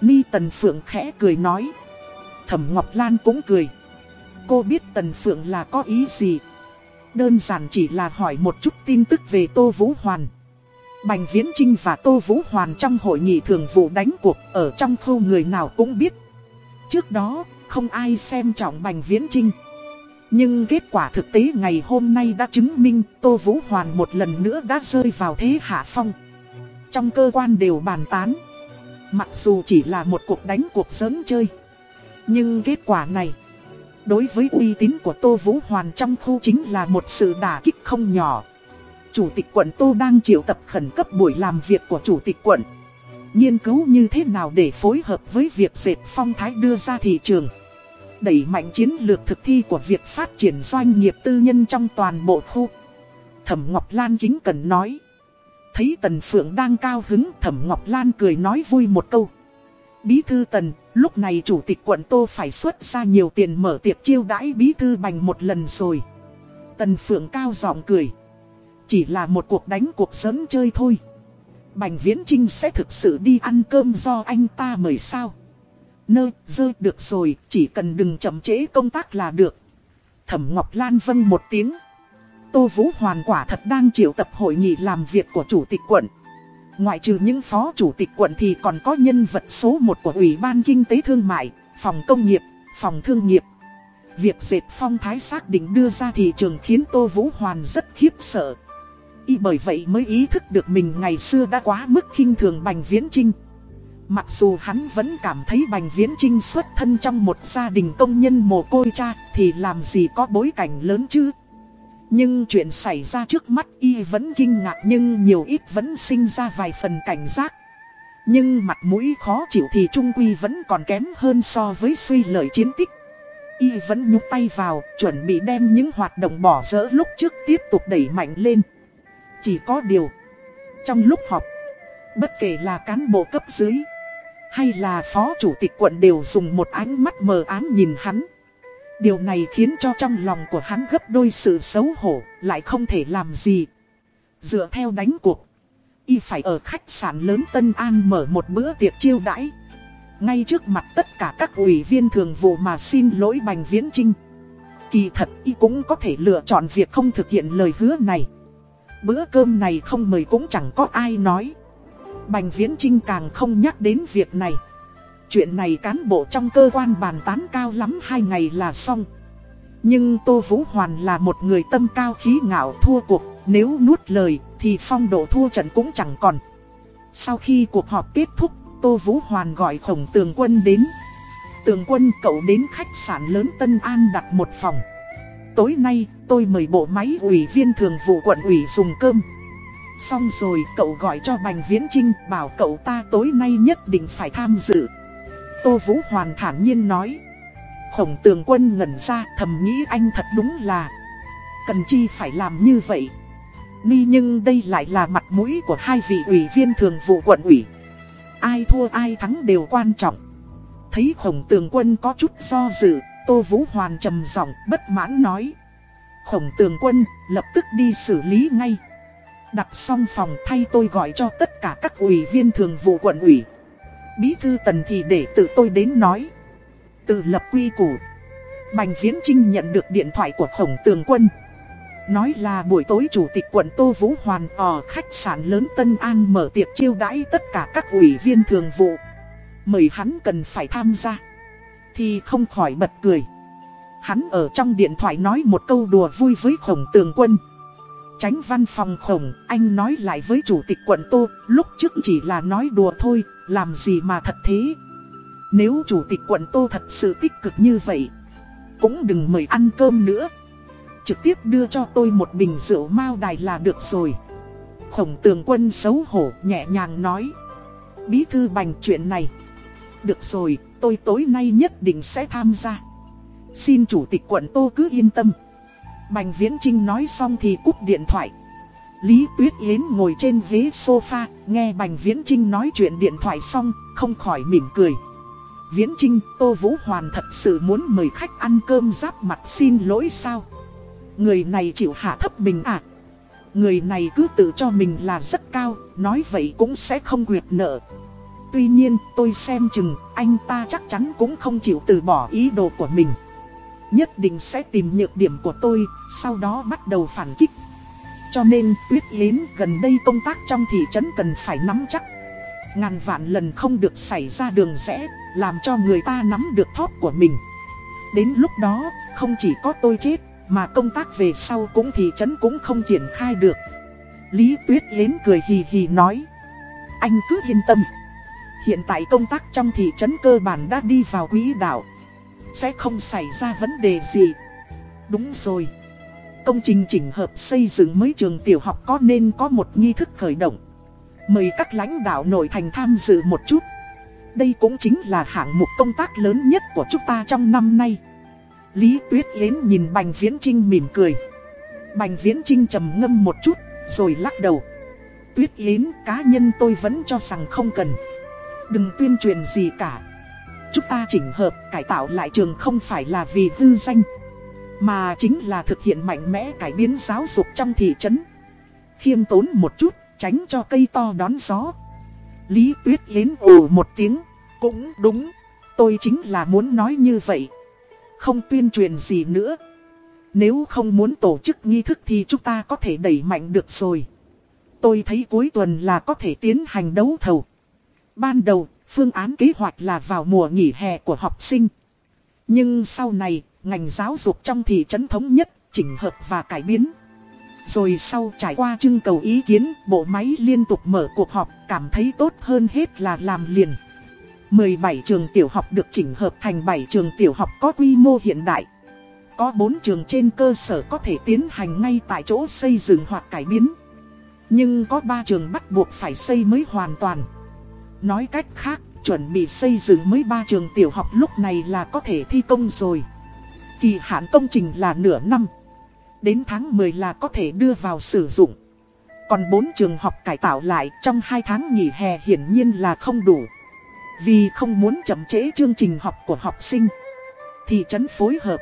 Ni Tần Phượng khẽ cười nói. Thẩm Ngọc Lan cũng cười. Cô biết Tần Phượng là có ý gì. Đơn giản chỉ là hỏi một chút tin tức về Tô Vũ Hoàn. Bành Viễn Trinh và Tô Vũ Hoàn trong hội nghị thường vụ đánh cuộc ở trong khu người nào cũng biết. Trước đó, không ai xem trọng Bành Viễn Trinh. Nhưng kết quả thực tế ngày hôm nay đã chứng minh Tô Vũ Hoàn một lần nữa đã rơi vào thế hạ phong. Trong cơ quan đều bàn tán. Mặc dù chỉ là một cuộc đánh cuộc sớm chơi. Nhưng kết quả này, đối với uy tín của Tô Vũ Hoàn trong khu chính là một sự đả kích không nhỏ. Chủ tịch quận Tô đang triệu tập khẩn cấp buổi làm việc của Chủ tịch quận. Nghiên cứu như thế nào để phối hợp với việc dệt phong thái đưa ra thị trường. Đẩy mạnh chiến lược thực thi của việc phát triển doanh nghiệp tư nhân trong toàn bộ khu. Thẩm Ngọc Lan kính cần nói. Thấy Tần Phượng đang cao hứng Thẩm Ngọc Lan cười nói vui một câu. Bí thư Tần, lúc này chủ tịch quận Tô phải xuất ra nhiều tiền mở tiệc chiêu đãi bí thư bành một lần rồi. Tần Phượng cao giọng cười. Chỉ là một cuộc đánh cuộc sớm chơi thôi. Bành Viễn Trinh sẽ thực sự đi ăn cơm do anh ta mời sao. Nơ, dơ được rồi, chỉ cần đừng chậm trễ công tác là được. Thẩm Ngọc Lan vâng một tiếng. Tô Vũ Hoàn quả thật đang triệu tập hội nghị làm việc của Chủ tịch quận. Ngoại trừ những phó chủ tịch quận thì còn có nhân vật số 1 của Ủy ban Kinh tế Thương mại, Phòng Công nghiệp, Phòng Thương nghiệp. Việc dệt phong thái xác định đưa ra thị trường khiến Tô Vũ Hoàn rất khiếp sợ. Y bởi vậy mới ý thức được mình ngày xưa đã quá mức khinh thường Bành Viễn Trinh. Mặc dù hắn vẫn cảm thấy Bành Viễn Trinh xuất thân trong một gia đình công nhân mồ côi cha thì làm gì có bối cảnh lớn chứ. Nhưng chuyện xảy ra trước mắt y vẫn kinh ngạc nhưng nhiều ít vẫn sinh ra vài phần cảnh giác. Nhưng mặt mũi khó chịu thì Trung Quy vẫn còn kém hơn so với suy lợi chiến tích. Y vẫn nhúc tay vào, chuẩn bị đem những hoạt động bỏ dỡ lúc trước tiếp tục đẩy mạnh lên. Chỉ có điều, trong lúc họp, bất kể là cán bộ cấp dưới, hay là phó chủ tịch quận đều dùng một ánh mắt mờ ám nhìn hắn. Điều này khiến cho trong lòng của hắn gấp đôi sự xấu hổ, lại không thể làm gì. Dựa theo đánh cuộc, y phải ở khách sạn lớn Tân An mở một bữa tiệc chiêu đãi. Ngay trước mặt tất cả các ủy viên thường vụ mà xin lỗi Bành Viễn Trinh. Kỳ thật y cũng có thể lựa chọn việc không thực hiện lời hứa này. Bữa cơm này không mời cũng chẳng có ai nói. Bành Viễn Trinh càng không nhắc đến việc này. Chuyện này cán bộ trong cơ quan bàn tán cao lắm hai ngày là xong. Nhưng Tô Vũ Hoàn là một người tâm cao khí ngạo thua cuộc, nếu nuốt lời thì phong độ thua trận cũng chẳng còn. Sau khi cuộc họp kết thúc, Tô Vũ Hoàn gọi khổng tường quân đến. Tường quân cậu đến khách sạn lớn Tân An đặt một phòng. Tối nay tôi mời bộ máy ủy viên thường vụ quận ủy dùng cơm. Xong rồi, cậu gọi cho Bành Viễn Trinh bảo cậu ta tối nay nhất định phải tham dự. Tô Vũ Hoàn thản nhiên nói. Khổng tường quân ngẩn ra, thầm nghĩ anh thật đúng là Cần chi phải làm như vậy. Ni nhưng đây lại là mặt mũi của hai vị ủy viên thường vụ quận ủy. Ai thua ai thắng đều quan trọng. Thấy khổng tường quân có chút do dự, Tô Vũ Hoàn trầm giọng bất mãn nói. Khổng tường quân, lập tức đi xử lý ngay. Đặt xong phòng thay tôi gọi cho tất cả các ủy viên thường vụ quận ủy Bí thư tần thì để tự tôi đến nói Tự lập quy củ Bành Viễn Trinh nhận được điện thoại của khổng tường quân. Nói là buổi tối chủ tịch quận Tô Vũ Hoàn ở khách sạn lớn Tân An mở tiệc chiêu đãi tất cả các ủy viên thường vụ. Mời hắn cần phải tham gia. Thì không khỏi bật cười. Hắn ở trong điện thoại nói một câu đùa vui với khổng tường quân. Tránh văn phòng khổng, anh nói lại với chủ tịch quận Tô, lúc trước chỉ là nói đùa thôi, làm gì mà thật thế. Nếu chủ tịch quận Tô thật sự tích cực như vậy, cũng đừng mời ăn cơm nữa. Trực tiếp đưa cho tôi một bình rượu mao đài là được rồi. Khổng tường quân xấu hổ nhẹ nhàng nói. Bí thư bành chuyện này. Được rồi, tôi tối nay nhất định sẽ tham gia. Xin chủ tịch quận Tô cứ yên tâm. Bành Viễn Trinh nói xong thì cúp điện thoại. Lý Tuyết Yến ngồi trên ghế sofa, nghe Bành Viễn Trinh nói chuyện điện thoại xong, không khỏi mỉm cười. Viễn Trinh, Tô Vũ Hoàn thật sự muốn mời khách ăn cơm giáp mặt xin lỗi sao? Người này chịu hạ thấp mình à? Người này cứ tự cho mình là rất cao, nói vậy cũng sẽ không quyệt nợ. Tuy nhiên, tôi xem chừng, anh ta chắc chắn cũng không chịu từ bỏ ý đồ của mình. Nhất định sẽ tìm nhược điểm của tôi, sau đó bắt đầu phản kích. Cho nên, Tuyết Yến gần đây công tác trong thị trấn cần phải nắm chắc. Ngàn vạn lần không được xảy ra đường rẽ, làm cho người ta nắm được thóp của mình. Đến lúc đó, không chỉ có tôi chết, mà công tác về sau cũng thị trấn cũng không triển khai được. Lý Tuyết Yến cười hì hì nói. Anh cứ yên tâm. Hiện tại công tác trong thị trấn cơ bản đã đi vào quỹ đạo. Sẽ không xảy ra vấn đề gì. Đúng rồi. Công trình chỉnh hợp xây dựng mới trường tiểu học có nên có một nghi thức khởi động. Mời các lãnh đạo nội thành tham dự một chút. Đây cũng chính là hạng mục công tác lớn nhất của chúng ta trong năm nay. Lý Tuyết Yến nhìn Bành Viễn Trinh mỉm cười. Bành Viễn Trinh trầm ngâm một chút, rồi lắc đầu. Tuyết Yến cá nhân tôi vẫn cho rằng không cần. Đừng tuyên truyền gì cả. Chúng ta chỉnh hợp cải tạo lại trường không phải là vì hư danh. Mà chính là thực hiện mạnh mẽ cải biến giáo dục trong thị trấn. Khiêm tốn một chút, tránh cho cây to đón gió. Lý Tuyết Yến ồ một tiếng, cũng đúng, tôi chính là muốn nói như vậy. Không tuyên truyền gì nữa. Nếu không muốn tổ chức nghi thức thì chúng ta có thể đẩy mạnh được rồi. Tôi thấy cuối tuần là có thể tiến hành đấu thầu. Ban đầu, phương án kế hoạch là vào mùa nghỉ hè của học sinh. Nhưng sau này, ngành giáo dục trong thị trấn thống nhất, chỉnh hợp và cải biến. Rồi sau trải qua trưng cầu ý kiến, bộ máy liên tục mở cuộc họp, cảm thấy tốt hơn hết là làm liền. 17 trường tiểu học được chỉnh hợp thành 7 trường tiểu học có quy mô hiện đại. Có 4 trường trên cơ sở có thể tiến hành ngay tại chỗ xây dựng hoặc cải biến. Nhưng có 3 trường bắt buộc phải xây mới hoàn toàn. Nói cách khác, chuẩn bị xây dựng mới 3 trường tiểu học lúc này là có thể thi công rồi. Kỳ hạn công trình là nửa năm. Đến tháng 10 là có thể đưa vào sử dụng. Còn 4 trường học cải tạo lại trong 2 tháng nghỉ hè hiển nhiên là không đủ. Vì không muốn chậm trễ chương trình học của học sinh Thị trấn phối hợp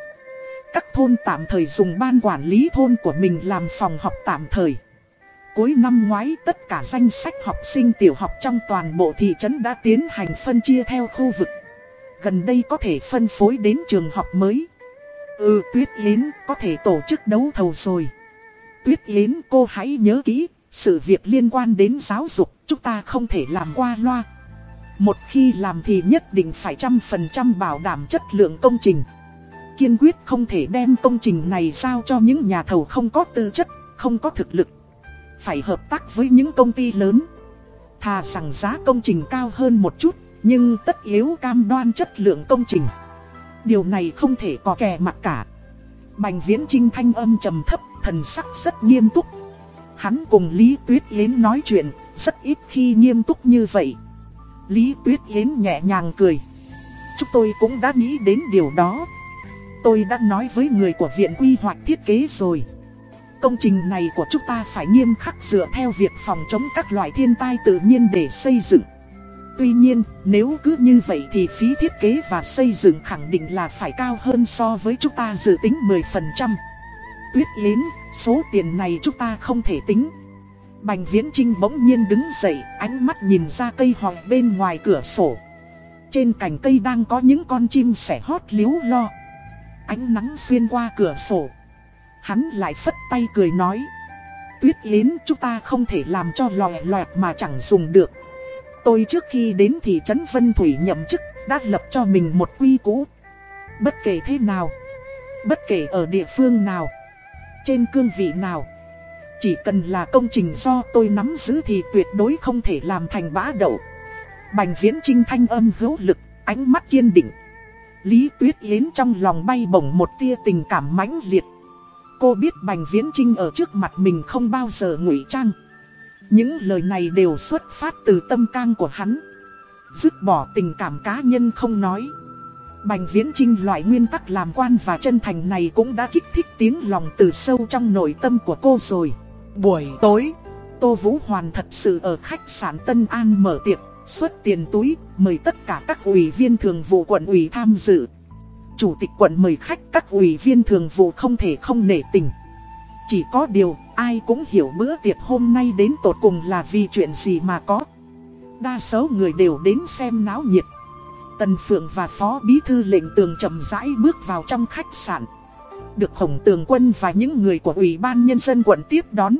Các thôn tạm thời dùng ban quản lý thôn của mình làm phòng học tạm thời Cuối năm ngoái tất cả danh sách học sinh tiểu học trong toàn bộ thị trấn đã tiến hành phân chia theo khu vực Gần đây có thể phân phối đến trường học mới Ừ Tuyết Yến có thể tổ chức đấu thầu rồi Tuyết Yến cô hãy nhớ kỹ Sự việc liên quan đến giáo dục chúng ta không thể làm qua loa một khi làm thì nhất định phải trăm phần trăm bảo đảm chất lượng công trình. Kiên quyết không thể đem công trình này giao cho những nhà thầu không có tư chất, không có thực lực. Phải hợp tác với những công ty lớn. Thà rằng giá công trình cao hơn một chút, nhưng tất yếu cam đoan chất lượng công trình. Điều này không thể có kè mặt cả. Bành viễn trinh thanh âm trầm thấp, thần sắc rất nghiêm túc. Hắn cùng Lý Tuyết Yến nói chuyện, rất ít khi nghiêm túc như vậy. Lý Tuyết Yến nhẹ nhàng cười. Chúng tôi cũng đã nghĩ đến điều đó. Tôi đã nói với người của Viện Quy hoạch Thiết kế rồi. Công trình này của chúng ta phải nghiêm khắc dựa theo việc phòng chống các loại thiên tai tự nhiên để xây dựng. Tuy nhiên, nếu cứ như vậy thì phí thiết kế và xây dựng khẳng định là phải cao hơn so với chúng ta dự tính 10%. Tuyết Yến, số tiền này chúng ta không thể tính. Bành Viễn Trinh bỗng nhiên đứng dậy, ánh mắt nhìn ra cây hòi bên ngoài cửa sổ. Trên cành cây đang có những con chim sẻ hót liếu lo. ánh nắng xuyên qua cửa sổ. Hắn lại phất tay cười nói. Tuyết Yến chúng ta không thể làm cho lòe loẹt mà chẳng dùng được. Tôi trước khi đến thị trấn Vân Thủy nhậm chức đã lập cho mình một quy cũ. Bất kể thế nào, bất kể ở địa phương nào, trên cương vị nào. Chỉ cần là công trình do tôi nắm giữ thì tuyệt đối không thể làm thành bã đậu. Bành viễn trinh thanh âm hữu lực, ánh mắt kiên định. Lý Tuyết Yến trong lòng bay bổng một tia tình cảm mãnh liệt. Cô biết Bành Viễn Trinh ở trước mặt mình không bao giờ ngụy trang. Những lời này đều xuất phát từ tâm can của hắn. Dứt bỏ tình cảm cá nhân không nói. Bành Viễn Trinh loại nguyên tắc làm quan và chân thành này cũng đã kích thích tiếng lòng từ sâu trong nội tâm của cô rồi. Buổi tối, Tô Vũ Hoàn thật sự ở khách sạn Tân An mở tiệc, xuất tiền túi, mời tất cả các ủy viên thường vụ quận ủy tham dự. Chủ tịch quận mời khách các ủy viên thường vụ không thể không nể tình. Chỉ có điều, ai cũng hiểu bữa tiệc hôm nay đến tột cùng là vì chuyện gì mà có. Đa số người đều đến xem náo nhiệt. Tần Phượng và Phó Bí Thư lệnh tường chậm rãi bước vào trong khách sạn. Được Khổng Tường Quân và những người của Ủy ban Nhân dân quận tiếp đón.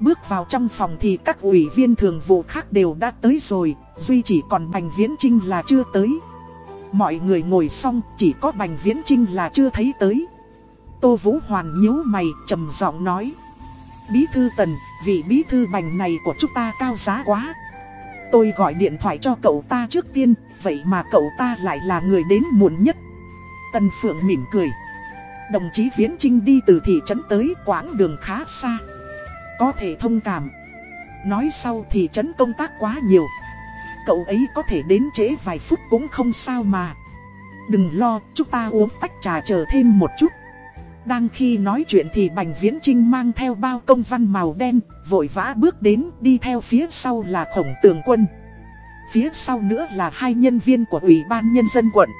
Bước vào trong phòng thì các ủy viên thường vụ khác đều đã tới rồi, duy chỉ còn Bành Viễn Trinh là chưa tới. Mọi người ngồi xong, chỉ có Bành Viễn Trinh là chưa thấy tới. Tô Vũ Hoàn nhíu mày, trầm giọng nói. Bí thư Tần, vị bí thư Bành này của chúng ta cao giá quá. Tôi gọi điện thoại cho cậu ta trước tiên, vậy mà cậu ta lại là người đến muộn nhất. Tần Phượng mỉm cười. Đồng chí Viễn Trinh đi từ thị trấn tới quãng đường khá xa. Có thể thông cảm. Nói sau thị trấn công tác quá nhiều. Cậu ấy có thể đến trễ vài phút cũng không sao mà. Đừng lo, chúng ta uống tách trà chờ thêm một chút. Đang khi nói chuyện thì Bành Viễn Trinh mang theo bao công văn màu đen, vội vã bước đến, đi theo phía sau là khổng tường quân. Phía sau nữa là hai nhân viên của Ủy ban Nhân dân quận.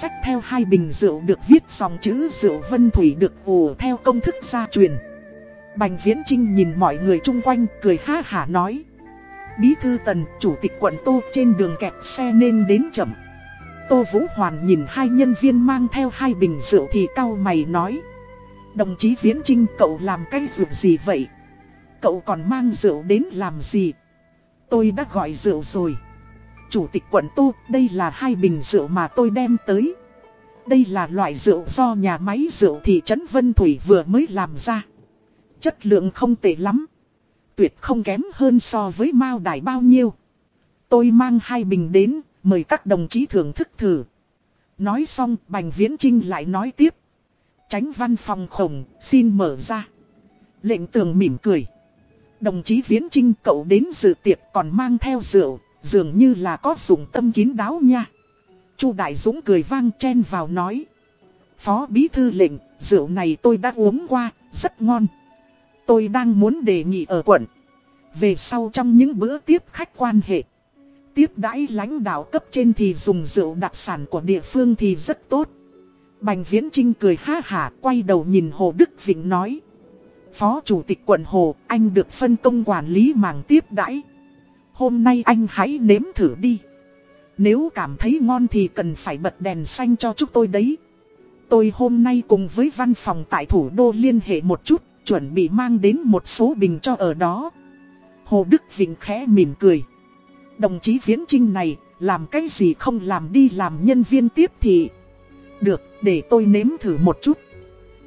sách theo hai bình rượu được viết dòng chữ rượu vân thủy được ủ theo công thức gia truyền. Bành Viễn Trinh nhìn mọi người chung quanh cười ha hả nói. Bí thư tần, chủ tịch quận Tô trên đường kẹt xe nên đến chậm. Tô Vũ Hoàn nhìn hai nhân viên mang theo hai bình rượu thì cau mày nói. Đồng chí Viễn Trinh cậu làm cái rượu gì vậy? Cậu còn mang rượu đến làm gì? Tôi đã gọi rượu rồi. Chủ tịch quận Tô, đây là hai bình rượu mà tôi đem tới. Đây là loại rượu do nhà máy rượu thị trấn Vân Thủy vừa mới làm ra. Chất lượng không tệ lắm. Tuyệt không kém hơn so với Mao Đài bao nhiêu. Tôi mang hai bình đến, mời các đồng chí thưởng thức thử. Nói xong, Bành Viễn Trinh lại nói tiếp. Tránh văn phòng khổng, xin mở ra. Lệnh tường mỉm cười. Đồng chí Viễn Trinh cậu đến dự tiệc còn mang theo rượu, dường như là có dùng tâm kín đáo nha. Chu Đại Dũng cười vang chen vào nói. Phó Bí Thư lệnh, rượu này tôi đã uống qua, rất ngon. Tôi đang muốn đề nghị ở quận. Về sau trong những bữa tiếp khách quan hệ. Tiếp đãi lãnh đạo cấp trên thì dùng rượu đặc sản của địa phương thì rất tốt. Bành Viễn Trinh cười ha hả quay đầu nhìn Hồ Đức Vịnh nói. Phó Chủ tịch quận Hồ, anh được phân công quản lý mảng tiếp đãi. Hôm nay anh hãy nếm thử đi. Nếu cảm thấy ngon thì cần phải bật đèn xanh cho chúng tôi đấy. Tôi hôm nay cùng với văn phòng tại thủ đô liên hệ một chút, chuẩn bị mang đến một số bình cho ở đó. Hồ Đức Vịnh khẽ mỉm cười. Đồng chí Viễn Trinh này, làm cái gì không làm đi làm nhân viên tiếp thì... Được, để tôi nếm thử một chút.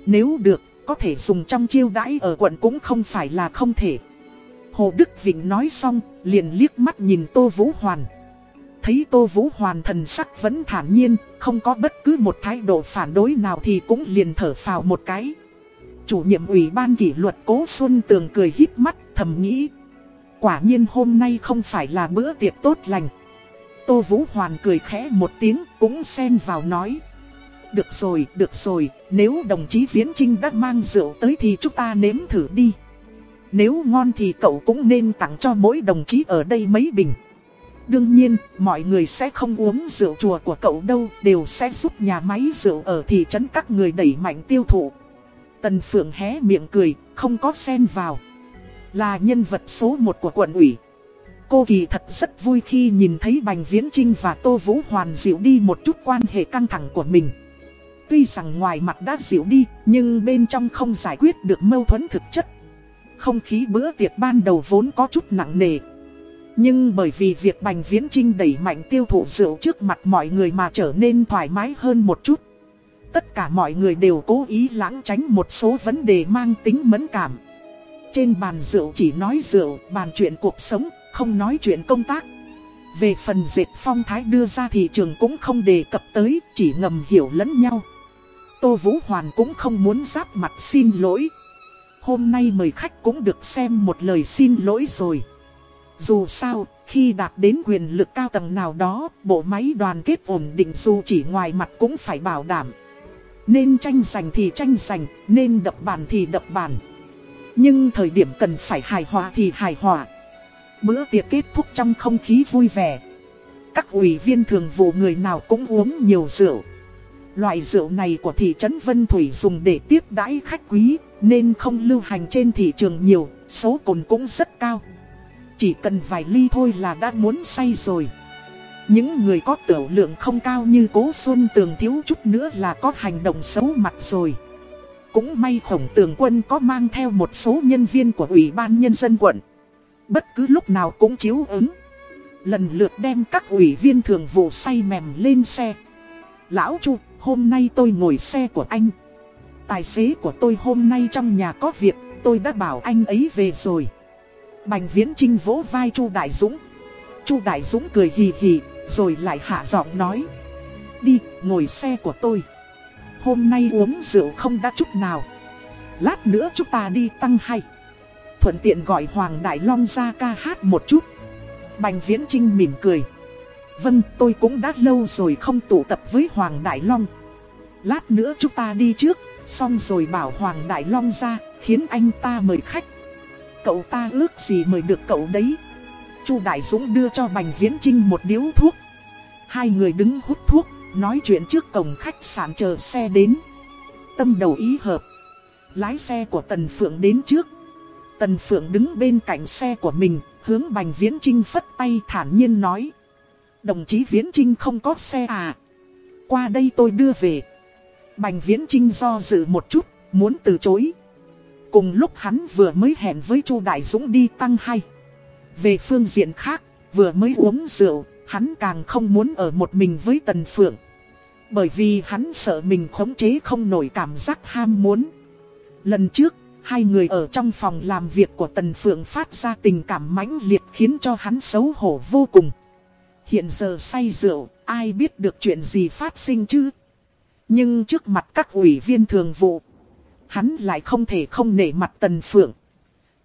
Nếu được, có thể dùng trong chiêu đãi ở quận cũng không phải là không thể. Hồ Đức Vịnh nói xong, liền liếc mắt nhìn Tô Vũ Hoàn. Thấy Tô Vũ Hoàn thần sắc vẫn thản nhiên, không có bất cứ một thái độ phản đối nào thì cũng liền thở phào một cái. Chủ nhiệm ủy ban kỷ luật Cố Xuân Tường cười híp mắt, thầm nghĩ. Quả nhiên hôm nay không phải là bữa tiệc tốt lành. Tô Vũ Hoàn cười khẽ một tiếng cũng xen vào nói. Được rồi, được rồi, nếu đồng chí Viễn Trinh đã mang rượu tới thì chúng ta nếm thử đi. Nếu ngon thì cậu cũng nên tặng cho mỗi đồng chí ở đây mấy bình. Đương nhiên, mọi người sẽ không uống rượu chùa của cậu đâu, đều sẽ giúp nhà máy rượu ở thị trấn các người đẩy mạnh tiêu thụ. Tần Phượng hé miệng cười, không có xen vào. Là nhân vật số 1 của quận ủy. Cô kỳ thật rất vui khi nhìn thấy Bành Viễn Trinh và Tô Vũ Hoàn dịu đi một chút quan hệ căng thẳng của mình. tuy rằng ngoài mặt đã dịu đi, nhưng bên trong không giải quyết được mâu thuẫn thực chất. Không khí bữa tiệc ban đầu vốn có chút nặng nề. Nhưng bởi vì việc Bành Viễn Trinh đẩy mạnh tiêu thụ rượu trước mặt mọi người mà trở nên thoải mái hơn một chút. Tất cả mọi người đều cố ý lãng tránh một số vấn đề mang tính mẫn cảm. Trên bàn rượu chỉ nói rượu, bàn chuyện cuộc sống, không nói chuyện công tác. Về phần dệt phong thái đưa ra thị trường cũng không đề cập tới, chỉ ngầm hiểu lẫn nhau. Tô Vũ Hoàn cũng không muốn giáp mặt xin lỗi. Hôm nay mời khách cũng được xem một lời xin lỗi rồi. Dù sao, khi đạt đến quyền lực cao tầng nào đó, bộ máy đoàn kết ổn định dù chỉ ngoài mặt cũng phải bảo đảm. Nên tranh giành thì tranh giành, nên đập bàn thì đập bàn. Nhưng thời điểm cần phải hài hòa thì hài hòa. Bữa tiệc kết thúc trong không khí vui vẻ. Các ủy viên thường vụ người nào cũng uống nhiều rượu. Loại rượu này của thị trấn Vân Thủy dùng để tiếp đãi khách quý, nên không lưu hành trên thị trường nhiều, số cồn cũng rất cao. Chỉ cần vài ly thôi là đã muốn say rồi. Những người có tiểu lượng không cao như Cố Xuân Tường thiếu chút nữa là có hành động xấu mặt rồi. Cũng may khổng tường quân có mang theo một số nhân viên của Ủy ban Nhân dân quận. Bất cứ lúc nào cũng chiếu ứng. Lần lượt đem các ủy viên thường vụ say mềm lên xe. Lão Chu, hôm nay tôi ngồi xe của anh. Tài xế của tôi hôm nay trong nhà có việc, tôi đã bảo anh ấy về rồi. Bành Viễn Trinh vỗ vai Chu Đại Dũng. Chu Đại Dũng cười hì hì, rồi lại hạ giọng nói. Đi, ngồi xe của tôi. Hôm nay uống rượu không đã chút nào. Lát nữa chúng ta đi tăng hay. Thuận tiện gọi Hoàng Đại Long ra ca hát một chút. Bành Viễn Trinh mỉm cười. Vâng, tôi cũng đã lâu rồi không tụ tập với Hoàng Đại Long. Lát nữa chúng ta đi trước, xong rồi bảo Hoàng Đại Long ra, khiến anh ta mời khách. Cậu ta ước gì mời được cậu đấy. Chu Đại Dũng đưa cho Bành Viễn Trinh một điếu thuốc. Hai người đứng hút thuốc, nói chuyện trước cổng khách sạn chờ xe đến. Tâm đầu ý hợp. Lái xe của Tần Phượng đến trước. Tần Phượng đứng bên cạnh xe của mình, hướng Bành Viễn Trinh phất tay thản nhiên nói. Đồng chí Viễn Trinh không có xe à? Qua đây tôi đưa về. Bành Viễn Trinh do dự một chút, muốn từ chối. Cùng lúc hắn vừa mới hẹn với Chu Đại Dũng đi tăng hay. Về phương diện khác, vừa mới uống rượu, hắn càng không muốn ở một mình với Tần Phượng. Bởi vì hắn sợ mình khống chế không nổi cảm giác ham muốn. Lần trước, hai người ở trong phòng làm việc của Tần Phượng phát ra tình cảm mãnh liệt khiến cho hắn xấu hổ vô cùng. Hiện giờ say rượu, ai biết được chuyện gì phát sinh chứ? Nhưng trước mặt các ủy viên thường vụ, hắn lại không thể không nể mặt Tần Phượng.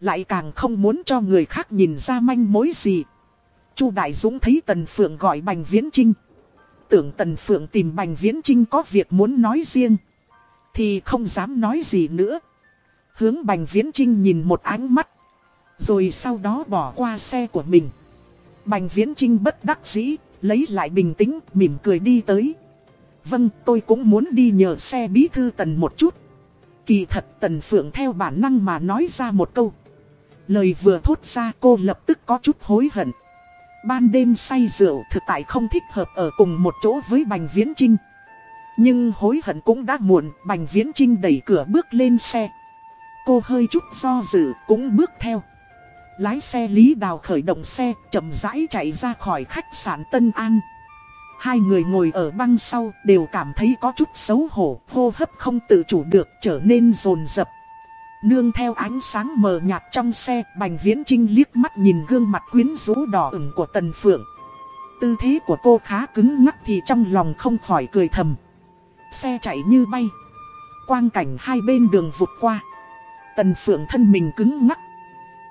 Lại càng không muốn cho người khác nhìn ra manh mối gì. Chu Đại Dũng thấy Tần Phượng gọi Bành Viễn Trinh. Tưởng Tần Phượng tìm Bành Viễn Trinh có việc muốn nói riêng. Thì không dám nói gì nữa. Hướng Bành Viễn Trinh nhìn một ánh mắt. Rồi sau đó bỏ qua xe của mình. Bành Viễn Trinh bất đắc dĩ, lấy lại bình tĩnh, mỉm cười đi tới. Vâng, tôi cũng muốn đi nhờ xe bí thư Tần một chút. Kỳ thật Tần Phượng theo bản năng mà nói ra một câu. Lời vừa thốt ra cô lập tức có chút hối hận. Ban đêm say rượu thực tại không thích hợp ở cùng một chỗ với Bành Viễn Trinh. Nhưng hối hận cũng đã muộn, Bành Viễn Trinh đẩy cửa bước lên xe. Cô hơi chút do dự cũng bước theo. Lái xe Lý Đào khởi động xe, chậm rãi chạy ra khỏi khách sạn Tân An. Hai người ngồi ở băng sau đều cảm thấy có chút xấu hổ, hô hấp không tự chủ được trở nên rồn rập. Nương theo ánh sáng mờ nhạt trong xe, Bành Viễn Trinh liếc mắt nhìn gương mặt quyến rũ đỏ ửng của Tần Phượng. Tư thế của cô khá cứng ngắc thì trong lòng không khỏi cười thầm. Xe chạy như bay. Quang cảnh hai bên đường vụt qua. Tần Phượng thân mình cứng ngắc.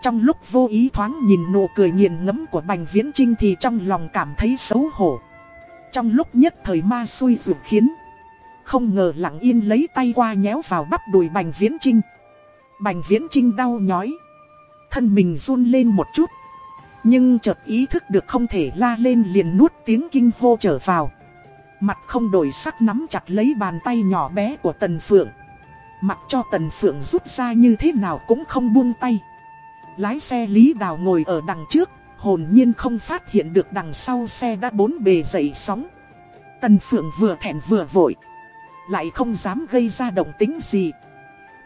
Trong lúc vô ý thoáng nhìn nụ cười nghiền ngẫm của Bành Viễn Trinh thì trong lòng cảm thấy xấu hổ. Trong lúc nhất thời ma xui rủi khiến. Không ngờ lặng yên lấy tay qua nhéo vào bắp đùi Bành Viễn Trinh. Bành Viễn Trinh đau nhói. Thân mình run lên một chút. Nhưng chợt ý thức được không thể la lên liền nuốt tiếng kinh hô trở vào. Mặt không đổi sắc nắm chặt lấy bàn tay nhỏ bé của Tần Phượng. Mặc cho Tần Phượng rút ra như thế nào cũng không buông tay. Lái xe Lý Đào ngồi ở đằng trước, hồn nhiên không phát hiện được đằng sau xe đã bốn bề dậy sóng. Tần Phượng vừa thẹn vừa vội. Lại không dám gây ra động tính gì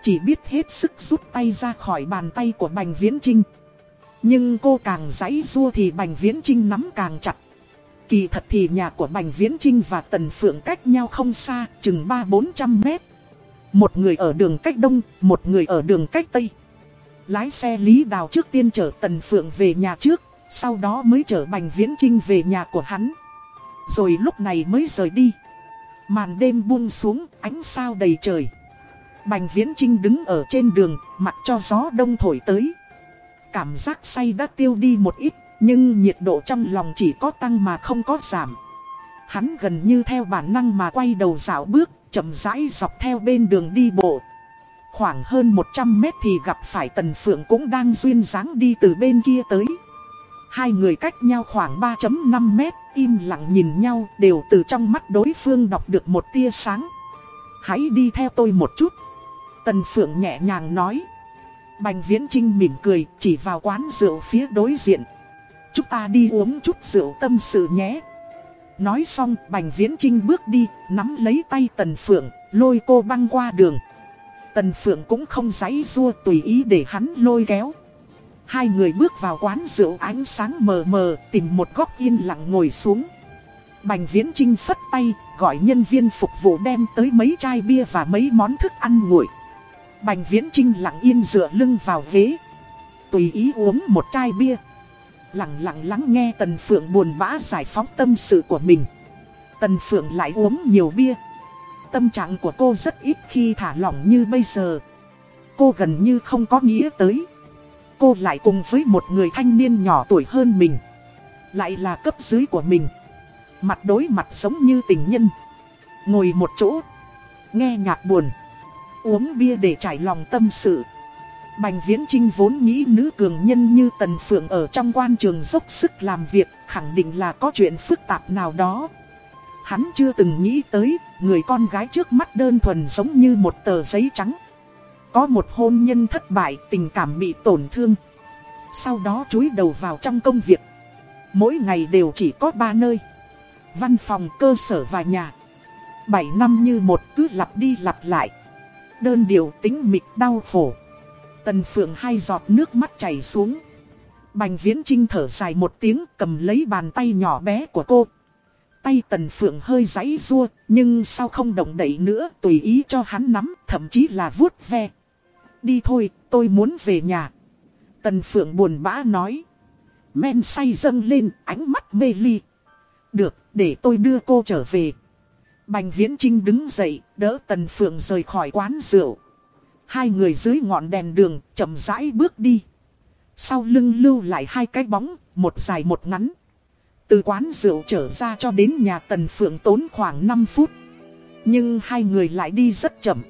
chỉ biết hết sức rút tay ra khỏi bàn tay của Bành Viễn Trinh Nhưng cô càng giãy rua thì Bành Viễn Trinh nắm càng chặt Kỳ thật thì nhà của Bành Viễn Trinh và Tần Phượng cách nhau không xa, chừng 3-400 mét. Một người ở đường cách đông, một người ở đường cách tây. Lái xe Lý Đào trước tiên chở Tần Phượng về nhà trước, sau đó mới chở Bành Viễn Trinh về nhà của hắn. Rồi lúc này mới rời đi. Màn đêm buông xuống, ánh sao đầy trời. Bành Viễn Trinh đứng ở trên đường, mặc cho gió đông thổi tới. Cảm giác say đã tiêu đi một ít, nhưng nhiệt độ trong lòng chỉ có tăng mà không có giảm. Hắn gần như theo bản năng mà quay đầu dạo bước, chậm rãi dọc theo bên đường đi bộ. Khoảng hơn 100 mét thì gặp phải Tần Phượng cũng đang duyên dáng đi từ bên kia tới. Hai người cách nhau khoảng 3.5 mét, im lặng nhìn nhau đều từ trong mắt đối phương đọc được một tia sáng. Hãy đi theo tôi một chút. Tần Phượng nhẹ nhàng nói. Bành Viễn Trinh mỉm cười chỉ vào quán rượu phía đối diện. Chúng ta đi uống chút rượu tâm sự nhé. Nói xong Bành Viễn Trinh bước đi, nắm lấy tay Tần Phượng, lôi cô băng qua đường. Tần Phượng cũng không giấy rua tùy ý để hắn lôi kéo. Hai người bước vào quán rượu ánh sáng mờ mờ, tìm một góc yên lặng ngồi xuống. Bành Viễn Trinh phất tay, gọi nhân viên phục vụ đem tới mấy chai bia và mấy món thức ăn nguội. Bành Viễn Trinh lặng yên dựa lưng vào ghế. Tùy ý uống một chai bia. Lặng lặng lắng nghe Tần Phượng buồn bã giải phóng tâm sự của mình. Tần Phượng lại uống nhiều bia. Tâm trạng của cô rất ít khi thả lỏng như bây giờ. Cô gần như không có nghĩa tới. Cô lại cùng với một người thanh niên nhỏ tuổi hơn mình. Lại là cấp dưới của mình. Mặt đối mặt giống như tình nhân. Ngồi một chỗ. Nghe nhạc buồn. Uống bia để trải lòng tâm sự. Bành Viễn Trinh vốn nghĩ nữ cường nhân như Tần Phượng ở trong quan trường dốc sức làm việc, khẳng định là có chuyện phức tạp nào đó. Hắn chưa từng nghĩ tới, người con gái trước mắt đơn thuần giống như một tờ giấy trắng. Có một hôn nhân thất bại, tình cảm bị tổn thương. Sau đó chúi đầu vào trong công việc. Mỗi ngày đều chỉ có ba nơi. Văn phòng, cơ sở và nhà. Bảy năm như một cứ lặp đi lặp lại. Đơn điệu tính mịch đau khổ. Tần Phượng hai giọt nước mắt chảy xuống. Bành Viễn Trinh thở dài một tiếng cầm lấy bàn tay nhỏ bé của cô. Tay Tần Phượng hơi giãy rua, nhưng sao không động đậy nữa, tùy ý cho hắn nắm, thậm chí là vuốt ve. Đi thôi, tôi muốn về nhà. Tần Phượng buồn bã nói. Men say dâng lên, ánh mắt mê ly. Được, để tôi đưa cô trở về. Bành Viễn Trinh đứng dậy, đỡ Tần Phượng rời khỏi quán rượu. Hai người dưới ngọn đèn đường chậm rãi bước đi. Sau lưng lưu lại hai cái bóng, một dài một ngắn. Từ quán rượu trở ra cho đến nhà Tần Phượng tốn khoảng 5 phút. Nhưng hai người lại đi rất chậm.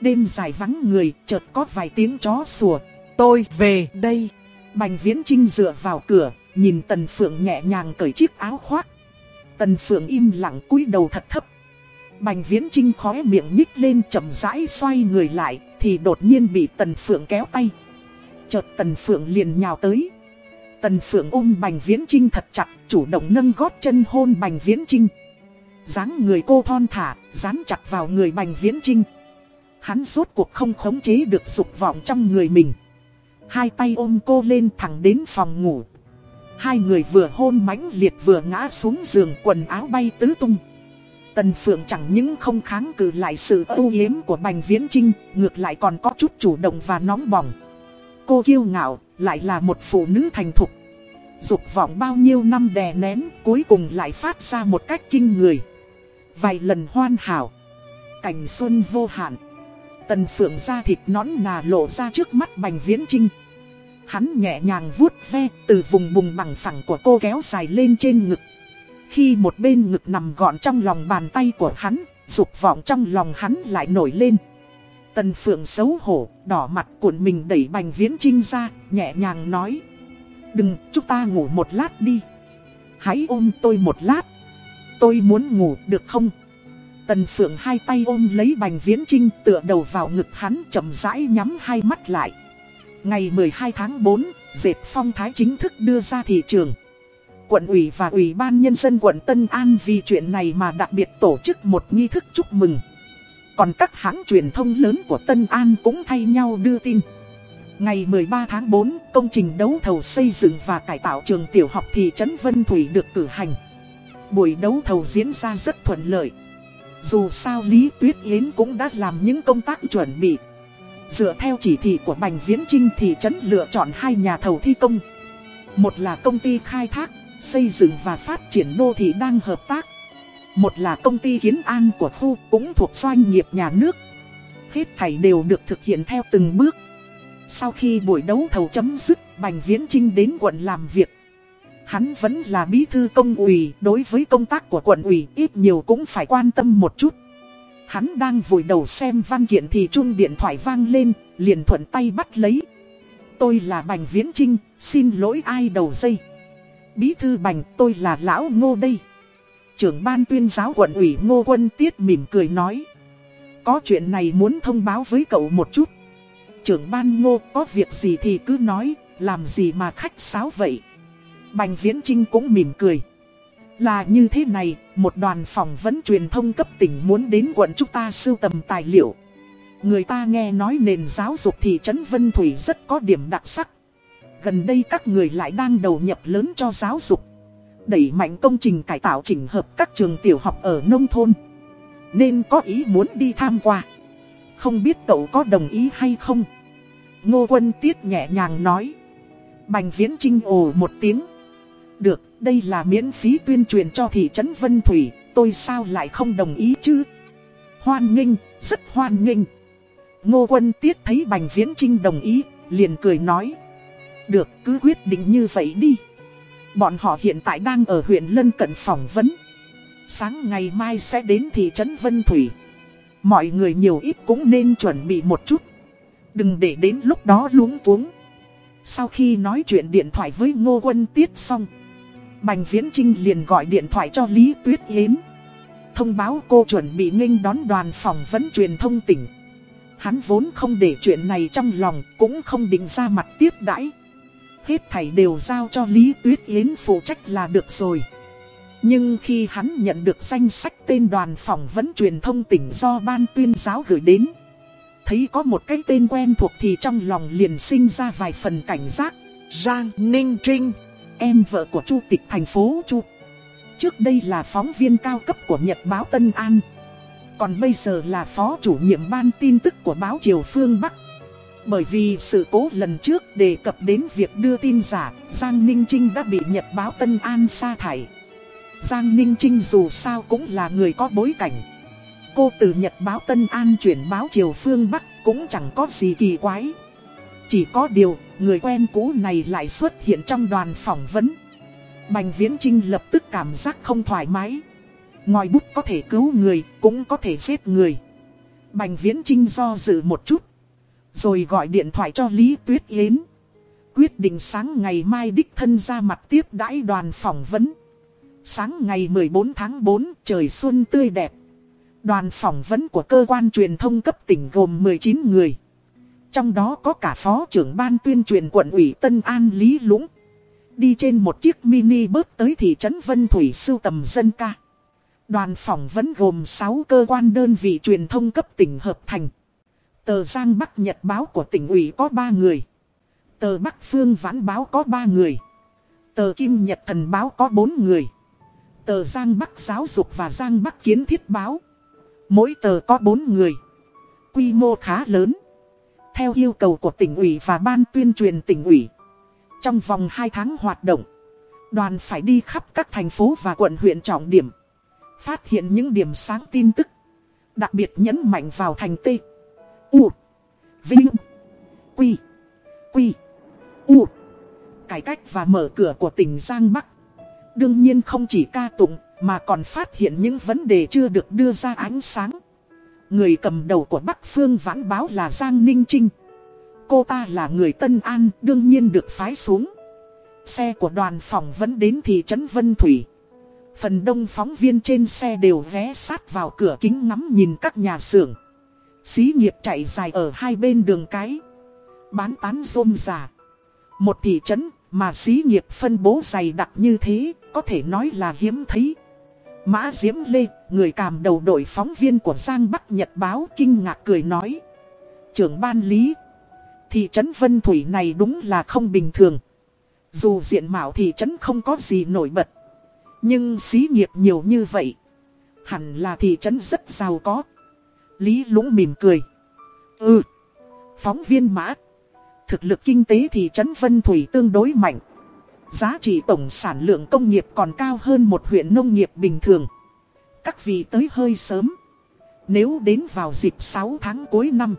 Đêm dài vắng người, chợt có vài tiếng chó sủa. Tôi về đây. Bành Viễn Trinh dựa vào cửa, nhìn Tần Phượng nhẹ nhàng cởi chiếc áo khoác. Tần Phượng im lặng cúi đầu thật thấp. Bành Viễn Trinh khóe miệng nhích lên chậm rãi xoay người lại, thì đột nhiên bị Tần Phượng kéo tay. Chợt Tần Phượng liền nhào tới. Tần Phượng ôm Bành Viễn Trinh thật chặt, chủ động nâng gót chân hôn Bành Viễn Trinh. dáng người cô thon thả, dán chặt vào người Bành Viễn Trinh. Hắn rốt cuộc không khống chế được dục vọng trong người mình. Hai tay ôm cô lên thẳng đến phòng ngủ. Hai người vừa hôn mãnh liệt vừa ngã xuống giường quần áo bay tứ tung. Tần Phượng chẳng những không kháng cự lại sự ưu yếm của Bành Viễn Trinh, ngược lại còn có chút chủ động và nóng bỏng. Cô kiêu ngạo, lại là một phụ nữ thành thục. Dục vọng bao nhiêu năm đè nén, cuối cùng lại phát ra một cách kinh người. Vài lần hoan hảo, cảnh xuân vô hạn. Tần Phượng ra thịt nón nà lộ ra trước mắt Bành Viễn Trinh. Hắn nhẹ nhàng vuốt ve từ vùng bùng bằng phẳng của cô kéo dài lên trên ngực. Khi một bên ngực nằm gọn trong lòng bàn tay của hắn, dục vọng trong lòng hắn lại nổi lên. Tần Phượng xấu hổ, đỏ mặt cuộn mình đẩy Bành Viễn Trinh ra, nhẹ nhàng nói. Đừng, chúng ta ngủ một lát đi. Hãy ôm tôi một lát. Tôi muốn ngủ được không? Tần Phượng hai tay ôm lấy Bành Viễn Trinh tựa đầu vào ngực hắn chậm rãi nhắm hai mắt lại. Ngày 12 tháng 4, dệt phong thái chính thức đưa ra thị trường. Quận ủy và Ủy ban Nhân dân quận Tân An vì chuyện này mà đặc biệt tổ chức một nghi thức chúc mừng. Còn các hãng truyền thông lớn của Tân An cũng thay nhau đưa tin. Ngày 13 tháng 4, công trình đấu thầu xây dựng và cải tạo trường tiểu học thị trấn Vân Thủy được cử hành. Buổi đấu thầu diễn ra rất thuận lợi. Dù sao Lý Tuyết Yến cũng đã làm những công tác chuẩn bị. Dựa theo chỉ thị của Bành Viễn Trinh thị trấn lựa chọn hai nhà thầu thi công. Một là công ty khai thác, xây dựng và phát triển đô thị đang hợp tác. Một là công ty kiến an của khu cũng thuộc doanh nghiệp nhà nước. Hết thảy đều được thực hiện theo từng bước. Sau khi buổi đấu thầu chấm dứt, Bành Viễn Trinh đến quận làm việc. Hắn vẫn là bí thư công ủy, đối với công tác của quận ủy ít nhiều cũng phải quan tâm một chút. Hắn đang vùi đầu xem văn kiện thì chuông điện thoại vang lên, liền thuận tay bắt lấy. Tôi là Bành Viễn Trinh, xin lỗi ai đầu dây. Bí thư Bành, tôi là Lão Ngô đây. Trưởng ban tuyên giáo quận ủy Ngô Quân Tiết mỉm cười nói. Có chuyện này muốn thông báo với cậu một chút. Trưởng ban Ngô có việc gì thì cứ nói, làm gì mà khách sáo vậy. Bành Viễn Trinh cũng mỉm cười. Là như thế này, một đoàn phỏng vấn truyền thông cấp tỉnh muốn đến quận chúng ta sưu tầm tài liệu. Người ta nghe nói nền giáo dục thị trấn Vân Thủy rất có điểm đặc sắc. Gần đây các người lại đang đầu nhập lớn cho giáo dục. Đẩy mạnh công trình cải tạo chỉnh hợp các trường tiểu học ở nông thôn. Nên có ý muốn đi tham qua. Không biết cậu có đồng ý hay không? Ngô Quân Tiết nhẹ nhàng nói. Bành Viễn Trinh ồ một tiếng. Được, đây là miễn phí tuyên truyền cho thị trấn Vân Thủy, tôi sao lại không đồng ý chứ? Hoan nghênh, rất hoan nghênh. Ngô Quân Tiết thấy Bành Viễn Trinh đồng ý, liền cười nói. Được, cứ quyết định như vậy đi. Bọn họ hiện tại đang ở huyện Lân Cận phỏng vấn. Sáng ngày mai sẽ đến thị trấn Vân Thủy. Mọi người nhiều ít cũng nên chuẩn bị một chút. Đừng để đến lúc đó luống cuống. Sau khi nói chuyện điện thoại với Ngô Quân Tiết xong. Bành Viễn Trinh liền gọi điện thoại cho Lý Tuyết Yến. Thông báo cô chuẩn bị nghênh đón đoàn phỏng vấn truyền thông tỉnh. Hắn vốn không để chuyện này trong lòng, cũng không định ra mặt tiếp đãi. Hết thảy đều giao cho Lý Tuyết Yến phụ trách là được rồi. Nhưng khi hắn nhận được danh sách tên đoàn phỏng vấn truyền thông tỉnh do ban tuyên giáo gửi đến, Thấy có một cái tên quen thuộc thì trong lòng liền sinh ra vài phần cảnh giác. Giang Ninh Trinh, Em vợ của Chu tịch thành phố Chu. Trước đây là phóng viên cao cấp của Nhật báo Tân An. Còn bây giờ là phó chủ nhiệm ban tin tức của báo Triều Phương Bắc. Bởi vì sự cố lần trước đề cập đến việc đưa tin giả Giang Ninh Trinh đã bị Nhật báo Tân An sa thải. Giang Ninh Trinh dù sao cũng là người có bối cảnh. Cô từ Nhật báo Tân An chuyển báo Triều Phương Bắc cũng chẳng có gì kỳ quái. Chỉ có điều, người quen cũ này lại xuất hiện trong đoàn phỏng vấn. Bành Viễn Trinh lập tức cảm giác không thoải mái. Ngòi bút có thể cứu người, cũng có thể giết người. Bành Viễn Trinh do dự một chút rồi gọi điện thoại cho Lý Tuyết Yến Quyết định sáng ngày mai đích thân ra mặt tiếp đãi đoàn phỏng vấn Sáng ngày 14 tháng 4 trời xuân tươi đẹp Đoàn phỏng vấn của cơ quan truyền thông cấp tỉnh gồm 19 người. Trong đó có cả phó trưởng ban tuyên truyền quận ủy Tân An Lý Lũng. Đi trên một chiếc mini bớt tới thị trấn Vân Thủy sưu tầm dân ca. Đoàn phỏng vấn gồm 6 cơ quan đơn vị truyền thông cấp tỉnh hợp thành. Tờ Giang Bắc Nhật báo của tỉnh ủy có 3 người. Tờ Bắc Phương Vãn báo có 3 người. Tờ Kim Nhật Thần báo có 4 người. Tờ Giang Bắc Giáo dục và Giang Bắc Kiến Thiết báo Mỗi tờ có 4 người. Quy mô khá lớn. Theo yêu cầu của tỉnh ủy và ban tuyên truyền tỉnh ủy. Trong vòng 2 tháng hoạt động, đoàn phải đi khắp các thành phố và quận huyện trọng điểm. Phát hiện những điểm sáng tin tức. Đặc biệt nhấn mạnh vào thành T. U. Vinh. Quy. Quy. U. Cải cách và mở cửa của tỉnh Giang Bắc. Đương nhiên không chỉ ca tụng, mà còn phát hiện những vấn đề chưa được đưa ra ánh sáng Người cầm đầu của Bắc Phương vãn báo là Giang Ninh Trinh Cô ta là người Tân An, đương nhiên được phái xuống Xe của đoàn phỏng vấn đến thị trấn Vân Thủy Phần đông phóng viên trên xe đều ghé sát vào cửa kính ngắm nhìn các nhà xưởng Xí nghiệp chạy dài ở hai bên đường cái Bán tán rôm giả Một thị trấn mà xí nghiệp phân bố dày đặc như thế Có thể nói là hiếm thấy Mã Diễm Lê, người cầm đầu đội phóng viên của Giang Bắc Nhật Báo kinh ngạc cười nói. Trưởng ban lý, thị trấn Vân Thủy này đúng là không bình thường. Dù diện mạo thị trấn không có gì nổi bật, nhưng xí nghiệp nhiều như vậy. Hẳn là thị trấn rất giàu có. Lý Lũng mỉm cười. Ừ, phóng viên mã. Thực lực kinh tế thị trấn Vân Thủy tương đối mạnh. Giá trị tổng sản lượng công nghiệp còn cao hơn một huyện nông nghiệp bình thường. Các vị tới hơi sớm. Nếu đến vào dịp 6 tháng cuối năm,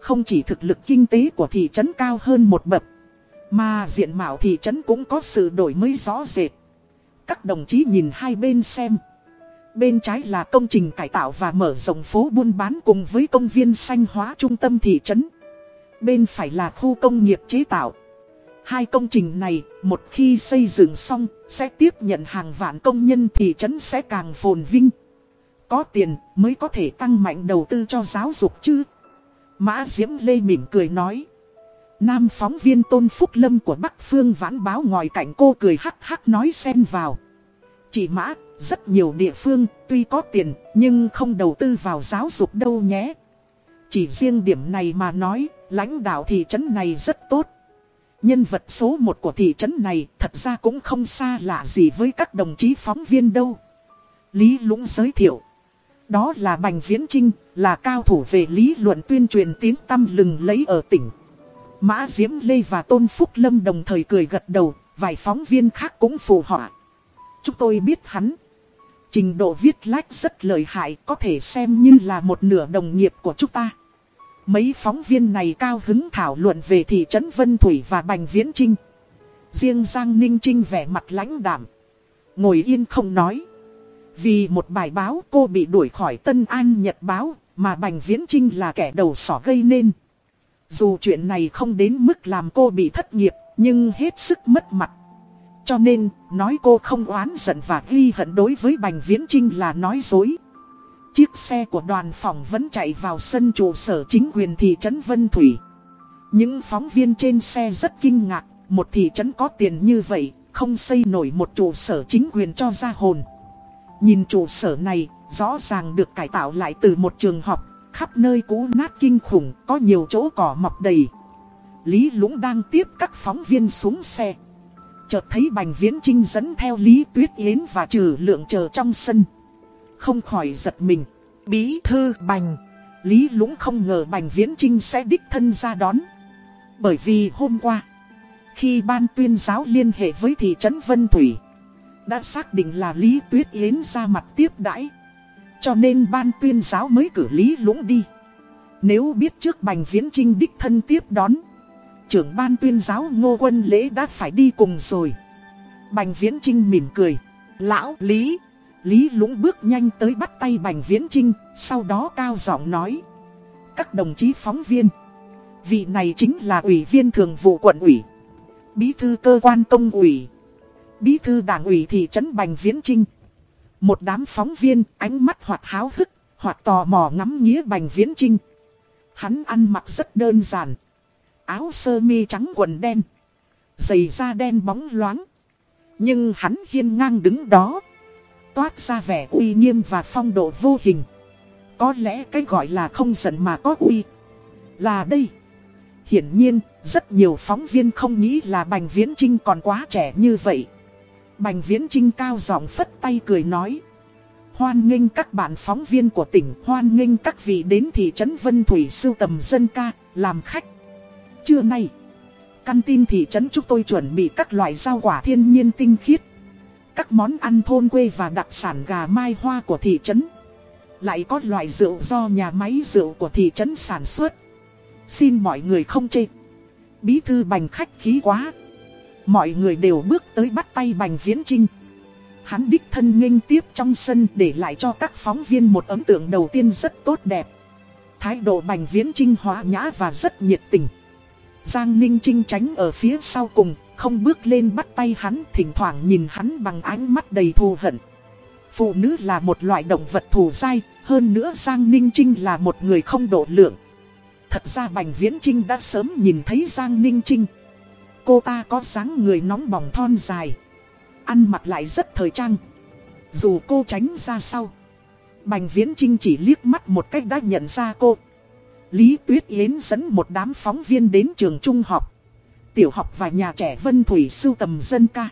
không chỉ thực lực kinh tế của thị trấn cao hơn một bậc, mà diện mạo thị trấn cũng có sự đổi mới rõ rệt. Các đồng chí nhìn hai bên xem. Bên trái là công trình cải tạo và mở rộng phố buôn bán cùng với công viên xanh hóa trung tâm thị trấn. Bên phải là khu công nghiệp chế tạo. Hai công trình này, một khi xây dựng xong, sẽ tiếp nhận hàng vạn công nhân thị trấn sẽ càng phồn vinh. Có tiền mới có thể tăng mạnh đầu tư cho giáo dục chứ. Mã Diễm Lê mỉm cười nói. Nam phóng viên Tôn Phúc Lâm của Bắc Phương vãn báo ngoài cạnh cô cười hắc hắc nói xen vào. Chị Mã, rất nhiều địa phương tuy có tiền nhưng không đầu tư vào giáo dục đâu nhé. Chỉ riêng điểm này mà nói, lãnh đạo thị trấn này rất tốt. Nhân vật số 1 của thị trấn này thật ra cũng không xa lạ gì với các đồng chí phóng viên đâu. Lý Lũng giới thiệu. Đó là Bành Viễn Trinh, là cao thủ về lý luận tuyên truyền tiếng tăm lừng lấy ở tỉnh. Mã Diễm Lê và Tôn Phúc Lâm đồng thời cười gật đầu, vài phóng viên khác cũng phù họa. Chúng tôi biết hắn. Trình độ viết lách rất lợi hại, có thể xem như là một nửa đồng nghiệp của chúng ta. Mấy phóng viên này cao hứng thảo luận về thị trấn Vân Thủy và Bành Viễn Trinh. Riêng Giang Ninh Trinh vẻ mặt lãnh đảm. Ngồi yên không nói. Vì một bài báo cô bị đuổi khỏi Tân An Nhật Báo mà Bành Viễn Trinh là kẻ đầu sỏ gây nên. Dù chuyện này không đến mức làm cô bị thất nghiệp nhưng hết sức mất mặt. Cho nên, nói cô không oán giận và ghi hận đối với Bành Viễn Trinh là nói dối. Chiếc xe của đoàn phòng vẫn chạy vào sân trụ sở chính quyền thị trấn Vân Thủy. Những phóng viên trên xe rất kinh ngạc, một thị trấn có tiền như vậy, không xây nổi một trụ sở chính quyền cho ra hồn. Nhìn trụ sở này, rõ ràng được cải tạo lại từ một trường học, khắp nơi cũ nát kinh khủng, có nhiều chỗ cỏ mọc đầy. Lý Lũng đang tiếp các phóng viên xuống xe. Chợt thấy Bành Viễn Trinh dẫn theo Lý Tuyết Yến và trừ lượng chờ trong sân. Không khỏi giật mình. Bí thư Bành. Lý Lũng không ngờ Bành Viễn Trinh sẽ đích thân ra đón. Bởi vì hôm qua, khi ban tuyên giáo liên hệ với thị trấn Vân Thủy, đã xác định là Lý Tuyết Yến ra mặt tiếp đãi. Cho nên ban tuyên giáo mới cử Lý Lũng đi. Nếu biết trước Bành Viễn Trinh đích thân tiếp đón, trưởng ban tuyên giáo ngô quân lễ đã phải đi cùng rồi. Bành Viễn Trinh mỉm cười. Lão Lý. Lý Lũng bước nhanh tới bắt tay Bành Viễn Trinh, sau đó cao giọng nói. Các đồng chí phóng viên. Vị này chính là ủy viên thường vụ quận ủy. Bí thư cơ quan công ủy. Bí thư đảng ủy thị trấn Bành Viễn Trinh. Một đám phóng viên ánh mắt hoặc háo hức, hoặc tò mò ngắm nghĩa Bành Viễn Trinh. Hắn ăn mặc rất đơn giản. Áo sơ mi trắng quần đen. Giày da đen bóng loáng. Nhưng hắn hiên ngang đứng đó. Toát ra vẻ uy nghiêm và phong độ vô hình. Có lẽ cái gọi là không giận mà có uy. Là đây. Hiển nhiên, rất nhiều phóng viên không nghĩ là Bành Viễn Trinh còn quá trẻ như vậy. Bành Viễn Trinh cao giọng phất tay cười nói. Hoan nghênh các bạn phóng viên của tỉnh, hoan nghênh các vị đến thị trấn Vân Thủy sưu tầm dân ca, làm khách. Trưa nay, căn tin thị trấn chúng tôi chuẩn bị các loại rau quả thiên nhiên tinh khiết. Các món ăn thôn quê và đặc sản gà mai hoa của thị trấn. Lại có loại rượu do nhà máy rượu của thị trấn sản xuất. Xin mọi người không chê. Bí thư bành khách khí quá. Mọi người đều bước tới bắt tay Bành Viễn Trinh. Hắn đích thân nghênh tiếp trong sân để lại cho các phóng viên một ấn tượng đầu tiên rất tốt đẹp. Thái độ Bành Viễn Trinh hóa nhã và rất nhiệt tình. Giang Ninh Trinh tránh ở phía sau cùng, không bước lên bắt tay hắn, thỉnh thoảng nhìn hắn bằng ánh mắt đầy thù hận. Phụ nữ là một loại động vật thù dai, hơn nữa Giang Ninh Trinh là một người không độ lượng. Thật ra Bành Viễn Trinh đã sớm nhìn thấy Giang Ninh Trinh. Cô ta có dáng người nóng bỏng thon dài Ăn mặc lại rất thời trang Dù cô tránh ra sau Bành Viễn Trinh chỉ liếc mắt một cách đã nhận ra cô Lý Tuyết Yến dẫn một đám phóng viên đến trường trung học. Tiểu học và nhà trẻ Vân Thủy sưu tầm dân ca.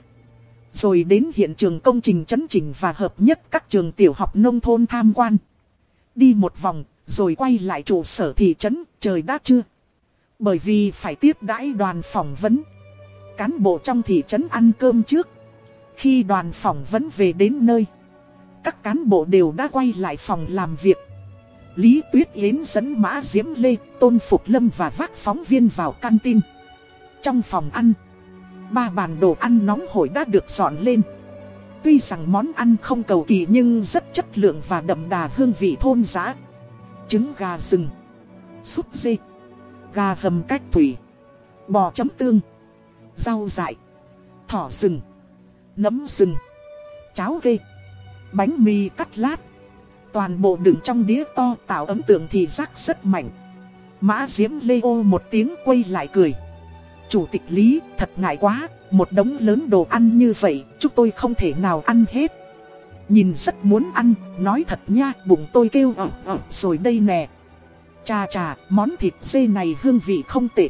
Rồi đến hiện trường công trình chấn chỉnh và hợp nhất các trường tiểu học nông thôn tham quan. Đi một vòng, rồi quay lại trụ sở thị trấn, trời đã chưa Bởi vì phải tiếp đãi đoàn phỏng vấn. Cán bộ trong thị trấn ăn cơm trước. Khi đoàn phỏng vấn về đến nơi, Các cán bộ đều đã quay lại phòng làm việc. Lý Tuyết Yến dẫn Mã Diễm Lê, Tôn Phục Lâm và vác phóng viên vào căn tin Trong phòng ăn Ba bàn đồ ăn nóng hổi đã được dọn lên. Tuy rằng món ăn không cầu kỳ nhưng rất chất lượng và đậm đà hương vị thôn giá. Trứng gà rừng Súp dê Gà hầm cách thủy Bò chấm tương Rau dại Thỏ rừng Nấm rừng Cháo ghê Bánh mì cắt lát. Toàn bộ đựng trong đĩa to tạo ấn tượng thì rắc rất mạnh. Mã Diễm Lê ô một tiếng quay lại cười. Chủ tịch Lý, thật ngại quá, Một đống lớn đồ ăn như vậy, Chúng tôi không thể nào ăn hết. Nhìn rất muốn ăn, Nói thật nha, bụng tôi kêu ẩm ẩm, rồi đây nè. Chà chà, món thịt dê này hương vị không tệ.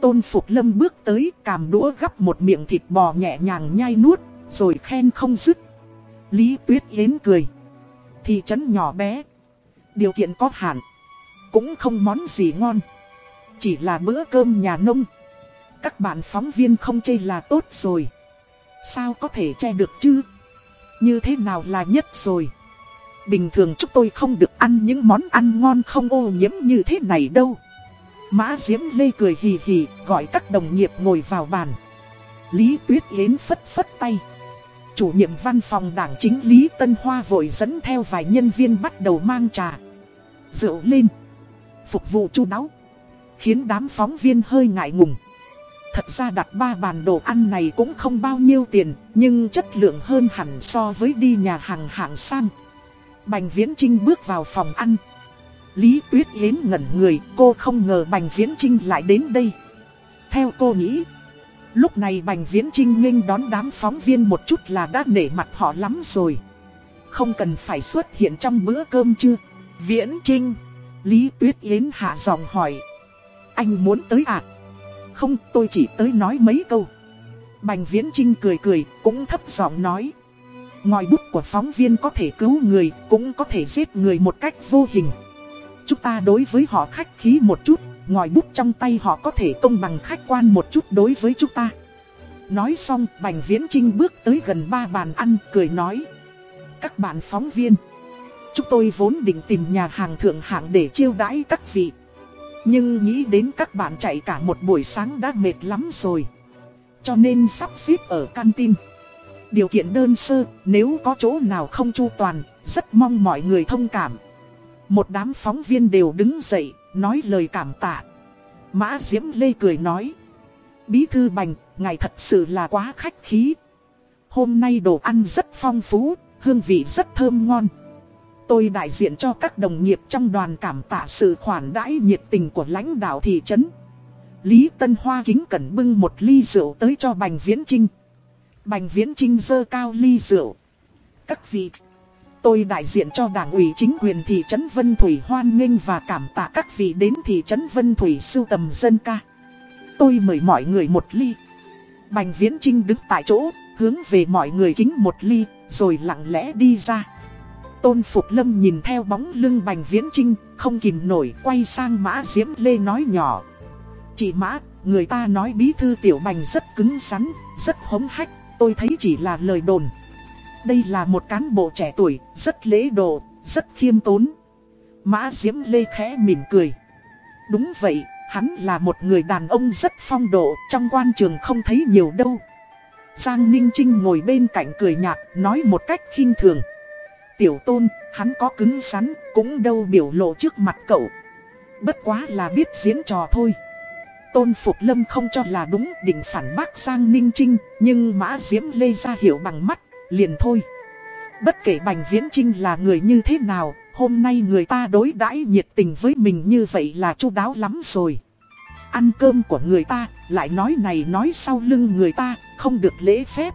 Tôn Phục Lâm bước tới, càm đũa gắp một miệng thịt bò nhẹ nhàng nhai nuốt, Rồi khen không dứt. Lý Tuyết Yến cười. Thị trấn nhỏ bé. Điều kiện có hạn, Cũng không món gì ngon. Chỉ là bữa cơm nhà nông. Các bạn phóng viên không chê là tốt rồi. Sao có thể che được chứ? Như thế nào là nhất rồi? Bình thường chúng tôi không được ăn những món ăn ngon không ô nhiễm như thế này đâu. Mã Diễm Lê cười hì hì, gọi các đồng nghiệp ngồi vào bàn. Lý Tuyết Yến phất phất tay. Chủ nhiệm văn phòng đảng chính Lý Tân Hoa vội dẫn theo vài nhân viên bắt đầu mang trà, Rượu lên, Phục vụ chu đáo, Khiến đám phóng viên hơi ngại ngùng. Thật ra đặt ba bàn đồ ăn này cũng không bao nhiêu tiền, Nhưng chất lượng hơn hẳn so với đi nhà hàng hạng sang. Bành Viễn Trinh bước vào phòng ăn. Lý Tuyết Yến ngẩn người, cô không ngờ Bành Viễn Trinh lại đến đây. Theo cô nghĩ Lúc này Bành Viễn Trinh nghênh đón đám phóng viên một chút là đã nể mặt họ lắm rồi. Không cần phải xuất hiện trong bữa cơm chưa? Viễn Trinh. Lý Tuyết Yến hạ giọng hỏi. Anh muốn tới à? Không, tôi chỉ tới nói mấy câu. Bành Viễn Trinh cười cười, cũng thấp giọng nói. Ngòi bút của phóng viên có thể cứu người, cũng có thể giết người một cách vô hình. Chúng ta đối với họ khách khí một chút, ngòi bút trong tay họ có thể công bằng khách quan một chút đối với chúng ta. Nói xong, Bành Viễn Trinh bước tới gần ba bàn ăn, cười nói. Các bạn phóng viên, chúng tôi vốn định tìm nhà hàng thượng hạng để chiêu đãi các vị. Nhưng nghĩ đến các bạn chạy cả một buổi sáng đã mệt lắm rồi. Cho nên sắp xếp ở canteen. Điều kiện đơn sơ, nếu có chỗ nào không chu toàn, rất mong mọi người thông cảm. Một đám phóng viên đều đứng dậy, nói lời cảm tạ. Mã Diễm Lê cười nói. Bí thư bành, ngài thật sự là quá khách khí. Hôm nay đồ ăn rất phong phú, hương vị rất thơm ngon. Tôi đại diện cho các đồng nghiệp trong đoàn cảm tạ sự khoản đãi nhiệt tình của lãnh đạo thị trấn. Lý Tân Hoa kính cẩn bưng một ly rượu tới cho Bành Viễn Trinh. Bành Viễn Trinh dơ cao ly rượu. Các vị... Tôi đại diện cho đảng ủy chính quyền thị trấn Vân Thủy hoan nghênh và cảm tạ các vị đến thị trấn Vân Thủy sưu tầm dân ca. Tôi mời mọi người một ly. Bành Viễn Trinh đứng tại chỗ, hướng về mọi người kính một ly, rồi lặng lẽ đi ra. Tôn Phục Lâm nhìn theo bóng lưng Bành Viễn Trinh, không kìm nổi quay sang Mã Diễm Lê nói nhỏ. Chị Mã, người ta nói bí thư tiểu Bành rất cứng rắn, rất hống hách, tôi thấy chỉ là lời đồn. Đây là một cán bộ trẻ tuổi, rất lễ độ, rất khiêm tốn. Mã Diễm Lê khẽ mỉm cười. Đúng vậy, hắn là một người đàn ông rất phong độ, trong quan trường không thấy nhiều đâu. Giang Ninh Trinh ngồi bên cạnh cười nhạt, nói một cách khinh thường. Tiểu tôn, hắn có cứng rắn, cũng đâu biểu lộ trước mặt cậu. Bất quá là biết diễn trò thôi. Tôn Phục Lâm không cho là đúng định phản bác Giang Ninh Trinh, nhưng Mã Diễm Lê ra hiểu bằng mắt, liền thôi. Bất kể Bành Viễn Trinh là người như thế nào, hôm nay người ta đối đãi nhiệt tình với mình như vậy là chu đáo lắm rồi. Ăn cơm của người ta, lại nói này nói sau lưng người ta, không được lễ phép.